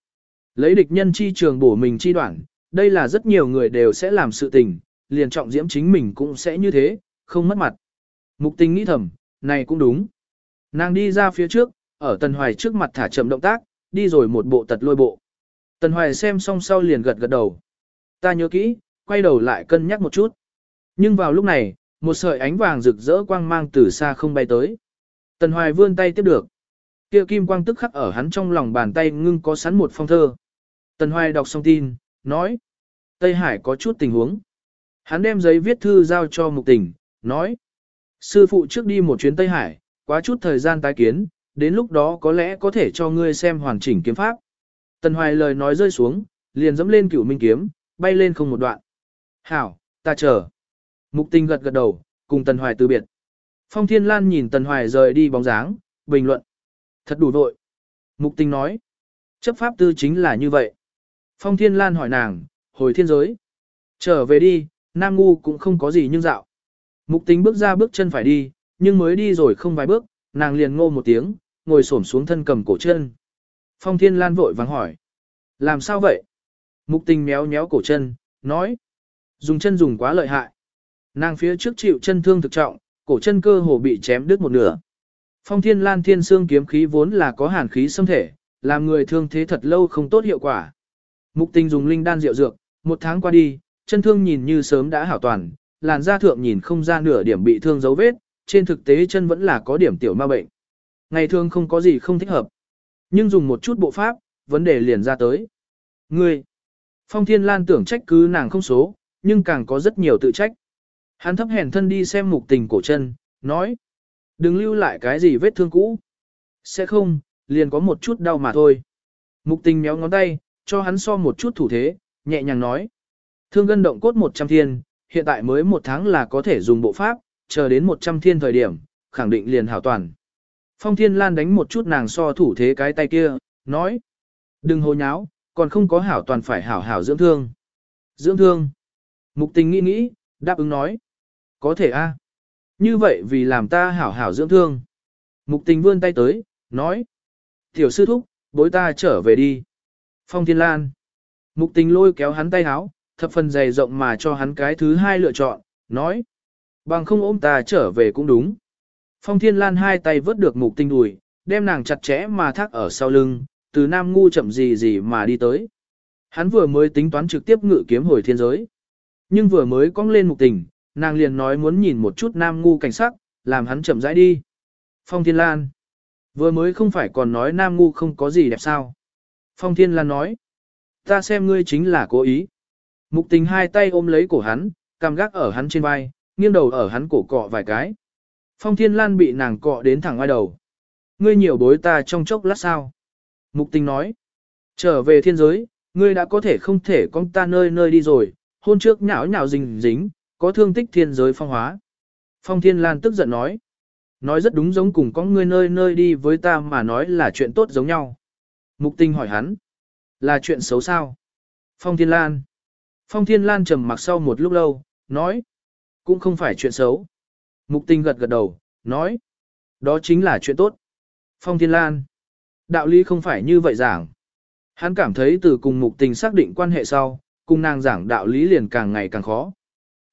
S1: lấy địch nhân chi trường bổ mình chi đoạn, đây là rất nhiều người đều sẽ làm sự tình, liền trọng diễm chính mình cũng sẽ như thế, không mất mặt. Mục tình nghĩ thầm, này cũng đúng. Nàng đi ra phía trước, ở Tần Hoài trước mặt thả chậm động tác, đi rồi một bộ tật lôi bộ. Tần Hoài xem xong sau liền gật gật đầu. Ta nhớ kỹ, quay đầu lại cân nhắc một chút. Nhưng vào lúc này, một sợi ánh vàng rực rỡ quang mang từ xa không bay tới. Tần Hoài vươn tay tiếp được. Kia kim quang tức khắc ở hắn trong lòng bàn tay ngưng có sẵn một phong thơ. Tần Hoài đọc xong tin, nói. Tây Hải có chút tình huống. Hắn đem giấy viết thư giao cho mục tình, nói. Sư phụ trước đi một chuyến Tây Hải, quá chút thời gian tái kiến, đến lúc đó có lẽ có thể cho ngươi xem hoàn chỉnh kiếm pháp. Tần Hoài lời nói rơi xuống, liền dẫm lên cửu minh kiếm, bay lên không một đoạn. Hảo, ta chờ. Mục tình gật gật đầu, cùng Tần Hoài từ biệt. Phong Thiên Lan nhìn Tần Hoài rời đi bóng dáng, bình luận. Thật đủ vội. Mục tình nói. Chấp pháp tư chính là như vậy. Phong Thiên Lan hỏi nàng, hồi thiên giới. Trở về đi, Nam Ngu cũng không có gì nhưng dạo. Mục tính bước ra bước chân phải đi, nhưng mới đi rồi không vài bước, nàng liền ngô một tiếng, ngồi xổm xuống thân cầm cổ chân. Phong Thiên Lan vội vàng hỏi. Làm sao vậy? Mục tình méo méo cổ chân, nói. Dùng chân dùng quá lợi hại. Nàng phía trước chịu chân thương thực trọng, cổ chân cơ hồ bị chém đứt một nửa. Phong Thiên Lan Thiên Xương kiếm khí vốn là có hàn khí xâm thể, làm người thương thế thật lâu không tốt hiệu quả. Mục tình dùng linh đan rượu dược, một tháng qua đi, chân thương nhìn như sớm đã hảo toàn, làn da thượng nhìn không ra nửa điểm bị thương dấu vết, trên thực tế chân vẫn là có điểm tiểu ma bệnh. Ngày thường không có gì không thích hợp. Nhưng dùng một chút bộ pháp, vấn đề liền ra tới. Ngươi, Phong Thiên Lan tưởng trách cứ nàng không số, nhưng càng có rất nhiều tự trách. Hắn thấp hèn thân đi xem mục tình cổ chân, nói. Đừng lưu lại cái gì vết thương cũ. Sẽ không, liền có một chút đau mà thôi. Mục tình méo ngón tay, cho hắn so một chút thủ thế, nhẹ nhàng nói. Thương gân động cốt 100 thiên, hiện tại mới một tháng là có thể dùng bộ pháp, chờ đến 100 thiên thời điểm, khẳng định liền hảo toàn. Phong Thiên Lan đánh một chút nàng so thủ thế cái tay kia, nói. Đừng hồ nháo, còn không có hảo toàn phải hảo hảo dưỡng thương. Dưỡng thương. Mục tình nghĩ nghĩ, đáp ứng nói. Có thể a Như vậy vì làm ta hảo hảo dưỡng thương. Mục tình vươn tay tới, nói. Tiểu sư thúc, bối ta trở về đi. Phong Thiên Lan. Mục tình lôi kéo hắn tay háo, thập phần dày rộng mà cho hắn cái thứ hai lựa chọn, nói. Bằng không ôm ta trở về cũng đúng. Phong Thiên Lan hai tay vớt được mục tinh đùi, đem nàng chặt chẽ mà thác ở sau lưng, từ nam ngu chậm gì gì mà đi tới. Hắn vừa mới tính toán trực tiếp ngự kiếm hồi thiên giới. Nhưng vừa mới cong lên mục tình, nàng liền nói muốn nhìn một chút nam ngu cảnh sắc, làm hắn chậm rãi đi. Phong Thiên Lan. Vừa mới không phải còn nói nam ngu không có gì đẹp sao. Phong Thiên Lan nói. Ta xem ngươi chính là cố ý. Mục tình hai tay ôm lấy cổ hắn, cằm gác ở hắn trên vai, nghiêng đầu ở hắn cổ cọ vài cái. Phong Thiên Lan bị nàng cọ đến thẳng ngoài đầu. Ngươi nhiều bối ta trong chốc lát sao. Mục tình nói. Trở về thiên giới, ngươi đã có thể không thể con ta nơi nơi đi rồi, hôn trước nhão nhão dính dính, có thương tích thiên giới phong hóa. Phong Thiên Lan tức giận nói. Nói rất đúng giống cùng có ngươi nơi nơi đi với ta mà nói là chuyện tốt giống nhau. Mục tình hỏi hắn. Là chuyện xấu sao? Phong Thiên Lan. Phong Thiên Lan trầm mặc sau một lúc lâu, nói. Cũng không phải chuyện xấu. Mục tình gật gật đầu, nói. Đó chính là chuyện tốt. Phong Thiên Lan. Đạo lý không phải như vậy giảng. Hắn cảm thấy từ cùng mục tình xác định quan hệ sau, cùng nàng giảng đạo lý liền càng ngày càng khó.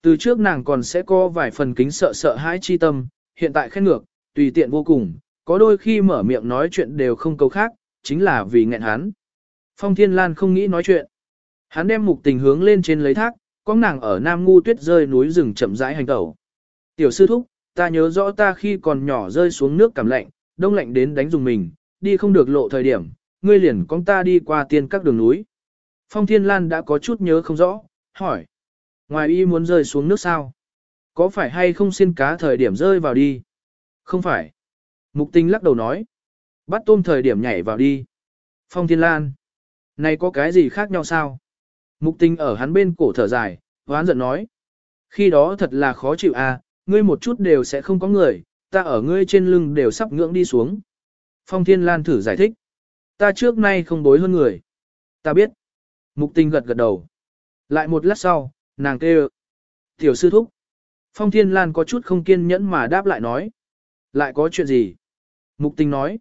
S1: Từ trước nàng còn sẽ có vài phần kính sợ sợ hãi chi tâm, hiện tại khen ngược, tùy tiện vô cùng, có đôi khi mở miệng nói chuyện đều không câu khác, chính là vì nghẹn hắn. Phong Thiên Lan không nghĩ nói chuyện. Hắn đem mục tình hướng lên trên lấy thác, có nàng ở Nam Ngu tuyết rơi núi rừng chậm rãi hành tẩu. Tiểu sư thúc, ta nhớ rõ ta khi còn nhỏ rơi xuống nước cảm lạnh, đông lạnh đến đánh dùng mình, đi không được lộ thời điểm, ngươi liền con ta đi qua tiên các đường núi. Phong Thiên Lan đã có chút nhớ không rõ, hỏi. Ngoài y muốn rơi xuống nước sao? Có phải hay không xin cá thời điểm rơi vào đi? Không phải. Mục tinh lắc đầu nói. Bắt tôm thời điểm nhảy vào đi. Phong Thiên Lan. Này có cái gì khác nhau sao? Mục tinh ở hắn bên cổ thở dài, hoán giận nói. Khi đó thật là khó chịu à, ngươi một chút đều sẽ không có người, ta ở ngươi trên lưng đều sắp ngưỡng đi xuống. Phong Thiên Lan thử giải thích. Ta trước nay không bối hơn người. Ta biết. Mục tinh gật gật đầu. Lại một lát sau, nàng kêu. Tiểu sư thúc. Phong Thiên Lan có chút không kiên nhẫn mà đáp lại nói. Lại có chuyện gì? Mục tinh nói.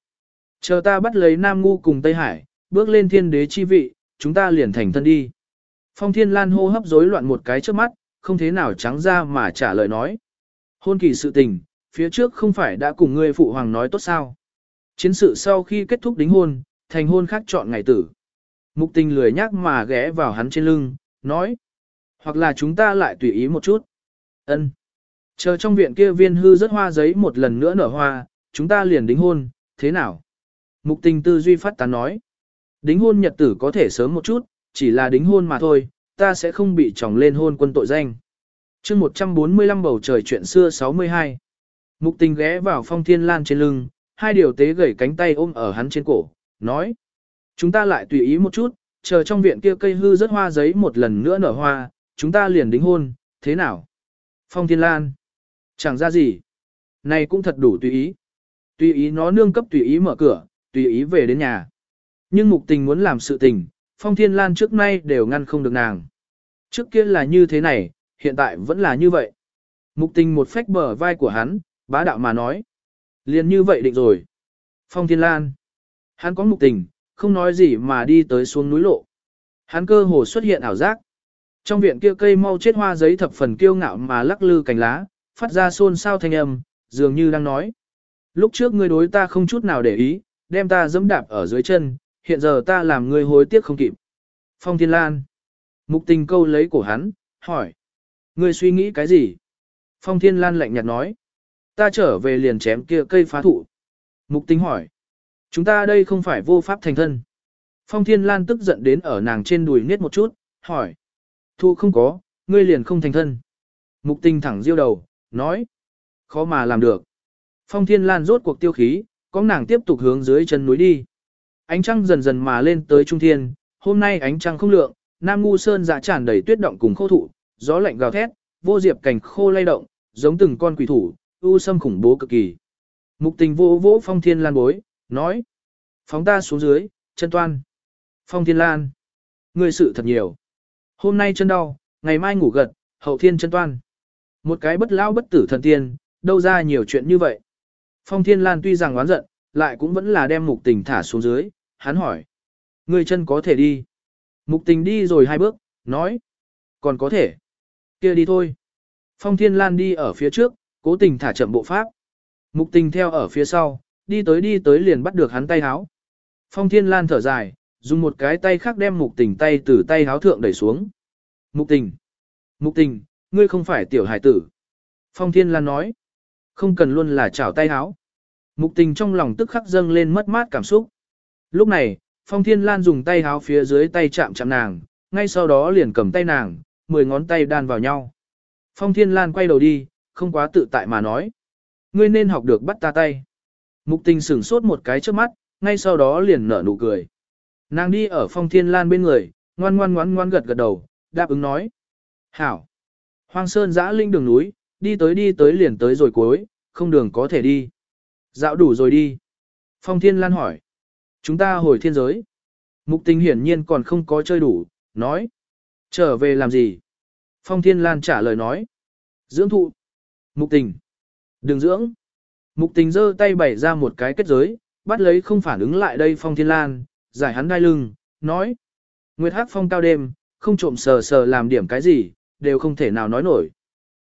S1: Chờ ta bắt lấy Nam Ngu cùng Tây Hải, bước lên thiên đế chi vị, chúng ta liền thành thân đi. Phong Thiên Lan hô hấp rối loạn một cái trước mắt, không thế nào trắng ra mà trả lời nói. Hôn kỳ sự tình, phía trước không phải đã cùng ngươi phụ hoàng nói tốt sao. Chiến sự sau khi kết thúc đính hôn, thành hôn khác chọn ngày tử. Mục tình lười nhắc mà ghé vào hắn trên lưng, nói. Hoặc là chúng ta lại tùy ý một chút. ân Chờ trong viện kia viên hư rất hoa giấy một lần nữa nở hoa, chúng ta liền đính hôn, thế nào? Mục tình tư duy phát tán nói. Đính hôn nhật tử có thể sớm một chút, chỉ là đính hôn mà thôi, ta sẽ không bị chồng lên hôn quân tội danh. chương 145 bầu trời chuyện xưa 62. Mục tình ghé vào phong thiên lan trên lưng, hai điều tế gầy cánh tay ôm ở hắn trên cổ, nói. Chúng ta lại tùy ý một chút, chờ trong viện kia cây hư rất hoa giấy một lần nữa nở hoa, chúng ta liền đính hôn, thế nào? Phong thiên lan. Chẳng ra gì. Này cũng thật đủ tùy ý. Tùy ý nó nương cấp tùy ý mở cửa, tùy ý về đến nhà. Nhưng mục tình muốn làm sự tình, Phong Thiên Lan trước nay đều ngăn không được nàng. Trước kia là như thế này, hiện tại vẫn là như vậy. Mục tình một phách bờ vai của hắn, bá đạo mà nói. liền như vậy định rồi. Phong Thiên Lan. Hắn có mục tình, không nói gì mà đi tới xuống núi lộ. Hắn cơ hồ xuất hiện ảo giác. Trong viện kia cây mau chết hoa giấy thập phần kiêu ngạo mà lắc lư cành lá, phát ra xôn xao thanh âm, dường như đang nói. Lúc trước ngươi đối ta không chút nào để ý, đem ta dẫm đạp ở dưới chân, hiện giờ ta làm ngươi hối tiếc không kịp. Phong Thiên Lan. Mục tình câu lấy cổ hắn, hỏi. Ngươi suy nghĩ cái gì? Phong Thiên Lan lạnh nhạt nói. Ta trở về liền chém kia cây phá thụ. Mục tình hỏi. Chúng ta đây không phải vô pháp thành thân. Phong Thiên Lan tức giận đến ở nàng trên đùi niết một chút, hỏi. Thu không có, ngươi liền không thành thân. Mục tình thẳng diêu đầu, nói. Khó mà làm được. Phong Thiên Lan rốt cuộc tiêu khí, có nàng tiếp tục hướng dưới chân núi đi. Ánh trăng dần dần mà lên tới trung thiên, hôm nay ánh trăng không lượng, Nam Ngu Sơn dạ tràn đầy tuyết động cùng khô thụ, gió lạnh gào thét, vô diệp cảnh khô lay động, giống từng con quỷ thủ, u sâm khủng bố cực kỳ. Mục tình vô vỗ Phong Thiên Lan bối, nói. Phóng ta xuống dưới, chân toan. Phong Thiên Lan. Người sự thật nhiều. Hôm nay chân đau, ngày mai ngủ gật, hậu thiên chân toan. Một cái bất lao bất tử thần tiên, đâu ra nhiều chuyện như vậy. Phong Thiên Lan tuy rằng oán giận, lại cũng vẫn là đem mục tình thả xuống dưới, hắn hỏi. Người chân có thể đi. Mục tình đi rồi hai bước, nói. Còn có thể. kia đi thôi. Phong Thiên Lan đi ở phía trước, cố tình thả chậm bộ pháp. Mục tình theo ở phía sau, đi tới đi tới liền bắt được hắn tay háo. Phong Thiên Lan thở dài, dùng một cái tay khác đem mục tình tay từ tay háo thượng đẩy xuống. Mục tình. Mục tình, ngươi không phải tiểu hải tử. Phong Thiên Lan nói. Không cần luôn là chảo tay háo. Mục tình trong lòng tức khắc dâng lên mất mát cảm xúc. Lúc này, Phong Thiên Lan dùng tay háo phía dưới tay chạm chạm nàng, ngay sau đó liền cầm tay nàng, mười ngón tay đan vào nhau. Phong Thiên Lan quay đầu đi, không quá tự tại mà nói. Ngươi nên học được bắt ta tay. Mục tình sửng sốt một cái trước mắt, ngay sau đó liền nở nụ cười. Nàng đi ở Phong Thiên Lan bên người, ngoan ngoan ngoan ngoan gật gật đầu, đáp ứng nói. Hảo. Hoang Sơn giã linh đường núi, đi tới đi tới liền tới rồi cuối, không đường có thể đi. Dạo đủ rồi đi. Phong Thiên Lan hỏi. Chúng ta hồi thiên giới. Mục tình hiển nhiên còn không có chơi đủ, nói. Trở về làm gì? Phong Thiên Lan trả lời nói. Dưỡng thụ. Mục tình. Đừng dưỡng. Mục tình giơ tay bày ra một cái kết giới, bắt lấy không phản ứng lại đây Phong Thiên Lan, giải hắn đai lưng, nói. Nguyệt Hắc Phong cao đêm, không trộm sờ sờ làm điểm cái gì, đều không thể nào nói nổi.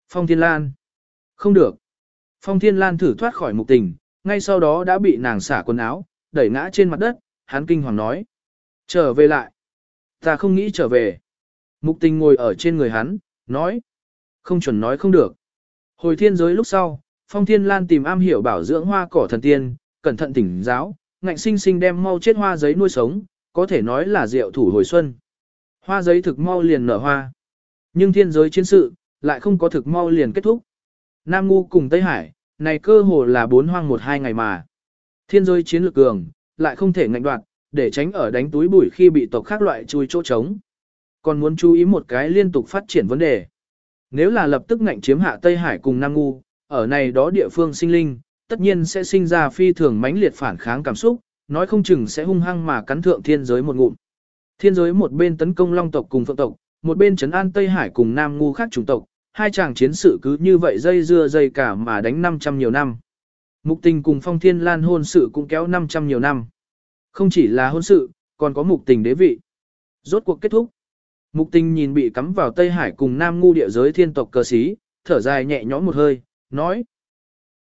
S1: Phong Thiên Lan. Không được. Phong Thiên Lan thử thoát khỏi mục tình, ngay sau đó đã bị nàng xả quần áo, đẩy ngã trên mặt đất, hắn kinh hoàng nói. Trở về lại. Ta không nghĩ trở về. Mục tình ngồi ở trên người hắn, nói. Không chuẩn nói không được. Hồi thiên giới lúc sau, Phong Thiên Lan tìm am hiểu bảo dưỡng hoa cỏ thần tiên, cẩn thận tỉnh giáo, ngạnh sinh sinh đem mau chết hoa giấy nuôi sống, có thể nói là rượu thủ hồi xuân. Hoa giấy thực mau liền nở hoa. Nhưng thiên giới chiến sự, lại không có thực mau liền kết thúc. Nam Ngu cùng Tây Hải, này cơ hồ là bốn hoang một hai ngày mà. Thiên giới chiến lược cường, lại không thể ngạnh đoạt, để tránh ở đánh túi bụi khi bị tộc khác loại chui chỗ trống. Còn muốn chú ý một cái liên tục phát triển vấn đề. Nếu là lập tức ngạnh chiếm hạ Tây Hải cùng Nam Ngu, ở này đó địa phương sinh linh, tất nhiên sẽ sinh ra phi thường mãnh liệt phản kháng cảm xúc, nói không chừng sẽ hung hăng mà cắn thượng thiên giới một ngụm. Thiên giới một bên tấn công Long tộc cùng Phượng tộc, một bên trấn an Tây Hải cùng Nam Ngu khác chủng tộc, hai chàng chiến sự cứ như vậy dây dưa dây cả mà đánh 500 nhiều năm. Mục tình cùng Phong Thiên Lan hôn sự cũng kéo 500 nhiều năm. Không chỉ là hôn sự, còn có mục tình đế vị. Rốt cuộc kết thúc. Mục tình nhìn bị cắm vào Tây Hải cùng Nam Ngu địa giới thiên tộc cờ xí, thở dài nhẹ nhõm một hơi, nói.